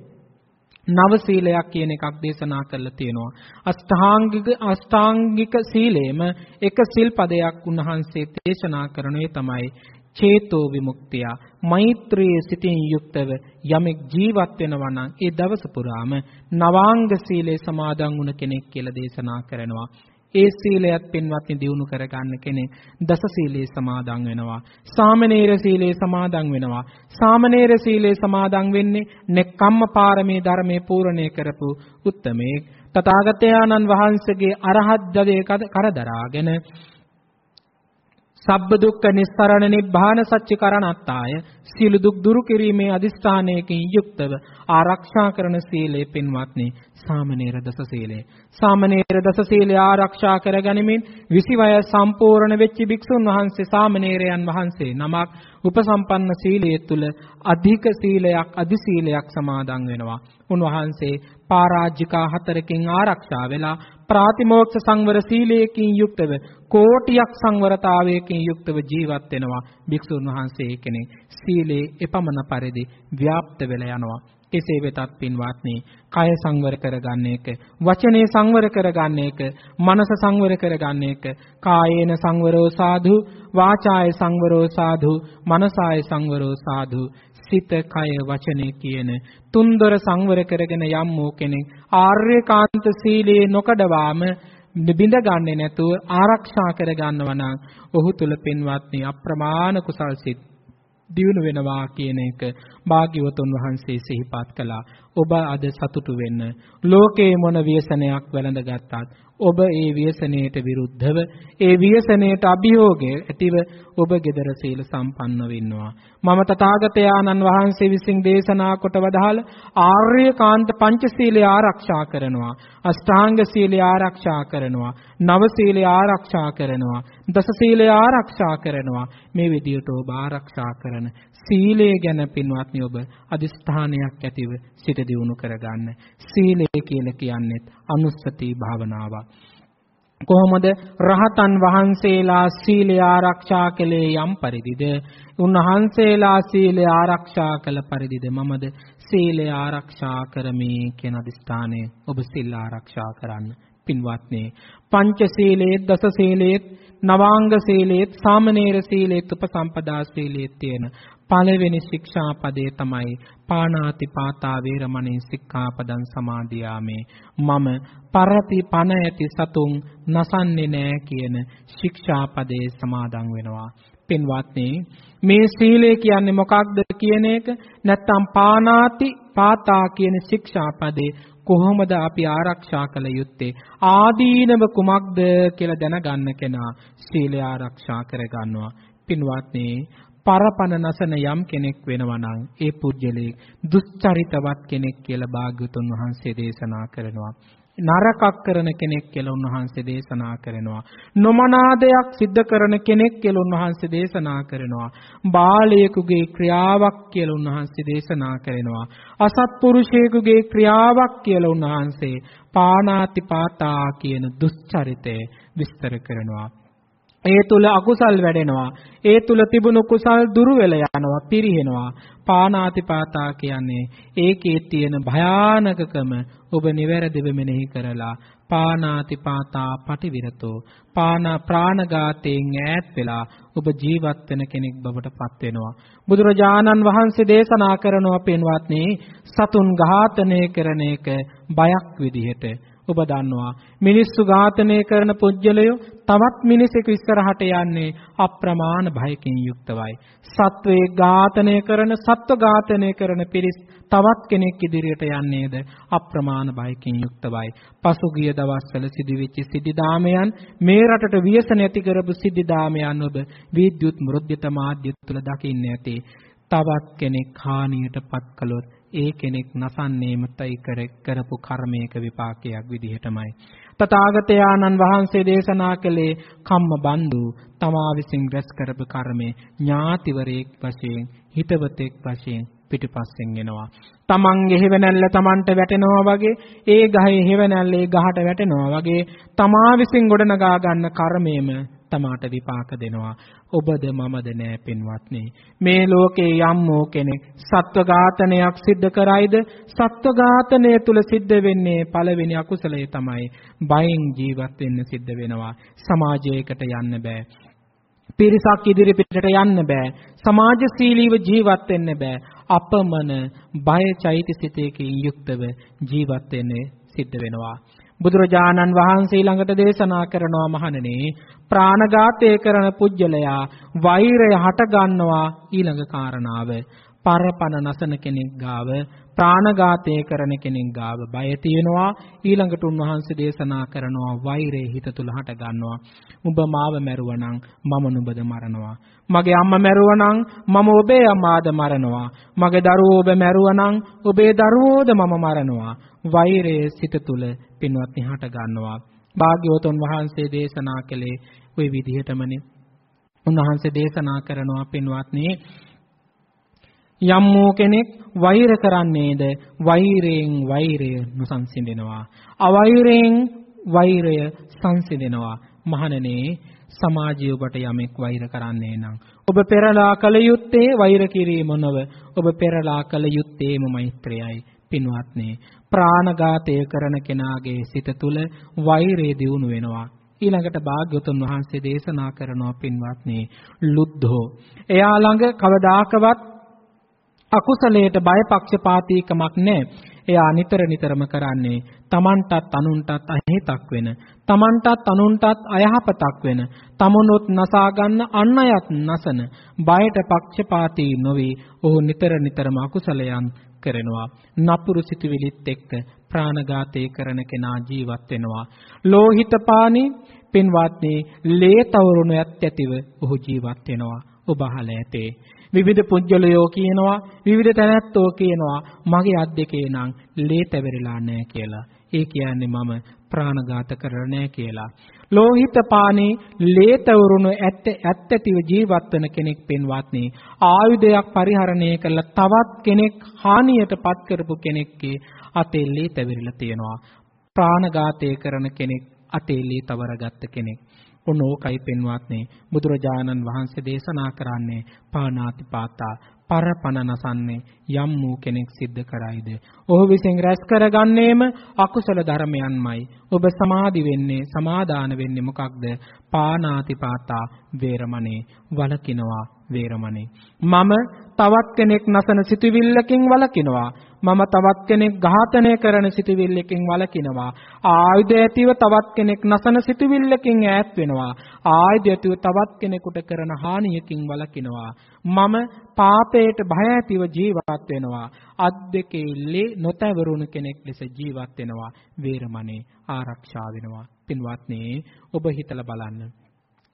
නව සීලයක් කියන එකක් දේශනා කරලා තියෙනවා. අෂ්ටාංගික අෂ්ටාංගික සීලේම එක සිල්පදයක් උන්වහන්සේ දේශනා කරනුවේ තමයි චේතෝ විමුක්තිය. මෛත්‍රියේ සිටින් යුක්තව යමෙක් ජීවත් වෙනවා නම් ඒ දවස පුරාම නවාංග සීලේ සමාදන් වුණ කෙනෙක් කියලා දේශනා කරනවා. ඒ සීලයත් පින්වත්නි දිනු කරගන්න කෙනෙක් දස සීලේ සමාදන් වෙනවා. සාමනීර සීලේ සමාදන් වෙනවා. සාමනීර සීලේ සමාදන් වෙන්නේ නෙක්ඛම්ම පාරමී ධර්මයේ පූර්ණේ කරපු උත්තමේ තථාගතයන්න් වහන්සේගේ අරහත් දවේ කරදරාගෙන සබ්බ දුක්ඛ නිස්සරණ නිබ්බාන සත්‍ය කරණත්තාය සීල දුක් දුරු කිරීමේ අදිස්ථානයකින් යුක්තව ආරක්ෂා කරන සීලේ පින්වත්නි සාමනීර දස සීලය. සාමනීර දස සීලය ආරක්ෂා කරගනිමින් 20 වය සම්පූර්ණ වෙච්ච භික්ෂුන් වහන්සේ සාමනීරයන් වහන්සේ නමක් උපසම්පන්න සීලයේ තුල අධික සීලයක් අධි සීලයක් සමාදන් වෙනවා. උන්වහන්සේ පරාජිකා හතරකින් ආරක්ෂා වෙලා ප්‍රාතිමෝක්ෂ සංවර සීලයකින් යුක්තව කෝටියක් සංවරතාවයකින් යුක්තව ජීවත් වෙනවා. භික්ෂුන් වහන්සේ කෙනෙක් සීලේ එපමණ පරිදි ව්‍යාප්ත වෙලා යනවා. කෙසේ වෙතත් පින්වත්නි කය සංවර කරගන්න එක වචනේ සංවර කරගන්න එක මනස සංවර කරගන්න එක කායේන සංවරෝ සාධු වාචාය සංවරෝ සාධු මනසාය සංවරෝ සාධු සිත කය වචනේ කියන තුන්දොර සංවර කරගෙන යම් වූ කෙනෙක් ආර්යකාන්ත සීලේ නොකඩවාම බිඳ ගන්නේ නැතුව ආරක්ෂා කර ගන්නවා නම් ඔහු තුල පින්වත්නි අප්‍රමාණ කුසල් සිත් දියුණු වෙනවා කියන එක භාග්‍යවතුන් වහන්සේ සිහිපත් කළා. ඔබ අද සතුටු වෙන්න. ලෝකේ මොන ව්‍යසනයක් වැළඳගත්තත් ඔබ ඒ ව්‍යසනයට විරුද්ධව ඒ ව්‍යසනයට අභියෝගය ඇතිව ඔබ gedara සීල සම්පන්න වෙන්නවා. මම තථාගතයන්න් වහන්සේ විසින් දේශනා කොට වදාළ ආර්යකාන්ත පංචශීලය ආරක්ෂා කරනවා. අෂ්ටාංග සීලය ආරක්ෂා කරනවා. නව සීලය ආරක්ෂා කරනවා. දස සීලය ආරක්ෂා කරනවා. මේ විදියට ඔබ ආරක්ෂා කරන සීලය ගැන පින්වත්නි ඔබ අදිස්ථානයක් ඇතිව සිත දියුණු කරගන්න. සීලය කියලා කියන්නේ අනුස්සති භාවනාවක්. කොහොමද රහතන් වහන්සේලා සීලය ආරක්ෂා කළේ යම් පරිදිද? උන්වහන්සේලා සීලය ආරක්ෂා කළ පරිදිද මමද? සීලය ආරක්ෂා කරමි කියන අදිස්ථානය ඔබ සීල ආරක්ෂා කරන්න පින්වත්නි. පංචශීලයේ දස සීලයේ නවාංග සීලයේ සාමනීර සීලයේ උපසම්පදා සීලයේ තියෙන පළවෙනි ශික්ෂාපදේ තමයි පාණාති පාතා වේරමණී සික්ඛාපදං සමාදියාමේ. මම පරති පන ඇති සතුන් නසන්නේ නෑ කියන ශික්ෂාපදේ සමාදන් වෙනවා. පින්වත්නි මේ සීලය කියන්නේ මොකක්ද කියන එක? නැත්තම් පාණාති පාතා කියන ශික්ෂාපදේ කොහොමද අපි ආරක්ෂා කළ යුත්තේ ආදීනව කුමක්ද කියලා දැනගන්න කෙනා සීලය ආරක්ෂා කරගන්නවා පින්වත්නි පරපණ නසන යම් කෙනෙක් වෙනවා නම් ඒ පුජ්‍යලේ දුස්චරිතවත් කෙනෙක් කියලා භාග්‍යතුන් වහන්සේ දේශනා කරනවා. නරකක් කරන කෙනෙක් කියලා උන්වහන්සේ දේශනා කරනවා. නොමනා දෙයක් සිද්ධ කරන කෙනෙක් කියලා උන්වහන්සේ දේශනා කරනවා. බාලයෙකුගේ ක්‍රියාවක් කියලා උන්වහන්සේ දේශනා කරනවා. අසත්පුරුෂයෙකුගේ ක්‍රියාවක් කියලා උන්වහන්සේ පාණාතිපාතා කියන දුස්චරිතය විස්තර කරනවා. ඒ තුල අකුසල් වැඩෙනවා. ඒ තුල තිබුණු කුසල් දුරු වෙලා යනවා, පිරිහෙනවා. පානාතිපාතා කියන්නේ ඒකේ තියෙන භයානකකම ඔබ නිවැරදිව මෙනෙහි කරලා පානාතිපාතා පටිවිරතෝ පාන ප්‍රාණඝාතයෙන් ඈත් වෙලා ඔබ ජීවත් වෙන කෙනෙක් බවට පත් වෙනවා බුදුරජාණන් වහන්සේ දේශනා කරනවා පින්වත්නි සතුන් ඝාතනය කරන එක බයක් විදිහට ඔබ දන්නවා මිනිස්සු ඝාතනය කරන පුජ්‍යලයෝ තවත් මිනිසෙකු ඉස්සරහට යන්නේ අප්‍රමාණ භයකින් යුක්තවයි. සත්වයේ ඝාතනය කරන සත්ව ඝාතනය කරන පිරිස් තවත් කෙනෙක් ඉදිරියට යන්නේද අප්‍රමාණ භයකින් යුක්තවයි. පසුගිය දවස්වල සිදුවෙච්ච සිද්ධාමයන් මේ රටට ව්‍යසන ඇති කරපු සිද්ධාමයන් ඔබ විද්‍යුත් මෘද්‍යත මාධ්‍ය තුල දකින්න ඇති. තවත් කෙනෙක් හානියටපත් කළොත් ඒ කෙනෙක් නසන්නේමතයි කර කරපු කර්මයක විපාකයක් විදිහටමයි. තථාගතයන්න් වහන්සේ දේශනා කළේ කම්ම බන්දු තමා විසින් රැස් කරපු කර්මය ඥාතිවරයෙක් වශයෙන් හිතවතෙක් වශයෙන් පිටිපස්සෙන් එනවා. තමන්ගේ හේවණල්ල තමන්ට වැටෙනවා වගේ ඒ ගහේ හේවණල්ල ඒ ගහට වැටෙනවා වගේ තමා විසින් ගොඩනගා ගන්න කර්මයේම තමාට විපාක දෙනවා. ඔබද මමද නෑ පින්වත්නි. මේ ලෝකේ යම් වූ කෙනෙක් සත්ව ඝාතනයක් සිද්ධ කරයිද සත්ව ඝාතනය තුල සිද්ධ වෙන්නේ පළවෙනි අකුසලය තමයි බයෙන් ජීවත් වෙන්න සිද්ධ වෙනවා. සමාජයකට යන්න බෑ. පිරිසක් ඉදිරි පිටට යන්න බෑ. සමාජශීලීව ජීවත් වෙන්න බෑ. අපමණ බය චෛතසිතයකින් යුක්තව ජීවත් වෙන්න සිද්ධ වෙනවා. බුදුරජාණන් වහන්සේ ළඟට දේශනා කරනවා මහණෙනි ප්‍රාණඝාතය කරන පුජ්‍යලයා වෛරය හට ගන්නවා ඊළඟ කාරණාව. පරපණ නසන කෙනෙක් ගාව ප්‍රාණඝාතය කරන කෙනෙක් ගාව බය තියෙනවා. ඊළඟට උන්වහන්සේ දේශනා කරනවා වෛරය හිත තුල හට ගන්නවා. උඹ මාව මැරුවනම් මම නුඹද මරනවා. මගේ අම්මා මැරුවනම් මම ඔබේ අම්මාද මරනවා. මගේ දරුවෝ ඔබ මැරුවනම් ඔබේ දරුවෝද මම මරනවා. වෛරය සිත තුල පින්වත්නි හට ගන්නවා. භාග්‍යවතුන් වහන්සේ දේශනා කළේ ওই විදිහටමනේ. උන්වහන්සේ දේශනා කරනවා පින්වත්නි යම් වූ කෙනෙක් වෛර කරන්නේද? වෛරයෙන් වෛරය නොසන්සිඳෙනවා. අවෛරයෙන් වෛරය සංසිඳෙනවා. මහණනේ සමාජය ඔබට යමෙක් වෛර කරන්නේ නම් ඔබ පෙරලා කල යුත්තේ වෛර කිරීම නොව ඔබ පෙරලා කල යුත්තේම මෛත්‍රියයි. පින්වත්නි ප්‍රාණඝාතය කරන කෙනාගේ සිත තුළ වෛරය දියුණු වෙනවා. ඊළඟට භාග්‍යවතුන් වහන්සේ දේශනා කරනවා පින්වත්නි ලුද්ධෝ එයා ළඟ කවදාකවත් අකුසලයට බයපක්ෂපාතීකමක් නැහැ. එයා නිතර නිතරම කරන්නේ තමන්ටත් අනුන්ටත් අහිතක් වෙන තමන්ටත් අනුන්ටත් අයහපතක් වෙන තමනුත් නසා ගන්න අන් අයත් නසන බයට පක්ෂපාතී නොවි ඔහු නිතර නිතරම අකුසලයන් කරනවා. නපුරු සිතුවිලිත් එක්ක ප්‍රාණඝාතය කරන කෙනා ජීවත් වෙනවා. ලෝහිත පානි පින්වත්නි ලේ තවරුණු ඇත්තැතිව ඔහු ජීවත් වෙනවා. ඔබ අහලා ඇතේ. විවිධ පුජ්‍යලයෝ කියනවා විවිධ තැනැත්තෝ කියනවා මගේ අත් දෙකේ නම් ලේ තැවරිලා නැහැ කියලා. ඒ කියන්නේ මම ප්‍රාණඝාත කරලා නැහැ කියලා. ලෝහිත පානේ ලේ තවරුණු ඇත්ත ඇත්තටිව ජීවත් වෙන කෙනෙක් පෙන්වත්නි ආයුධයක් පරිහරණය කරලා තවත් කෙනෙක් හානියටපත් කරපු කෙනෙක්ගේ අතේ ලේ තැවිරිලා තියෙනවා. ප්‍රාණඝාතය කරන කෙනෙක් අතේ ලේ තවරගත්ත කෙනෙක්. ඔන්න ඕකයි පෙන්වත්නේ. බුදුරජාණන් වහන්සේ දේශනා කරන්නේ පානාති පාතා පරපණ නසන්නේ යම් වූ කෙනෙක් සිද්ධ කරයිද? ඔහු විසින් රැස් කරගන්නේම අකුසල ධර්මයන්මයි. ඔබ සමාදි වෙන්නේ සමාදාන වෙන්නේ මොකක්ද? පානාති පාතා වේරමණේ වලකිනවා වේරමණේ. මම තවත් කෙනෙක් නසන සිතුවිල්ලකින් වලකිනවා මම තවත් කෙනෙක් ඝාතනය කරන සිතුවිල්ලකින් වළකිනවා. ආයුධ ඇතිව තවත් කෙනෙක් නසන සිතුවිල්ලකින් ඈත් වෙනවා. ආයුධ ඇතිව තවත් කෙනෙකුට කරන හානියකින් වළකිනවා. මම පාපයට බය ඇතිව ජීවත් වෙනවා. අත් දෙකේ ලේ නොතවරුණු කෙනෙක් ලෙස ජීවත් වෙනවා. වේරමණේ ආරක්ෂා වෙනවා. පින්වත්නි ඔබ හිතලා බලන්න.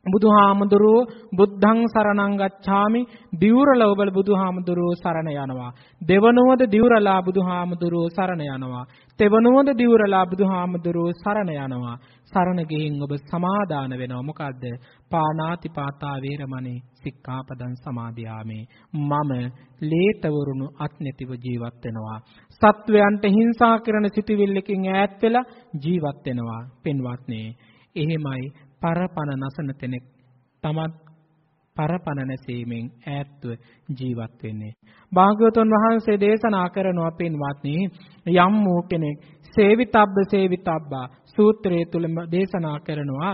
බුදුහාමුදුරුව බුද්ධං සරණං ගච්ඡාමි. දිවුරලා ඔබ බුදුහාමුදුරුව සරණ යනවා. දෙවනුවද දිවුරලා බුදුහාමුදුරුව සරණ යනවා. තෙවනුවද දිවුරලා බුදුහාමුදුරුව සරණ යනවා. සරණ ගිහින් ඔබ සමාදාන වෙනවා. මොකද්ද? පානාති පාතා වේරමණේ සික්ඛාපදං සමාදියාමේ. මම ලේතවරුණු අත් නැතිව ජීවත් වෙනවා. සත්වයන්ට හිංසා කරන සිටිවිල්ලකින් ඈත් වෙලා ජීවත් වෙනවා. පින්වත්නි එහෙමයි පරපණ නසන තැනෙක් තමත් පරපණ නැසීමෙන් ඈත්ව ජීවත් වෙන්නේ. භාග්‍යවතුන් වහන්සේ දේශනා කරනවා පින්වත්නි යම් වූ කෙනෙක් සේවිතබ්බ සේවිතබ්බා සූත්‍රයේ තුලම දේශනා කරනවා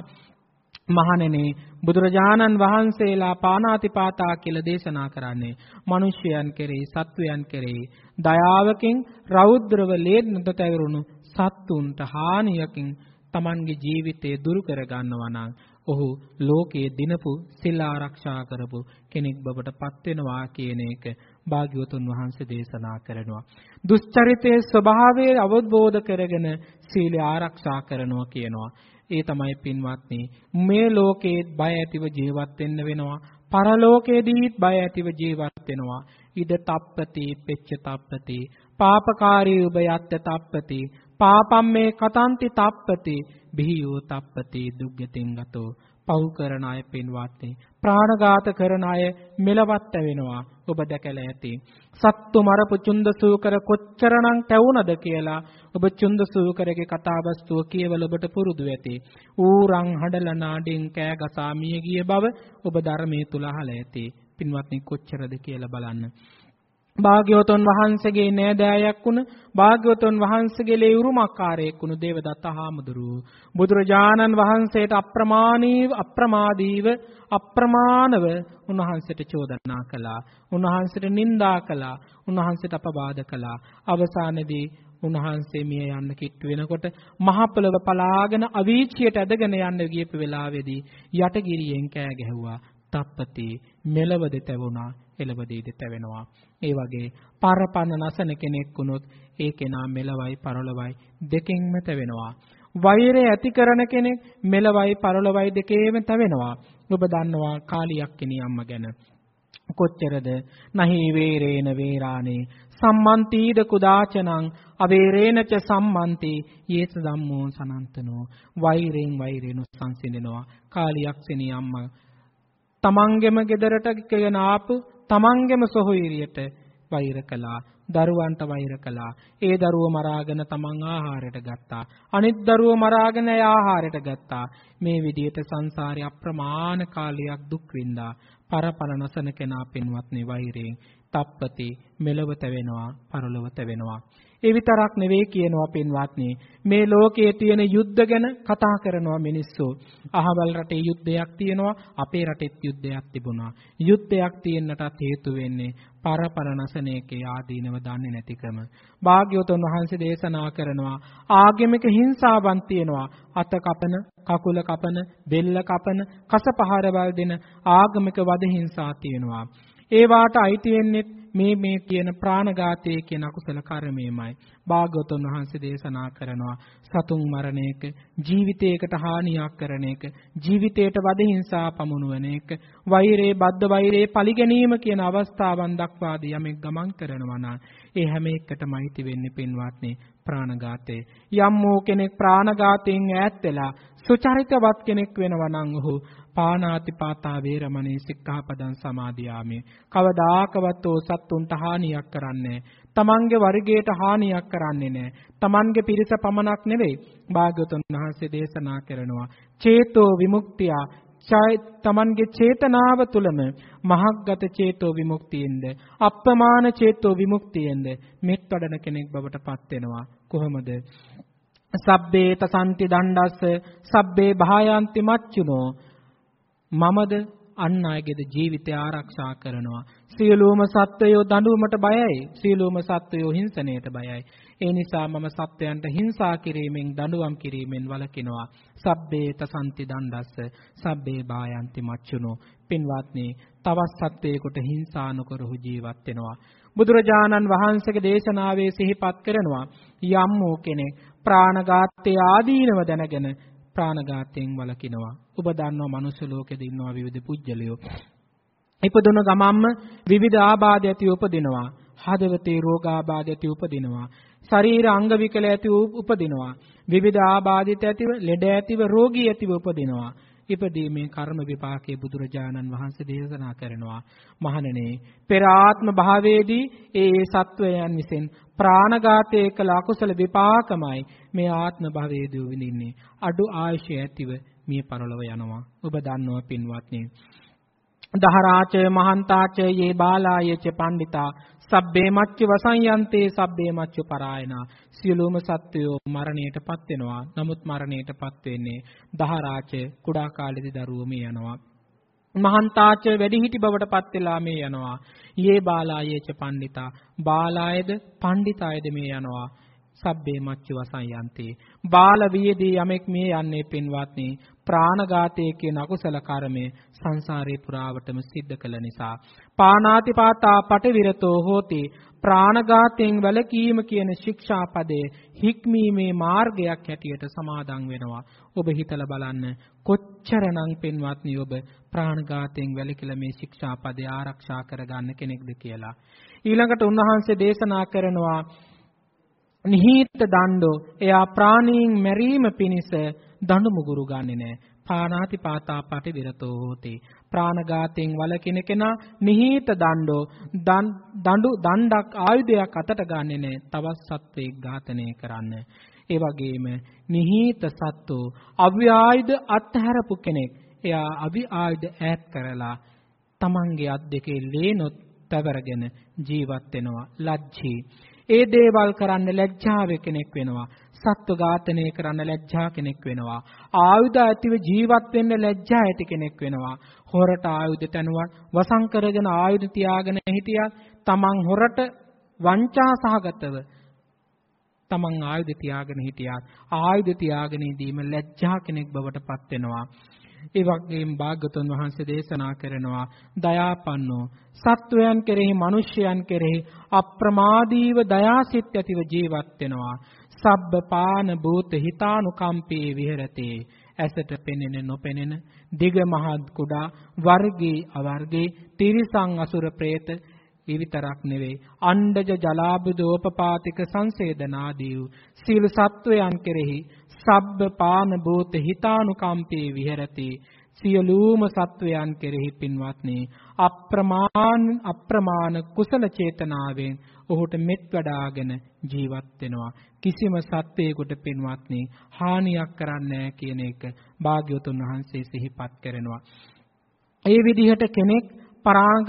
මහණෙනි බුදුරජාණන් වහන්සේලා පානාතිපාතා කියලා දේශනා කරන්නේ මිනිසයන් කෙරෙහි සත්වයන් කෙරෙහි දයාවකින් රෞද්‍රව ලේත් නොතැවරුණු සත්තුන්ට හානියකින් Tamanගේ ජීවිතය දුරු කර ගන්නවා නම් ඔහු ලෝකයේ දිනපු සිල් ආරක්ෂා කරපු කෙනෙක් බවට පත් වෙනවා කියන එක භාග්‍යවතුන් වහන්සේ දේශනා කරනවා. දුස්චරිතයේ ස්වභාවය අවබෝධ කරගෙන සීල ආරක්ෂා කරනවා කියනවා. ඒ තමයි පින්වත්නි මේ ලෝකේ බය ඇතිව ජීවත් වෙන්න වෙනවා. පරලෝකයේදීත් බය ඇතිව ජීවත් වෙනවා. ඉද තප්පති පෙච්ච තප්පති පාපකාරී උබ යත්ත තප්පති පාපම් මේ කතන්ති තප්පති බිහියෝ තප්පති දුග්ගතින් ගතෝ. පව් කරන අය පින්වත්නි ප්‍රාණඝාත කරන අය මෙලවත් වෙනවා. ඔබ දැකලා ඇති. සත්තු මරපු චුන්දසූකර කොච්චරනම් තැවුනද කියලා ඔබ චුන්දසූකරගේ කතාවස්තුව කියවල ඔබට පුරුදු ඇති. ඌරන් හඬල නාඩෙන් කෑ ගසා මිය ගිය බව ඔබ ධර්මයේ තුල අහලා ඇති. පින්වත්නි කොච්චරද කියලා බලන්න. භාග්‍යවතුන් වහන්සේගේ නෑදෑයක් වුණ භාග්‍යවතුන් වහන්සේගේ ලේවුරුමක්කාරයෙක් වුණු දේවදත්ත හාමුදුරුව. බුදුරජාණන් වහන්සේට අප්‍රමාණීව අප්‍රමාදීව අප්‍රමාණව උන්වහන්සේට චෝදනා කළා. උන්වහන්සේට නිඳා කළා. උන්වහන්සේට අපබාධ කළා. අවසානයේදී උන්වහන්සේ මිය යන්න කිට්ටු වෙනකොට මහ පොළව පලාගෙන අවීචියට ඇදගෙන යන්න ගියපු වෙලාවේදී යටගිරියෙන් කෑ ගැහුවා. තප්පති මෙලව දෙතවුණා. එළවදීද තැවෙනවා. ඒ වගේ පරපන්න නසන කෙනෙක් වුණොත් ඒ කෙනා මෙලවයි පරලොවයි දෙකෙන්ම තැවෙනවා. වෛරය ඇති කරන කෙනෙක් මෙලවයි පරලොවයි දෙකේම තැවෙනවා. ඔබ දන්නවා කාලියක් කෙනී අම්ම ගැන. කොච්චරද නහි වේරේන වේරානේ සම්මන්තිද කුදාචනං අවේරේනච සම්මන්ති යේස ධම්මෝ සනන්තනෝ වෛරෙන් වෛරේන සංසිඳෙනවා කාලියක්ෂණී අම්මා තමන්ගෙම ගෙදරට ගෙන ආපු තමන්ගෙම සොහොයුරියට වෛර කළා. දරුවන්ට වෛර කළා. ඒ දරුව මරාගෙන තමන් ආහාරයට ගත්තා. අනිත් දරුව මරාගෙන ඒ ආහාරයට ගත්තා. මේ විදිහට සංසාරේ අප්‍රමාණ කාලයක් දුක් විඳා පරපර නොසන කෙනා පින්වත්නි වෛරයෙන්. තප්පති මෙලව තැවෙනවා පරලොව තැවෙනවා ඒ විතරක් නෙවෙයි කියනවා පින්වත්නි. මේ ලෝකයේ තියෙන යුද්ධ ගැන කතා කරනවා මිනිස්සු. අහවල් රටේ යුද්ධයක් තියෙනවා අපේ රටෙත් යුද්ධයක් තිබුණා. යුද්ධයක් තියෙන්නටත් හේතු වෙන්නේ පරපර නසනේකේ ආදීනව දන්නේ නැතිකම. භාග්‍යවතුන් වහන්සේ දේශනා කරනවා ආගමික හිංසාවන් තියෙනවා. අත කපන කකුල කපන බෙල්ල කපන කස පහරවල් දෙන ආගමික වද හිංසා තියෙනවා. ඒ වාට අයිති වෙන්නේ මේ මේ කියන ප්‍රාණඝාතයේ කියන අකුසල කර්මයමයි. භාගවතුන් වහන්සේ දේශනා කරනවා සතුන් මරණ එක, ජීවිතයකට හානියක් කරන එක, ජීවිතයට වද හිංසා පමුණුවන එක, වෛරේ බද්ධ වෛරේ පරිගැනීම කියන අවස්ථාවන් දක්වාදී යමෙක් ගමන් කරනවා නම් ඒ හැම එකටම අයිති වෙන්නේ පින්වත්නි ප්‍රාණඝාතේ. යම් වූ කෙනෙක් ප්‍රාණඝාතයෙන් ඈත් වෙලා සුචරිතවත් කෙනෙක් වෙනවා නම් ඔහු පානාතිපාතා වේරමණී සික්ඛාපදං සමාදියාමි. කවදාකවත් ඕ සත්තුන්ට හානියක් කරන්නේ තමන්ගේ වර්ගයට හානියක් කරන්නේ නැහැ. තමන්ගේ පිරිස පමණක් නෙවෙයි. භාග්‍යවතුන් වහන්සේ දේශනා කරනවා. චේතෝ විමුක්තිය තමන්ගේ චේතනාව තුළම මහග්ගත චේතෝ විමුක්තියෙන්ද අප්‍රමාණ චේතෝ විමුක්තියෙන්ද මෙත් වඩන කෙනෙක් බවට පත් වෙනවා කොහොමද සබ්බේ තසන්ති දණ්ඩස්ස සබ්බේ භායන්ති මච්චුනෝ මමද අන් අයගේද ජීවිතය ආරක්ෂා කරනවා. සියලුම සත්වයෝ දඬුවමට බයයි. සියලුම සත්වයෝ හිංසනයට බයයි. ඒ නිසා මම සත්වයන්ට හිංසා කිරීමෙන් දඬුවම් කිරීමෙන් වළකිනවා. සබ්බේ තසන්ති දණ්ඩස්ස සබ්බේ බායන්ති මච්චුනෝ. පින්වත්නි, තවත් සත්වයකට හිංසා නොකරහු ජීවත් වෙනවා. බුදුරජාණන් වහන්සේගේ දේශනාවේ සිහිපත් කරනවා යම් වූ කෙනෙක් ප්‍රාණඝාතයේ ආදීනව දැනගෙන ප්‍රාණඝාතයෙන් වළකිනවා. ඔබ දන්නවා මනුස්ස ලෝකෙද ඉන්නවා විවිධ පුජ්‍යලයෝ. ඉපදුන ගමම්ම විවිධ ආබාධ ඇති උපදිනවා. හදවතේ රෝගාබාධ ඇති උපදිනවා. ශරීර අංග විකල ඇති උපදිනවා. විවිධ ආබාධිත ඇතිව ලෙඩ ඇතිව රෝගී ඇතිව උපදිනවා. ඉපදීමේ කර්ම විපාකයේ බුදුරජාණන් වහන්සේ දේශනා කරනවා මහණෙනි පෙර ආත්ම භාවයේදී ඒ සත්වයන් විසින් ප්‍රාණඝාතයේ කළ අකුසල විපාකමයි මේ ආත්ම භවයේදී විඳින්නේ අඩු ආයුෂ ඇතිව මිය පරලොව යනවා. ඔබ දන්නවා පින්වත්නි. දහරාචය මහන්තාචය යේ බාලායච පණ්ඩිතා සබ්බේ මච්ච වසංයන්තේ සබ්බේ මච්ච පරායනා. සියලුම සත්වයෝ මරණයටපත් වෙනවා. නමුත් මරණයටපත් වෙන්නේ දහරාචය කුඩා කාලේදී දරුවෝ මේ යනවා. මහන්තාච වැඩිහිටි බවට පත් වෙලා මේ යනවා. යේ බාලායේච පණ්ඩිතා බාලායද පණ්ඩිතායද මේ යනවා? සබ්බේ මච්ච වසංයන්තේ බාල වියේදී යමෙක් මේ යන්නේ පින්වත්නි ප්‍රාණඝාතය කියන අකුසල කර්මය සංසාරේ පුරාවටම සිද්ධ කළ නිසා. පානාතිපාතා පටිවිරතෝ හෝති. ප්‍රාණඝාතයෙන් වැළකීම කියන ශික්ෂාපදයේ හික්මීමේ මාර්ගයක් හැටියට සමාදන් වෙනවා ඔබ හිතලා බලන්න කොච්චරනම් පින්වත්නි ඔබ ප්‍රාණඝාතයෙන් වැළකීලා මේ ශික්ෂාපදේ ආරක්ෂා කරගන්න කෙනෙක්ද කියලා ඊළඟට උන්වහන්සේ දේශනා කරනවා නිහිත දණ්ඩෝ එයා ප්‍රාණීන් මැරීම පිණිස දඬු මුගුරු ගන්නෙ නෑ. පානාති පාතා පටි විරතෝ හෝති. ප්‍රාණඝාතයෙන් වළකින කෙනා නිහිත දණ්ඩෝ දඬු දණ්ඩක් ආයුධයක් අතට ගන්නෙ නෑ. තවත් සත්වෙක් ඝාතනය කරන්න. ඒ වගේම නිහිත සත්තු අව්‍යායුධ අත්හැරපු කෙනෙක්. එයා අවි ආයුධ ඈත් කරලා තමන්ගේ අත් දෙකේ ලේනොත් තවරගෙන ජීවත් වෙනවා ලැජ්ජී ඒ දේවල් කරන්න ලැජ්ජාව කෙනෙක් වෙනවා. සත්ව ඝාතනය කරන්න ලැජ්ජා කෙනෙක් වෙනවා. ආයුධ ඇතිව ජීවත් වෙන්න ලැජ්ජා ඇති කෙනෙක් වෙනවා. හොරට ආයුධ තනුවන් වසං කරගෙන ආයුධ තියාගෙන හිටියත් තමන් හොරට වංචා සහගතව තමන් ආයුධ තියාගෙන හිටියත් ආයුධ තියාගෙන ඉදීම ලැජ්ජා කෙනෙක් බවට පත් වෙනවා. ඒ වගේම භාග්‍යතුන් වහන්සේ දේශනා කරනවා දයාපන්නෝ සත්වයන් කෙරෙහි මිනිසයන් කෙරෙහි අප්‍රමාදීව දයාසිත ඇතිව ජීවත් වෙනවා සබ්බ පාන භූත හිතානුකම්පේ විහෙරතේ. ඇසට පෙනෙන නොපෙනෙන දිග මහත් කුඩා වර්ගී අවර්ගී තිරිසං අසුර പ്രേත විතරක් නෙවෙයි අණ්ඩජ ජලාබුදෝපපාතික සංසේදනාදී සීල සත්වයන් කෙරෙහි සබ්බ පාන භූත හිතානුකම්පේ විහෙරති. සියලුම සත්වයන් කෙරෙහි පින්වත්නි අප්‍රමාණ අප්‍රමාණ කුසල චේතනාවෙන් ඔහුට මෙත් වඩාගෙන ජීවත් වෙනවා. කිසිම සත්වයකට පින්වත්නි හානියක් කරන්නේ කියන එක භාග්‍යවතුන් වහන්සේ සිහිපත් කරනවා. ඒ විදිහට කෙනෙක්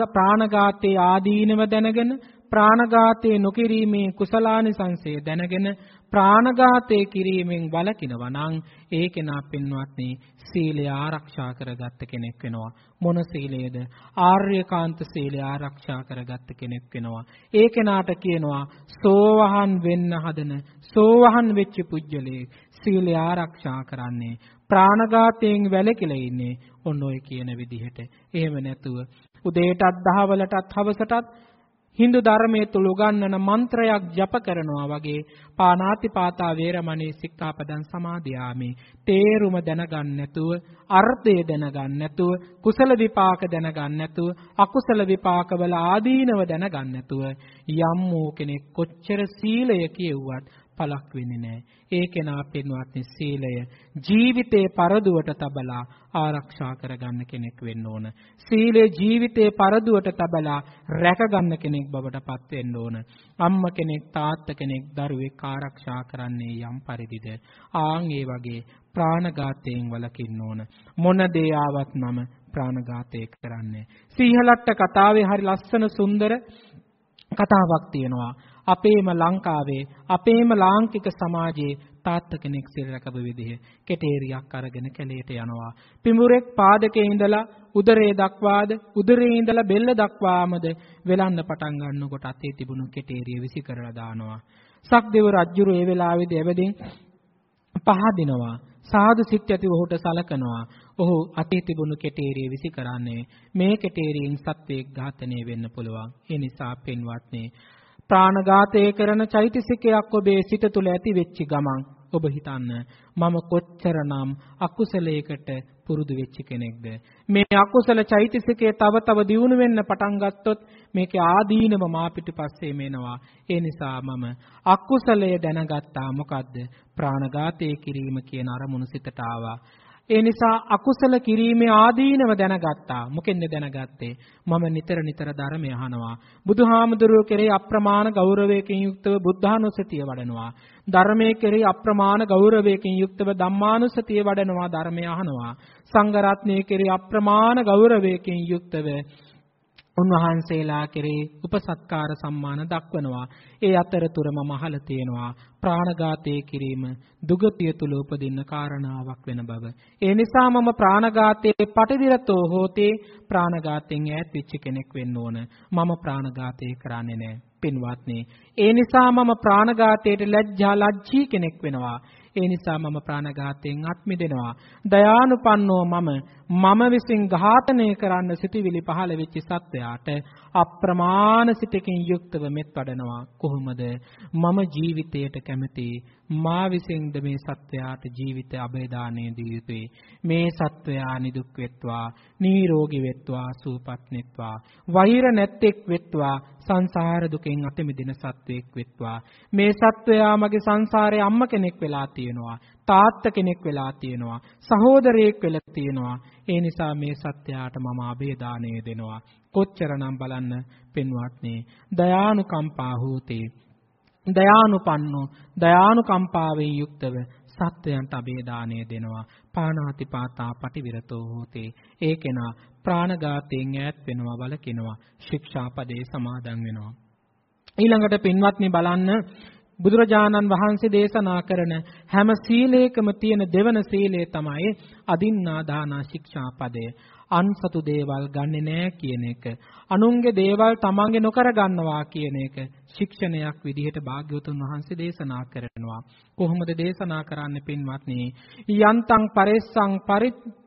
ප්‍රාණඝාතයේ ආදීනව දැනගෙන ප්‍රාණඝාතයේ නොකිරීමේ කුසලානිසංසය දැනගෙන ප්‍රාණඝාතය කිරීමෙන් වළකිනවා නම් ඒ කෙනා පින්වත්නි සීලය ආරක්ෂා කරගත්ත කෙනෙක් වෙනවා. මොන සීලයද? ආර්යකාන්ත සීලය ආරක්ෂා කරගත්ත කෙනෙක් වෙනවා. ඒ කෙනාට කියනවා සෝවහන් වෙන්න හදන සෝවහන් වෙච්ච පුජ්‍යලේ සීලය ආරක්ෂා කරන්නේ ප්‍රාණඝාතයෙන් වැළකීලා ඉන්නේ ඔන්න ඔය කියන විදිහට. එහෙම නැතුව උදේටත් දහවලටත් හවසටත් Hindu ධර්මයේ තුල උගන්වන මන්ත්‍රයක් ජප කරනවා වගේ පානාතිපාතා වේරමණී සික්ඛාපදං සමාදියාමි. තේරුම දැනගන්න නැතුව අර්ථය දැනගන්න නැතුව කුසල විපාක දැනගන්න නැතුව අකුසල විපාකවල ආදීනව දැනගන්න නැතුව යම් වූ කෙනෙක් කොච්චර සීලය කියෙව්වත් පළක් වෙන්නේ නැහැ. ඒ කෙනා පින්වත්නි සීලය ජීවිතේ පරදුවට තබලා ආරක්ෂා කරගන්න කෙනෙක් වෙන්න ඕන. සීලය ජීවිතේ පරදුවට තබලා රැකගන්න කෙනෙක් බවට පත් වෙන්න ඕන. අම්මා කෙනෙක් තාත්තා කෙනෙක් දරුවෙක් ආරක්ෂා කරන්නේ යම් පරිදිද ආන් ඒ වගේ ප්‍රාණඝාතයෙන් වළකින්න ඕන. මොන දේ ආවත් මම ප්‍රාණඝාතය කරන්නේ. සීහලට්ට කතාවේ හරි ලස්සන සුන්දර කතාවක් තියෙනවා. අපේම ලංකාවේ අපේම ලාංකික සමාජයේ තාත්ත කෙනෙක් සිල් රැකපු විදිහ කෙටේරියක් අරගෙන කැලේට යනවා. පිඹුරෙක් පාදකේ ඉඳලා උදරේ දක්වාද උදරේ ඉඳලා බෙල්ල දක්වාමද වෙලන්න පටන් ගන්නකොට අතේ තිබුණු කෙටේරිය විසි කරලා දානවා. සක්දෙව රජුරු ඒ වෙලාවේදී එවදින් පහදිනවා. සාදු සිත් ඇතිව ඔහුට සලකනවා. ඔහු අතේ තිබුණු කෙටේරිය විසි කරන්නේ මේ කෙටේරියෙන් සත්වයක් ඝාතනය වෙන්න පුළුවන්. ඒ නිසා පින්වත්නි ප්‍රාණඝාතය කරන චෛතසිකයක් ඔබේ සිත තුළ ඇති වෙච්ච ගමන් ඔබ හිතන්න මම කොච්චරනම් අකුසලයකට පුරුදු වෙච්ච කෙනෙක්ද? මේ අකුසල චෛතසිකය තව තව දියුණු වෙන්න පටන් ගත්තොත් මේකේ ආදීනම මා පිටිපස්සේ මේනවා. ඒ නිසා මම අකුසලය දැනගත්තා. මොකද්ද? ප්‍රාණඝාතය කිරීම කියන අරමුණු සිතට ආවා. ඒ නිසා අකුසල කිරීමේ ආදීනව දැනගත්තා. මොකෙන්ද දැනගත්තේ? මම නිතර නිතර ධර්මය අහනවා. බුදුහාමුදුරුවෝ කෙරෙහි අප්‍රමාණ ගෞරවයකින් යුක්තව බුද්ධානුස්සතිය වඩනවා. ධර්මයේ කෙරෙහි අප්‍රමාණ ගෞරවයකින් යුක්තව ධම්මානුස්සතිය වඩනවා ධර්මය අහනවා. සංඝ රත්නයේ කෙරෙහි අප්‍රමාණ ගෞරවයකින් යුක්තව උන්වහන්සේලා කෙරේ උපසත්කාර සම්මාන දක්වනවා. ඒ අතරතුර මම අහලා තියෙනවා ප්‍රාණඝාතය කිරීම දුගතිය තුල උපදින්න කාරණාවක් වෙන බව. ඒ නිසා මම ප්‍රාණඝාතයේ පටිවිරතෝ හෝතේ ප්‍රාණඝාතයෙන් ඈත් වෙච්ච කෙනෙක් වෙන්න ඕන. මම ප්‍රාණඝාතය කරන්නේ නැහැ. පින්වත්නි, ඒ නිසා මම ප්‍රාණඝාතයට ලැජ්ජා ලැජ්ජී කෙනෙක් වෙනවා. ඒ නිසා මම ප්‍රාණඝාතයෙන් අත් මිදෙනවා. දයානුපන්නෝ මම මම විසින් ඝාතනය කරන්න සිටිවිලි පහළ වෙච්ච සත්වයාට අප්‍රමාණ සිතකින් යුක්තව මෙත් වඩනවා. කොහොමද? මම ජීවිතයට කැමති මා විසින්ද මේ සත්වයාට ජීවිත අබේදානය දිය යුතුයි. මේ සත්වයා නිදුක් වෙත්වා, නිරෝගී වෙත්වා, සුවපත් වෙත්වා, වෛර නැත්තේක් වෙත්වා, සංසාර දුකෙන් අත මිදෙන සත්වෙක් වෙත්වා. මේ සත්වයා මගේ සංසාරේ අම්ම කෙනෙක් වෙලා තියෙනවා. තාත්තා කෙනෙක් වෙලා තියෙනවා. සහෝදරයෙක් වෙලා තියෙනවා. ඒ නිසා මේ සත්‍යයට මම අභේදානය දෙනවා. කොච්චරනම් බලන්න පින්වත්නි දයානුකම්පා හෝතේ දයානුපන්නෝ දයානුකම්පාවෙන් යුක්තව සත්වයන්ට අභේදානය දෙනවා පානාතිපාතා පටිවිරතෝ හෝතේ ඒ කෙනා ප්‍රාණඝාතයෙන් ඈත් වෙනවා වලකිනවා ශික්ෂාපදේ සමාදන් වෙනවා ඊළඟට පින්වත්නි බලන්න බුදුරජාණන් වහන්සේ දේශනා කරන හැම සීලයකම තියෙන දෙවන සීලය තමයි අදින්නා දානා ශික්ෂා පදය. අන්සතු දේවල් ගන්නෙ නෑ කියන එක. අනුන්ගේ දේවල් තමන්ගේ නොකර ගන්නවා කියන එක ශික්ෂණයක් විදිහට භාග්‍යවතුන් වහන්සේ දේශනා කරනවා. කොහොමද දේශනා කරන්න පින්වත්නි? යන්තං පරෙස්සං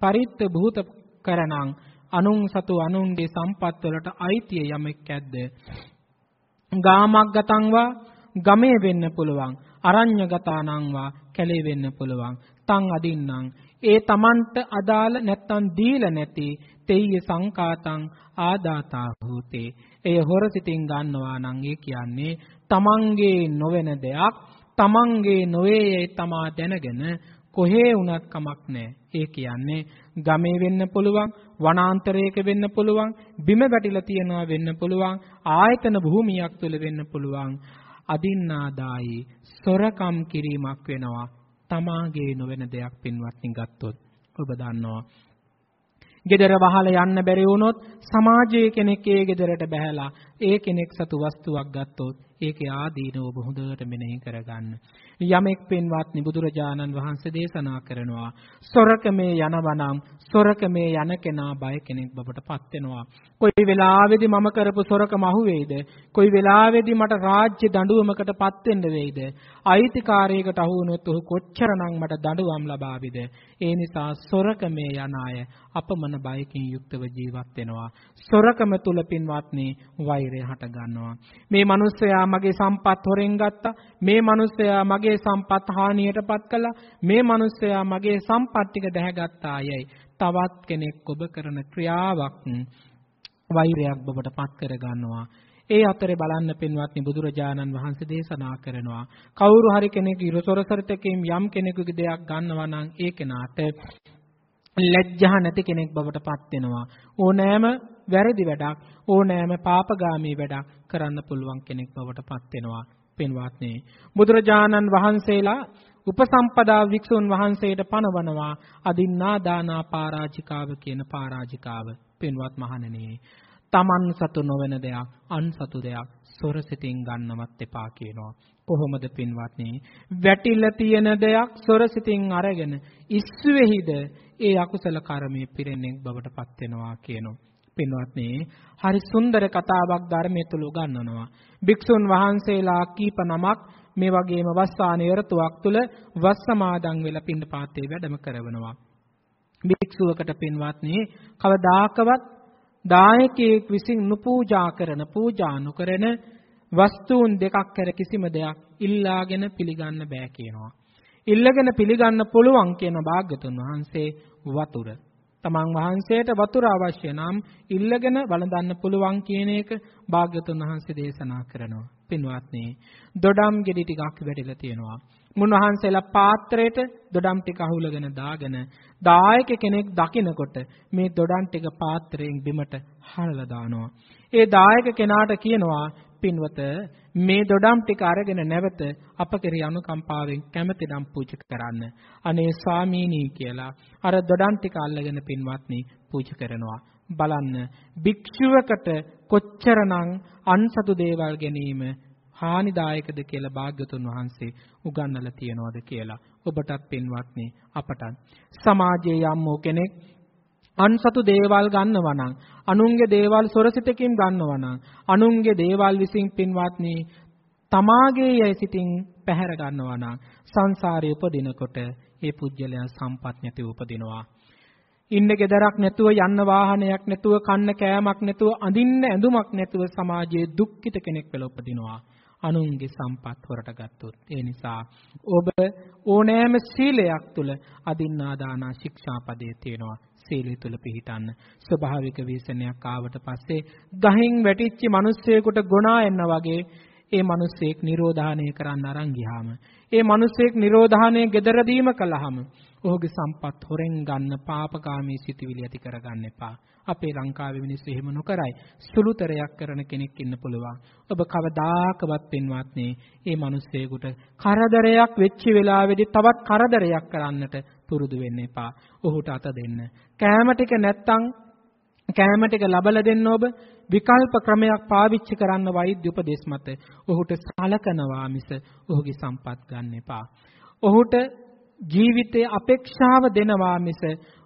පරිත්ත භූත කරණං අනුන් සතු අනුන්ගේ සම්පත් වලට අයිතිය යමෙක් ඇද්ද? ගාමක් ගතංවා ගමේ වෙන්න පුළුවන්. අරඤ්‍යගතානං වා කැලේ වෙන්න පුළුවන්. තං අදින්නම් ඒ Tamanට අදාළ නැත්තම් දීලා නැති තෙය්‍ය සංකාතං ආදාතා භූතේ එය හොරසිතින් ගන්නවා නම් ඒ කියන්නේ Tamanගේ නොවන දෙයක් Tamanගේ නොවේයයි තමා දැනගෙන කොහේ වුණත් කමක් නැහැ. ඒ කියන්නේ ගමේ වෙන්න පුළුවන්, වනාන්තරයක වෙන්න පුළුවන්, බිම වැටිලා තියනවා වෙන්න පුළුවන්, ආයතන භූමියක් තුල වෙන්න පුළුවන්. අදින්නාදායි සොරකම් කිරීමක් වෙනවා. තමාගේ නොවන දෙයක් පින්වත්නි ගත්තොත් ඔබ දන්නවා. ගෙදර වහලා යන්න බැරි වුණොත් සමාජයේ කෙනෙක් ඒ ගෙදරට බැහැලා ඒ කෙනෙක් සතු වස්තුවක් ගත්තොත් ඒකේ ආදීනව ඔබ හොඳට මෙනෙහි කරගන්න. යමෙක් පින්වත්නි බුදුරජාණන් වහන්සේ දේශනා කරනවා සොරකමේ යනවනම් සොරකමේ යන කෙනා බය කෙනෙක් බවට පත් වෙනවා. කොයි වෙලාවෙදි මම කරපු සොරකම අහුවේද? කොයි වෙලාවෙදි මට රාජ්‍ය දඬුවමකට පත් වෙන්න වෙයිද? අයිතිකාරයකට අහු වුණොත් ඔහු කොච්චරනම් මට දඬුවම් ලබාවිද? ඒ නිසා සොරකමේ යන අය අපමණ බයකින් යුක්තව ජීවත් වෙනවා. සොරකම තුල පින්වත්නි වෛරය හට ගන්නවා. මේ මිනිස්සයා මගේ සම්පත් හොරෙන් ගත්තා. මේ මිනිස්සයා මගේ සම්පත් හානියටපත් කළා. මේ මිනිස්සයා මගේ සම්පත් ටික දැහැගත්තා අයයි. තවත් කෙනෙක් ඔබ කරන ක්‍රියාවක් වෛරයක් ඔබට පත් කර ගන්නවා. ඒ අතරේ බලන්න පින්වත්නි බුදුරජාණන් වහන්සේ දේශනා කරනවා කවුරු හරි කෙනෙක් ඉරසොරසරතකින් යම් කෙනෙකුගේ දෙයක් ගන්නවා නම් ඒ කෙනාට ලැජ්ජා නැති කෙනෙක් බවට පත් වෙනවා ඕනෑම වැරදි වැඩක් ඕනෑම පාපගාමී වැඩක් කරන්න පුළුවන් කෙනෙක් බවට පත් වෙනවා පින්වත්නි බුදුරජාණන් වහන්සේලා උපසම්පදා වික්ෂුන් වහන්සේට පනවනවා අදින්නා දානා පරාජිකාව කියන පරාජිකාව. පින්වත් මහණෙනි තමන් සතු නොවන දෙයක් අන් සතු දෙයක් සොරසිතින් ගන්නවත් එපා කියනවා. කොහොමද පින්වත්නි? වැටිලා තියෙන දෙයක් සොරසිතින් අරගෙන ඉස්සුවේහිද ඒ අකුසල කර්මයේ පිරෙන්නේ බවට පත් වෙනවා කියනවා. පින්වත්නි හරි සුන්දර කතාවක් ධර්මයේ තුල උගන්වනවා භික්ෂුන් වහන්සේලා කීප නමක් මේ වගේම වස්සාන යරතුවක් තුල වස් සමාදන් වෙලා පින්ඩපාතේ වැඩම කරවනවා භික්ෂුවකට පින්වත්නි කවදාකවත් දායකයෙක් විසින් නුපූජා කරන පූජා නොකරන වස්තුන් දෙකක් කර කිසිම දෙයක් ඉල්ලාගෙන පිළිගන්න බෑ කියනවා. ඉල්ලගෙන පිළිගන්න පුළුවන් කියන භාග්‍යතුන් වහන්සේ වතුර. තමන් වහන්සේට වතුර අවශ්‍ය නම් ඉල්ලගෙන වළඳන්න පුළුවන් කියන එක භාග්‍යතුන් වහන්සේ දේශනා කරනවා. පින්වත්නි, දොඩම් ගෙඩි ටිකක් වැඩිලා තියෙනවා. මුන්වහන්සේලා පාත්‍රයට දොඩම් ටික අහුලගෙන දාගෙන දායක කෙනෙක් දකිනකොට මේ දොඩම් ටික පාත්‍රයෙන් බිමට හරලා දානවා. ඒ දායක කෙනාට කියනවා පින්වත මේ දොඩම් ටික අරගෙන නැවත අප කෙරෙහි අනුකම්පාවෙන් කැමැතිනම් පූජා කරන්න. අනේ ස්වාමීනි කියලා අර දොඩම් ටික අල්ලගෙන පින්වත්නි පූජා කරනවා. බලන්න භික්ෂුවකට කොච්චරනම් අන්සතු දේවල් ගැනීම හානිදායකද කියලා භාග්‍යතුන් වහන්සේ උගන්වලා තියනවාද කියලා ඔබටත් පින්වත්නි අපටත් සමාජයේ යම් කෙනෙක් අන්සතු දේවල් ගන්නවා නම් අනුන්ගේ දේවල් සොරසිතකින් ගන්නවා නම් අනුන්ගේ දේවල් විසින් පින්වත්නි තමාගේ යයි සිතින් පැහැර ගන්නවා නම් සංසාරේ උපදිනකොට ඒ පුජ්‍යලයන් සම්පත් නැතිව උපදිනවා. ඉන්න ගෙදරක් නැතුව යන්න වාහනයක් නැතුව කන්න කෑමක් නැතුව අඳින්න ඇඳුමක් නැතුව සමාජයේ දුක්ඛිත කෙනෙක් වෙලා උපදිනවා. අනුන්ගේ සම්පත් හොරට ගත්තොත් ඒ නිසා ඔබ ඕනෑම සීලයක් තුල අදින්නා දාන ශික්ෂාපදයේ තියෙනවා. සීලය තුල පිහිටන්න ස්වභාවික වීසනයක් ආවට පස්සේ ගහින් වැටිච්ච මිනිස්සෙකුට ගොනා එන්න වගේ ඒ මිනිස්සෙක් නිරෝධානය කරන්න අරන් ගියාම ඒ මිනිස්සෙක් නිරෝධානය gederadීම කළාම ඔහුගේ සම්පත් හොරෙන් ගන්න පාපකාමී සිටිවිලි ඇති කරගන්න එපා. අපේ ලංකාවේ මිනිස්සු එහෙම නොකරයි. සුළුතරයක් කරන කෙනෙක් ඉන්න පුළුවන්. ඔබ කවදාකවත් පින්වත්නි, මේ මිනිස්සෙකුට කරදරයක් වෙච්ච වෙලාවේදී තවත් කරදරයක් කරන්නට පුරුදු වෙන්න එපා. ඔහුට අත දෙන්න. කෑම ටික නැත්තම් කෑම ටික ලබලා දෙන්න ඔබ විකල්ප ක්‍රමයක් පාවිච්චි කරන්න වෛද්‍ය උපදෙස් මත ඔහුට සලකනවා මිස ඔහුගේ සම්පත් ගන්න එපා. ඔහුට ජීවිතයේ අපේක්ෂාව දෙනවා මිස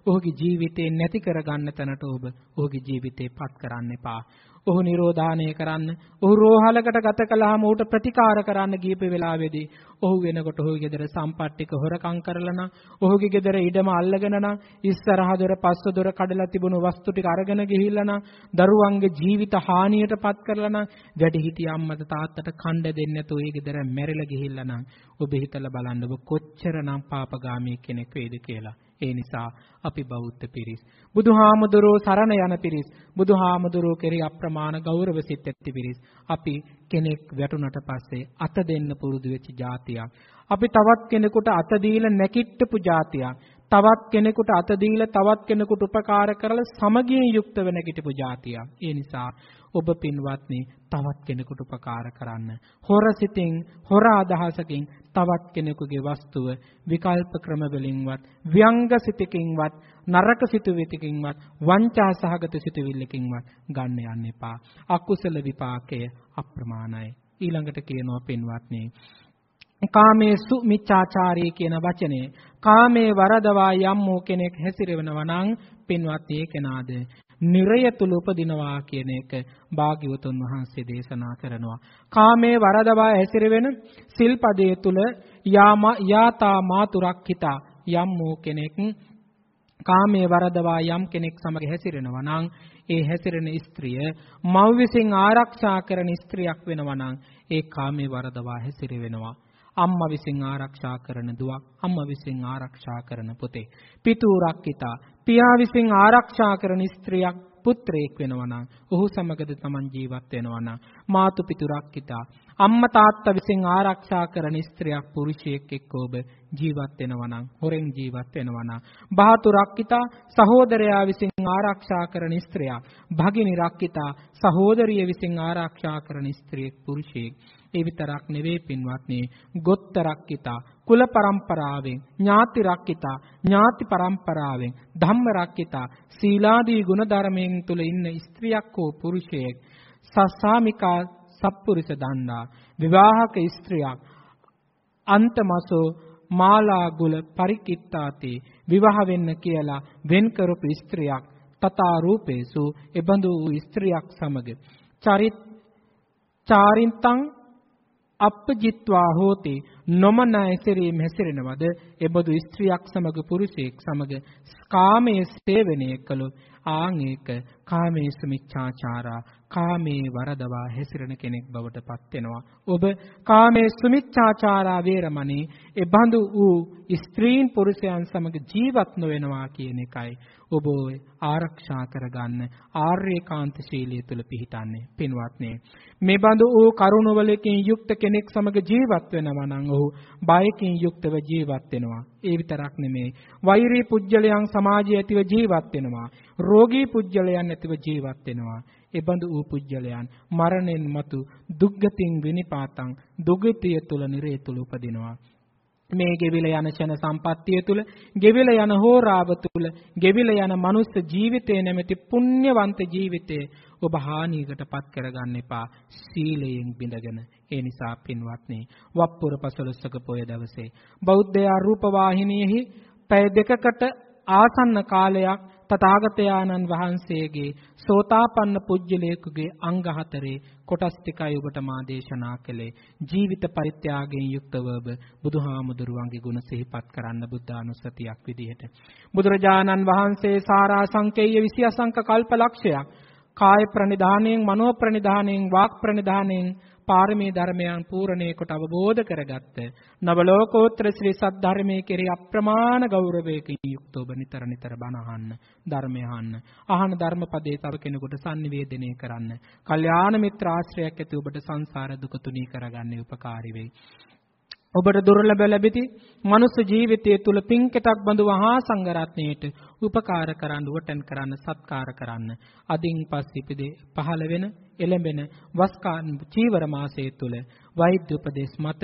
ඔහුගේ ජීවිතේ නැති කරගන්න තැනට ඔබ ඔහුගේ ජීවිතේ පත් කරන්න එපා. ඔහු නිරෝධානය කරන්න, ඔහු රෝහලකට ගත කළාම ඌට ප්‍රතිකාර කරන්න ගියප වෙලාවේදී ඔහු වෙනකොට ඔහුගේ ගෙදර සම්පත්තික හොරකම් කරලා නම්, ඔහුගේ ගෙදර ඉඩම අල්ලගෙන නම්, ඉස්සරහ දොර පස්ස දොර කඩලා තිබුණු වස්තු ටික අරගෙන ගිහිල්ලා නම්, දරුවන්ගේ ජීවිත හානියටපත් කරලා නම්, වැඩිහිටිය අම්මට තාත්තට කණ්ඩ දෙන්නේ නැතුව ඒ ගෙදර මැරිලා ගිහිල්ලා නම්, ඔබ හිතලා බලන්න ඔබ කොච්චරනම් පාපගාමී කෙනෙක් වේද කියලා. ඒ නිසා අපි බෞද්ධ පිරිස් බුදුහාමුදුරෝ සරණ යන පිරිස් බුදුහාමුදුරෝ කෙරෙහි අප්‍රමාණ ගෞරව සිත් ඇති පිරිස් අපි කෙනෙක් වැටුණට පස්සේ අත දෙන්න පුරුදු වෙච්ච જાතියක් අපි තවත් කෙනෙකුට අත දීලා නැකිට්ටපු જાතියක් තවත් කෙනෙකුට අත දීලා තවත් කෙනෙකුට උපකාර කරලා සමගියෙන් යුක්ත වෙන කිටපු જાතියක් ඒ නිසා ඔබ පින්වත්නි තවත් කෙනෙකුට උපකාර කරන්න. හොර සිතින් හොර අදහසකින් තවත් කෙනෙකුගේ වස්තුව විකල්ප ක්‍රම වලින්වත් ව්‍යංග සිතකින්වත් නරක සිතුවිතකින්වත් වංචා සහගත සිතුවිල්ලකින්වත් ගන්න යන්න එපා. අකුසල විපාකය අප්‍රමාණයි. ඊළඟට කියනවා පින්වත්නි කාමේසු මිච්ඡාචාරී කියන වචනේ කාමේ වරදවා යම් වූ කෙනෙක් හැසිරෙනවා නම් පින්වත් ඒ කෙනාද නිරය තුල උපදිනවා කියන එක භාග්‍යවතුන් වහන්සේ දේශනා කරනවා. කාමයේ වරදවා ඇසිරෙවෙන සිල්පදයේ තුල යාම යාතා මාතුරක්ඛිතා යම් වූ කෙනෙක් කාමයේ වරදවා යම් කෙනෙක් සමග හැසිරෙනවා නම් ඒ හැසිරෙන ස්ත්‍රිය මව් විසින් ආරක්ෂා කරන ස්ත්‍රියක් වෙනවා නම් ඒ කාමයේ වරදවා හැසිරෙවෙනවා. අම්මා විසින් ආරක්ෂා කරන දුවක් අම්මා විසින් ආරක්ෂා කරන පුතේ. පිතූ රක්කිතා පියා විසින් ආරක්ෂා කරන ස්ත්‍රියක් පුත්‍රයෙක් වෙනවා නම් ඔහු සමගද Taman ජීවත් වෙනවා නම් මාතු පිතු රක්කිතා අම්මා තාත්තා විසින් ආරක්ෂා කරන ස්ත්‍රියක් පුරුෂයෙක් එක්ක ඔබ ජීවත් වෙනවා නම් හොරෙන් ජීවත් වෙනවා නම් බාතු රක්කිතා සහෝදරයා විසින් ආරක්ෂා කරන ස්ත්‍රියක් භගිනි රක්කිතා සහෝදරිය විසින් ආරක්ෂා කරන ස්ත්‍රියෙක් පුරුෂයෙක් ඒ විතරක් නෙවෙයි පින්වත්නි. ගොත්තරක්කිතා කුල પરම්පරාවෙන් ඥාති රක්කිතා ඥාති પરම්පරාවෙන් ධම්ම රක්කිතා සීලාදී ගුණ ධර්මයෙන් තුල ඉන්න ස්ත්‍රියක් හෝ පුරුෂයෙක් සස්සාමිකා සප්පුරුෂ දන්නා විවාහක ස්ත්‍රියක් අන්තමසෝ මාලාගුල පරිකිත්තාති විවාහ වෙන්න කියලා වෙන් කරපු ස්ත්‍රියක් තථා රූපේසු එබඳු වූ ස්ත්‍රියක් සමග. චරිත චාරින්තං අපජිත්වා හෝති නොමන ඇසිරීම හැසිරෙනවද? එබඳු ස්ත්‍රියක් සමග පුරුෂයෙක් සමග කාමයේ සේවනය කළොත් ආන් ඒක කාමේසු මිච්ඡාචාරා කාමේ වරදවා හැසිරෙන කෙනෙක් බවට පත් වෙනවා. ඔබ කාමේ සුමිච්ඡාචාරා වේරමණී ඒ බඳු වූ ස්ත්‍රීන් පුරුෂයන් සමග ජීවත් නොවෙනවා කියන එකයි ඔබ ආරක්ෂා කරගන්න ආර්යකාන්ත ශීලයේ තුල පිහිටන්නේ පින්වත්නි. මේ බඳු වූ කරුණවලකින් යුක්ත කෙනෙක් සමග ජීවත් වෙනවා නම් ඔහු බයකින් යුක්තව ජීවත් වෙනවා. ඒ විතරක් නෙමෙයි. වෛරී පුජ්‍යලයන් සමාජයේ ඇතිව ජීවත් වෙනවා. රෝගී පුජ්‍යලයන් ඇතිව ජීවත් වෙනවා. එබඳු වූ පුජ්‍යලයන් මරණයෙන් මතු දුක්ගතින් විනිපාතං දුගතිය තුල නිරේ තුල උපදිනවා. මේ ගෙවිල යන ෂණ සම්පත්තිය තුල ගෙවිල යන හෝරාව තුල ගෙවිල යන මනුස්ස ජීවිතේ නැමැති පුණ්‍යවන්ත ජීවිතේ ඔබ හානියකටපත් කරගන්න එපා සීලයෙන් බිඳගෙන ඒ නිසා පින්වත්නි වප්පුර පසළොස්වක පොය දවසේ බෞද්ධ ආරූප වාහිනියෙහි පැය දෙකකට ආසන්න කාලයක් තථාගතයන්න් වහන්සේගේ සෝතාපන්න පුජ්‍යලේකුගේ අංග හතරේ කොටස් ටිකයි ඔබට මා දේශනා කළේ. ජීවිත පරිත්‍යාගයෙන් යුක්තව ඔබ බුදුහාමුදුරුවන්ගේ ගුණ සිහිපත් කරන්න බුද්ධානුස්සතියක් විදිහට. බුදුරජාණන් වහන්සේ සාරා සංකේය 20 අසංක කල්පලක්ෂයක් කාය ප්‍රනිධානයෙන් මනෝ ප්‍රනිධානයෙන් වාක් ප්‍රනිධානයෙන් පාරමී ධර්මයන් පූර්ණේ කොට අවබෝධ කරගත්ත නව ලෝකෝත්තර ශ්‍රී සද්ධර්මයේ කෙරෙහි අප්‍රමාණ ගෞරවයකින් යුක්ත ඔබ නිතර නිතර බණ අහන්න ධර්මය අහන්න අහන ධර්මපදේ තව කෙනෙකුට sannivedanaya කරන්න කල්යාණ මිත්‍ර ආශ්‍රයයක් ඇති ඔබට සංසාර දුක තුනී කරගන්නේ උපකාරී වෙයි. ඔබට දුර්ලභ ලැබෙති. මනුස්ස ජීවිතයේ තුල පින්කෙතක් බඳු වහා සංඝරත්නයේට උපකාර කරන්න උවටන් කරන්න සත්කාර කරන්න. අදින් පස්සේ ඉපදේ පහළ වෙන එළඹෙන වස්කාන් චීවර මාසයේ තුල වෛද්‍ය උපදේශ මත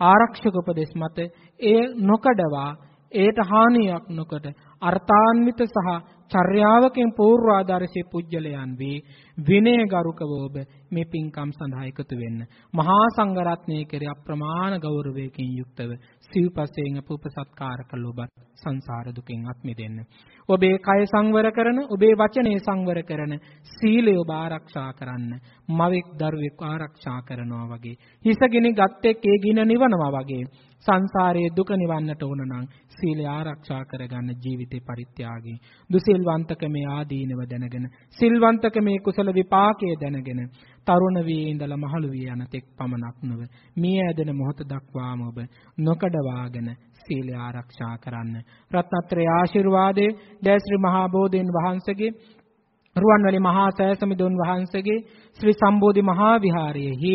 ආරක්ෂක උපදේශ මත එය නොකඩවා ඒට හානියක් නොකොට අර්ථාන්විත සහ චර්යාවකින් පූර්වාදර්ශී පුජ්‍යලයන් වේ විනයගරුකව ඔබ මේ පින්කම් සඳහා එකතු වෙන්න. මහා සංඝරත්නයේ කෙරේ අප්‍රමාණ ගෞරවයකින් යුක්තව සිව්පසයෙන් අපුපසත්කාර කළ ඔබත් සංසාර දුකෙන් අත් මිදෙන්න. ඔබේ කය සංවර කරන, ඔබේ වචනේ සංවර කරන සීලය ඔබ ආරක්ෂා කරන්න. මවෙක් දරුවෙක් ආරක්ෂා කරනවා වගේ. හිසගිනි ගත්තෙක් ඒ ගින නිවනවා වගේ. සංසාරයේ දුක නිවන්නට ඕන නම් සීලය ආරක්ෂා කරගන්න ජීවිතේ පරිත්‍යාගී දුසිල්වන්තකමේ ආදීනව දැනගෙන සිල්වන්තකමේ කුසල විපාකයේ දැනගෙන තරුණ වී ඉඳලා මහලු වී යන තෙක් පමණක් නොව මිය ඇදෙන මොහොත දක්වාම ඔබ නොකඩවාගෙන සීලය ආරක්ෂා කරන්න. රත්නත්‍රය ආශිර්වාදයේ දෑශ්‍රී මහා බෝධීන් වහන්සේගේ රුවන්වැලි මහා සෑසමිදුන් වහන්සේගේ ශ්‍රී සම්බෝධි මහා විහාරයේහි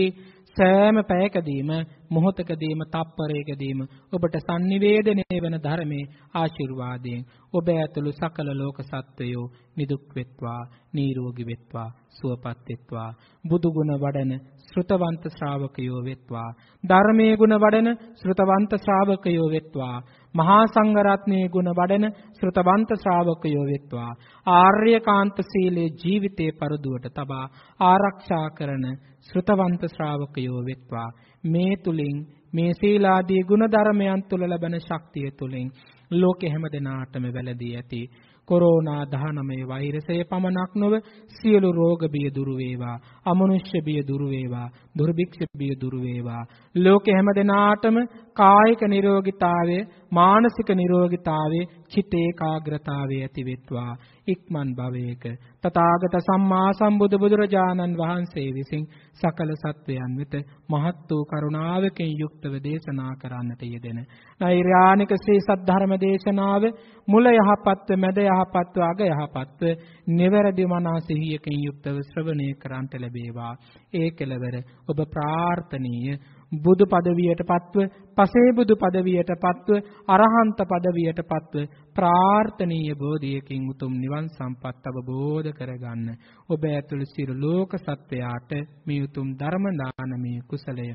සෑම පැයකදීම මොහොතකදීම තප්පරයකදීම ඔබට sannivedanaya වෙන ධර්මයේ ආශිර්වාදයෙන් ඔබ ඇතුළු සකල ලෝක සත්වයෝ නිදුක් වෙත්වා නිරෝගී වෙත්වා සුවපත් වෙත්වා. බුදු ගුණ වඩන ශ්‍රුතවන්ත ශ්‍රාවකයෝ වෙත්වා. ධර්මයේ ගුණ වඩන ශ්‍රුතවන්ත ශ්‍රාවකයෝ වෙත්වා. මහා සංඝරත්නයේ ගුණ වඩන ශ්‍රුතවන්ත ශ්‍රාවකයෝ වෙත්වා. ආර්යකාන්ත සීලේ ජීවිතේ පරදුවට තබා ආරක්ෂා කරන ශ්‍රුතවන්ත ශ්‍රාවකයෝ වෙත්වා. මේ තුලින් මේ සීලාදී ගුණ ධර්මයන් තුල ලැබෙන ශක්තිය තුලින් ලෝකෙ හැම දෙනාටම වැළදී ඇති. කොරෝනා 19 වෛරසය පමණක් නොව සියලු රෝග බිය දුරු වේවා අමනුෂ්‍ය බිය දුරු වේවා දුර්භික්ෂ බිය දුරු වේවා. ලෝකෙ හැම දෙනාටම කායික නිරෝගීතාවය මානසික නිරෝගීතාවය චිත්ත ඒකාග්‍රතාවය ඇති වෙත්වා. ඉක්මන් භවයක. තථාගත සම්මා සම්බුදු බුදුරජාණන් වහන්සේ විසින් සකල සත්වයන් වෙත මහත් වූ කරුණාවකින් යුක්තව දේශනා කරන්නට යෙදෙන නෛර්යානික ශ්‍රී සද්ධර්ම දේශනාව මුල යහපත්ව මැද යහපත්ව අග යහපත්ව නිවැරදි මනා සිහියකින් යුක්තව ශ්‍රවණය කරන්ට ලැබේවා. ඒ කෙලවර ඔබ ප්‍රාර්ථනීය. බුදු පදවියට පත්ව පසේ බුදු පදවියට පත්ව අරහන්ත පදවියට පත්ව ප්‍රාර්ථනීය බෝධියකින් උතුම් නිවන් සම්පත් අවබෝධ කරගන්න. ඔබ ඇතුළු සියලු ලෝක සත්වයාට මේ උතුම් ධර්ම දානමේ කුසලය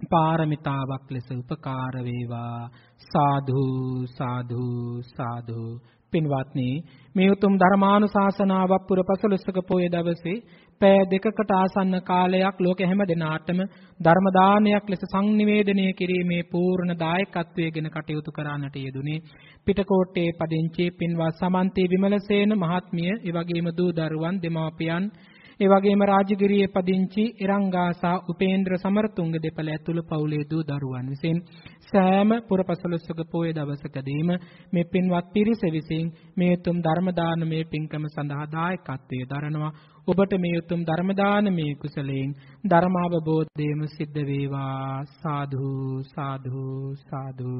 පාරමිතාවක් ලෙස උපකාර වේවා. සාධු සාධු සාධු පින්වත්නි මේ උතුම් ධර්මානුශාසනාවක් පුර පසළොස්වක පොය දවසේ පෑ දෙකකට ආසන්න කාලයක් ලෝක හැම දෙනාටම ධර්ම දානයක් ලෙස සංනිවේදනය කිරීමේ පූර්ණ දායකත්වයේගෙන කටයුතු කරන්නට යෙදුනේ. පිටකොට්ටේ පදිංචි පින්වත් සමන්ති විමලසේන මහත්මිය, ඒ වගේම දූ දරුවන් දෙමාපියන් ඒ වගේම රාජගිරියේ පදිංචි ඉරංගාසා උපේන්ද්‍ර සමරතුංග දෙපළ ඇතුළු පවුලේ දූ දරුවන් විසින් සෑම පුරපසළොස්වක පොය දවසකදීම මේ පින්වත් පිරිස විසින් මේ උතුම් ධර්ම දානමය පින්කම සඳහා දායකත්වයේ දරනවා. ඔබට මේ උතුම් ධර්ම දානමේ කුසලයෙන් ධර්මාවබෝධයම සිද්ධ වේවා. සාදු සාදු සාදු.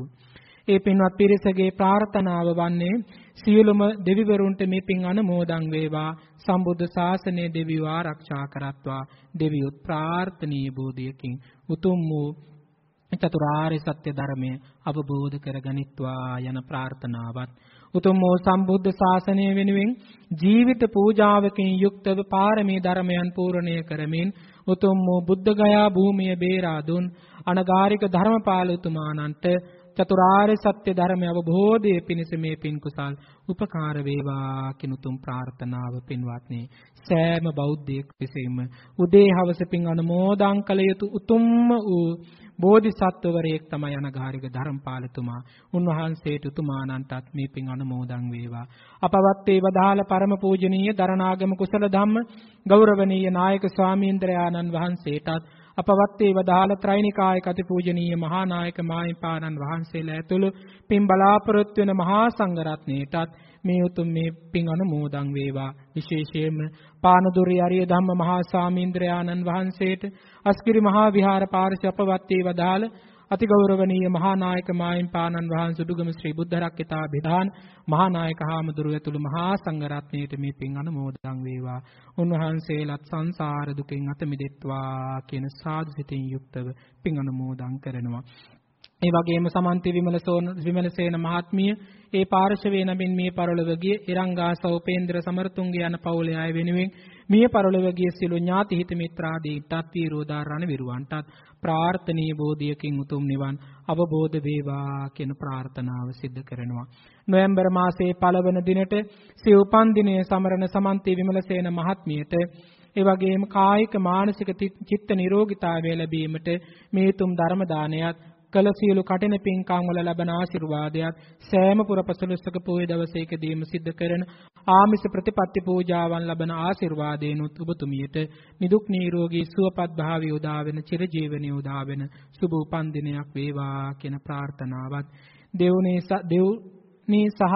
ඒ පින්වත් පිරිසගේ ප්‍රාර්ථනාව වන්නේ සියලුම දෙවිවරුන්ට මේ පින් අනුමෝදන් වේවා. සම්බුද්ධ ශාසනය දෙවියෝ ආරක්ෂා කරත්වා. දෙවියොත් ප්‍රාර්ථනීය බෝධියකින් උතුම් වූ චතුරාර්ය සත්‍ය ධර්මය අවබෝධ කරගනිත්වා යන ප්‍රාර්ථනාවත්. උතුම් වූ සම්බුද්ධ ශාසනය වෙනුවෙන් ජීවිත පූජාවකින් යුක්තව පාරමී ධර්මයන් පූර්ණණය කරමින් උතුම් වූ බුද්ධ ගයා භූමිය බේරා දුන්. අනගාരിക ධර්මපාල උතුමාණන්ට චතුරාර්ය සත්‍ය ධර්මය අවබෝධයේ පිණිස මේ පින් කුසල් උපකාර වේවා කිනුතුම් ප්‍රාර්ථනාව පින්වත්නි සෑම බෞද්ධයෙක් විසින්ම උදේ හවස පින් අනුමෝදන් කළ යුතු උතුම්ම වූ බෝධිසත්වවරයෙක් තමයි අනගාരിക ධර්මපාලතුමා. උන්වහන්සේට උතුමාණන්ටත් මේ පින් අනුමෝදන් වේවා. අපවත් ඒ වදාළ පරම පූජනීය දරණාගම කුසල ධම්ම ගෞරවනීය නායක ස්වාමීන්ද්‍රයාණන් වහන්සේටත් අපවත් ඒ වදාළ ත්‍රිනිකාය කති පූජනීය මහා නායක මාහිම්පාණන් වහන්සේලා ඇතුළු පින් බලාපොරොත්තු වෙන මහා සංඝරත්නයටත් මේ උතුම් මේ පින් අනුමෝදන් වේවා. විශේෂයෙන්ම පානදුරි අරිය ධම්ම මහා ස්වාමීන්ද්‍රයාණන් වහන්සේට අස්කිරි මහා විහාර පාර්ශ්ව අපවත් වේ වදාළ අතිගෞරවනීය මහා නායක මායිම්පාණන් වහන්සේ දුගම ශ්‍රී බුද්ධ රක්කිතා බිධාන මහා නායක හාමුදුරුව ඇතුළු මහා සංඝරත්නයට මේ පින් අනුමෝදන් වේවා. උන්වහන්සේලාත් සංසාර දුකෙන් අත මිදෙත්වා කියන සාදු සිතින් යුක්තව පින් අනුමෝදන් කරනවා. ඒ වගේම සමන්ති විමලසෝන විමලසේන මහත්මිය ඒ පාර්ශවයේ නමින් මේ පරලොව ගිය ඉරංගා සෞපේන්ද්‍ර සමරතුංග යන පවුලේ අය වෙනුවෙන් මිය පරලොව ගිය සියලු ඥාති හිත මිත්‍රාදීන්ටත් වීරෝදා රණවිරුවන්ටත් ප්‍රාර්ථනීය බෝධියකින් උතුම් නිවන් අවබෝධ වේවා කියන ප්‍රාර්ථනාව සිදු කරනවා. නොවැම්බර් මාසයේ පළවන දිනට සිය උපන් දිනයේ සමරන සමන්ති විමලසේන මහත්මියට ඒ වගේම කායික මානසික චිත්ත නිරෝගීතාවය ලැබීමට මේ උතුම් ධර්ම දානයත් කළ සියලු කටින පින්කම් වල ලබන ආශිර්වාදයත් සෑම පුරපසළොස්වක පොහොය දවසේකදීම සිද්ධ කරන ආමිස ප්‍රතිපත්ති පූජාවන් ලබන ආශිර්වාදේනුත් ඔබතුමියට නිදුක් නිරෝගී සුවපත් භාවය උදා වෙන චිරජීවනයේ උදා වෙන සුබ උපන් දිනයක් වේවා කියන ප්‍රාර්ථනාවත් දෙව්නේ දෙව්නී සහ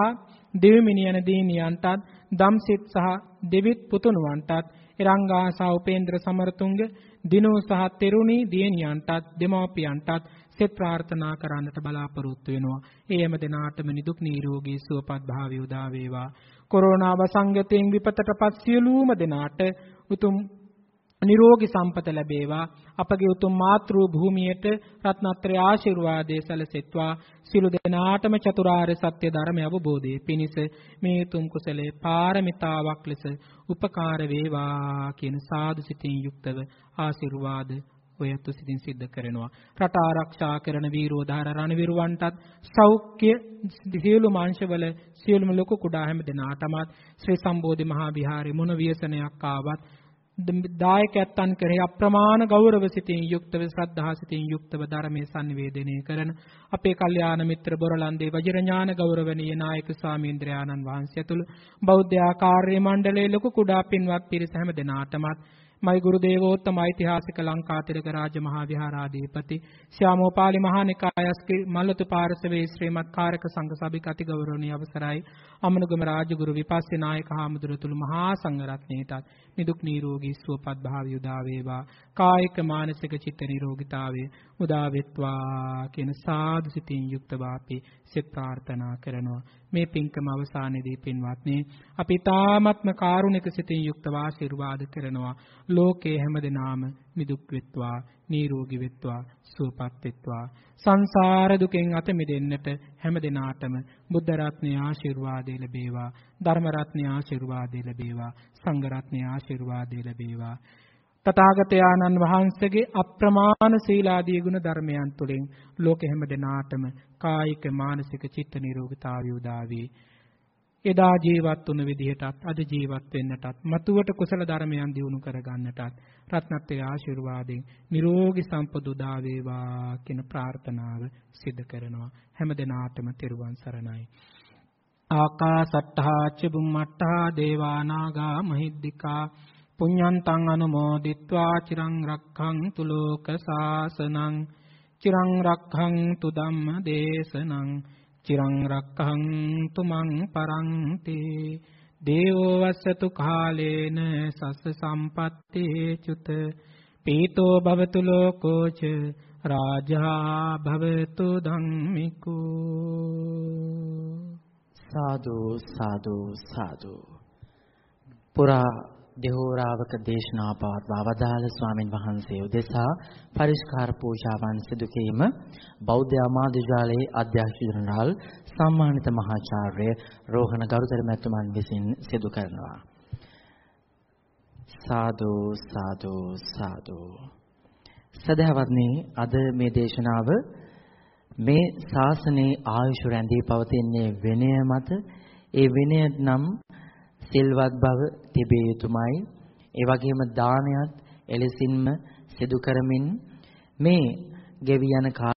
දෙවිමිනියන දීනියන්ටත් දම්සිට සහ දෙවිත් පුතුණුවන්ටත් එරංගා සහ උපේන්ද්‍ර සමරතුංග දිනෝ සහ තෙරුණී දියණියන්ටත් දෙමව්පියන්ටත් සෙත් ප්‍රාර්ථනා කරන්නට බලාපොරොත්තු වෙනවා. ඒ හැම දිනාටම නිදුක් නිරෝගී සුවපත් භාවය උදා වේවා. කොරෝනා වසංගතයෙන් විපතටපත් සියලුම දෙනාට උතුම් නිරෝගී සම්පත ලැබේවා. අපගේ උතුම් මාතෘ භූමියට රත්නත්‍රය ආශිර්වාදයේ සැලසෙත්වා. සිළු දෙනාටම චතුරාර්ය සත්‍ය ධර්මය අවබෝධයේ පිණිස මේ උතුම් කුසලේ පාරමිතාවක් ලෙස උපකාර වේවා කියන සාදු සිතින් යුක්තව ආශිර්වාද ඔයත් සිතින් සිද්ධ කරනවා. රට ආරක්ෂා කරන වීරෝධාර රණවිරුවන්ටත් සෞඛ්‍ය සියලු මාංශවල සියලුම ලොකු කුඩා හැම දෙනාටමත් ශ්‍රී සම්බෝධි මහා විහාරේ මොන ව්‍යසනයක් ආවත් දායකයන් කෙරෙහි අප්‍රමාණ ගෞරව සිතින් යුක්තව ශ්‍රද්ධා සිතින් යුක්තව ධර්මයේ sannivedanaya කරන අපේ කල්යාණ මිත්‍ර බොරලන්දේ වජිරඥාන ගෞරවනීය නායක ස්වාමීන්ද්‍රයාණන් වහන්සේ ඇතුළු බෞද්ධ ආකාර්ය මණ්ඩලයේ ලොකු කුඩා පින්වත් පිරිස හැම දෙනාටමත් මයි ගුරු දේවෝත්තම ඓතිහාසික ලංකාතිලක රාජ මහා විහාරාධිපති ශ්‍යාමෝපාලි මහා නිකායස්කි මල්ලතු පාර්ශවයේ ශ්‍රීමත් කාරක සංඝ සභික අති ගෞරවනීය අවසරයි. අමනුගම රාජගුරු විපස්සී නායක හාමුදුරුතුළු මහා සංඝරත්නයටත් නිදුක් නිරෝගී සුවපත් භාවය උදා වේවා. කායික මානසික චිත්ත නිරෝගීතාවය උදා වෙත්වා කියන සාදු සිතින් යුක්තව අපි සෙත් ප්‍රාර්ථනා කරනවා. මේ පින්කම අවසානයේදී පින්වත්නි අපි තාමත්ම කාරුණික සිතින් යුක්තව ආශිර්වාද කරනවා. ලෝකේ හැමදෙනාම නිදුක් වෙත්වා නිරෝගී වෙත්වා සුවපත් වෙත්වා. සංසාර දුකෙන් අත මිදෙන්නට හැමදෙනාටම බුද්ධ රත්නයේ ආශිර්වාදය ලැබේවා ධර්ම රත්නයේ ආශිර්වාදය ලැබේවා සංඝ රත්නයේ ආශිර්වාදය ලැබේවා. තථාගතයන්න් වහන්සේගේ අප්‍රමාණ සීලාදී ගුණ ධර්මයන් තුළින් ලෝක හැම දෙනාටම කායික මානසික චිත්ත නිරෝගීතාවය උදා වේ. එදා ජීවත් වුණ විදිහටත් අද ජීවත් වෙන්නටත් මතුවට කුසල ධර්මයන් දිනු කරගන්නටත් රත්නත්‍රයේ ආශිර්වාදයෙන් නිරෝගී සම්පත උදා වේවා කියන ප්‍රාර්ථනාව සිදු කරනවා හැම දිනාටම තෙරුවන් සරණයි ආකාසට්ඨා ච බුම්මට්ඨා දේවා නාග මහිද්దికා පුඤ්ඤන්තං අනුමෝදිත්වා චිරං රක්ඛන්තු ලෝක සාසනං චිරං රක්ඛන්තු ධම්ම දේශනං චිරං රක්ඛන්තු මං පරන්ති. දේවෝ වස්සතු කාලේන සස්ස සම්පත්තේ චුත පීතෝ භවතු ලෝකෝච රාජා භවතු ධම්මිකෝ. සාදු සාදු සාදු. පුරා දෙහෝරාවක දේශනා පවත්වා වදාළ ස්වාමින් වහන්සේ උදෙසා පරිස්කාර පූජාවන් සිදු කිරීම බෞද්ධ ආමාත්‍යාලයේ අධ්‍යක්ෂ ජනරාල් සම්මානිත මහාචාර්ය රෝහණ ගරුතර මැතිතුමන් විසින් සිදු කරනවා. සාදු සාදු සාදු. සදහවත්නි අද මේ දේශනාව මේ ශාසනයේ ආයුෂ රැඳී පවතින්නේ විනය මත. ඒ විනය නම් සිල්වත් බව තිබිය යුතුමයි. ඒ වගේම දානයත් එලෙසින්ම සිදු කරමින් මේ ගෙවි යන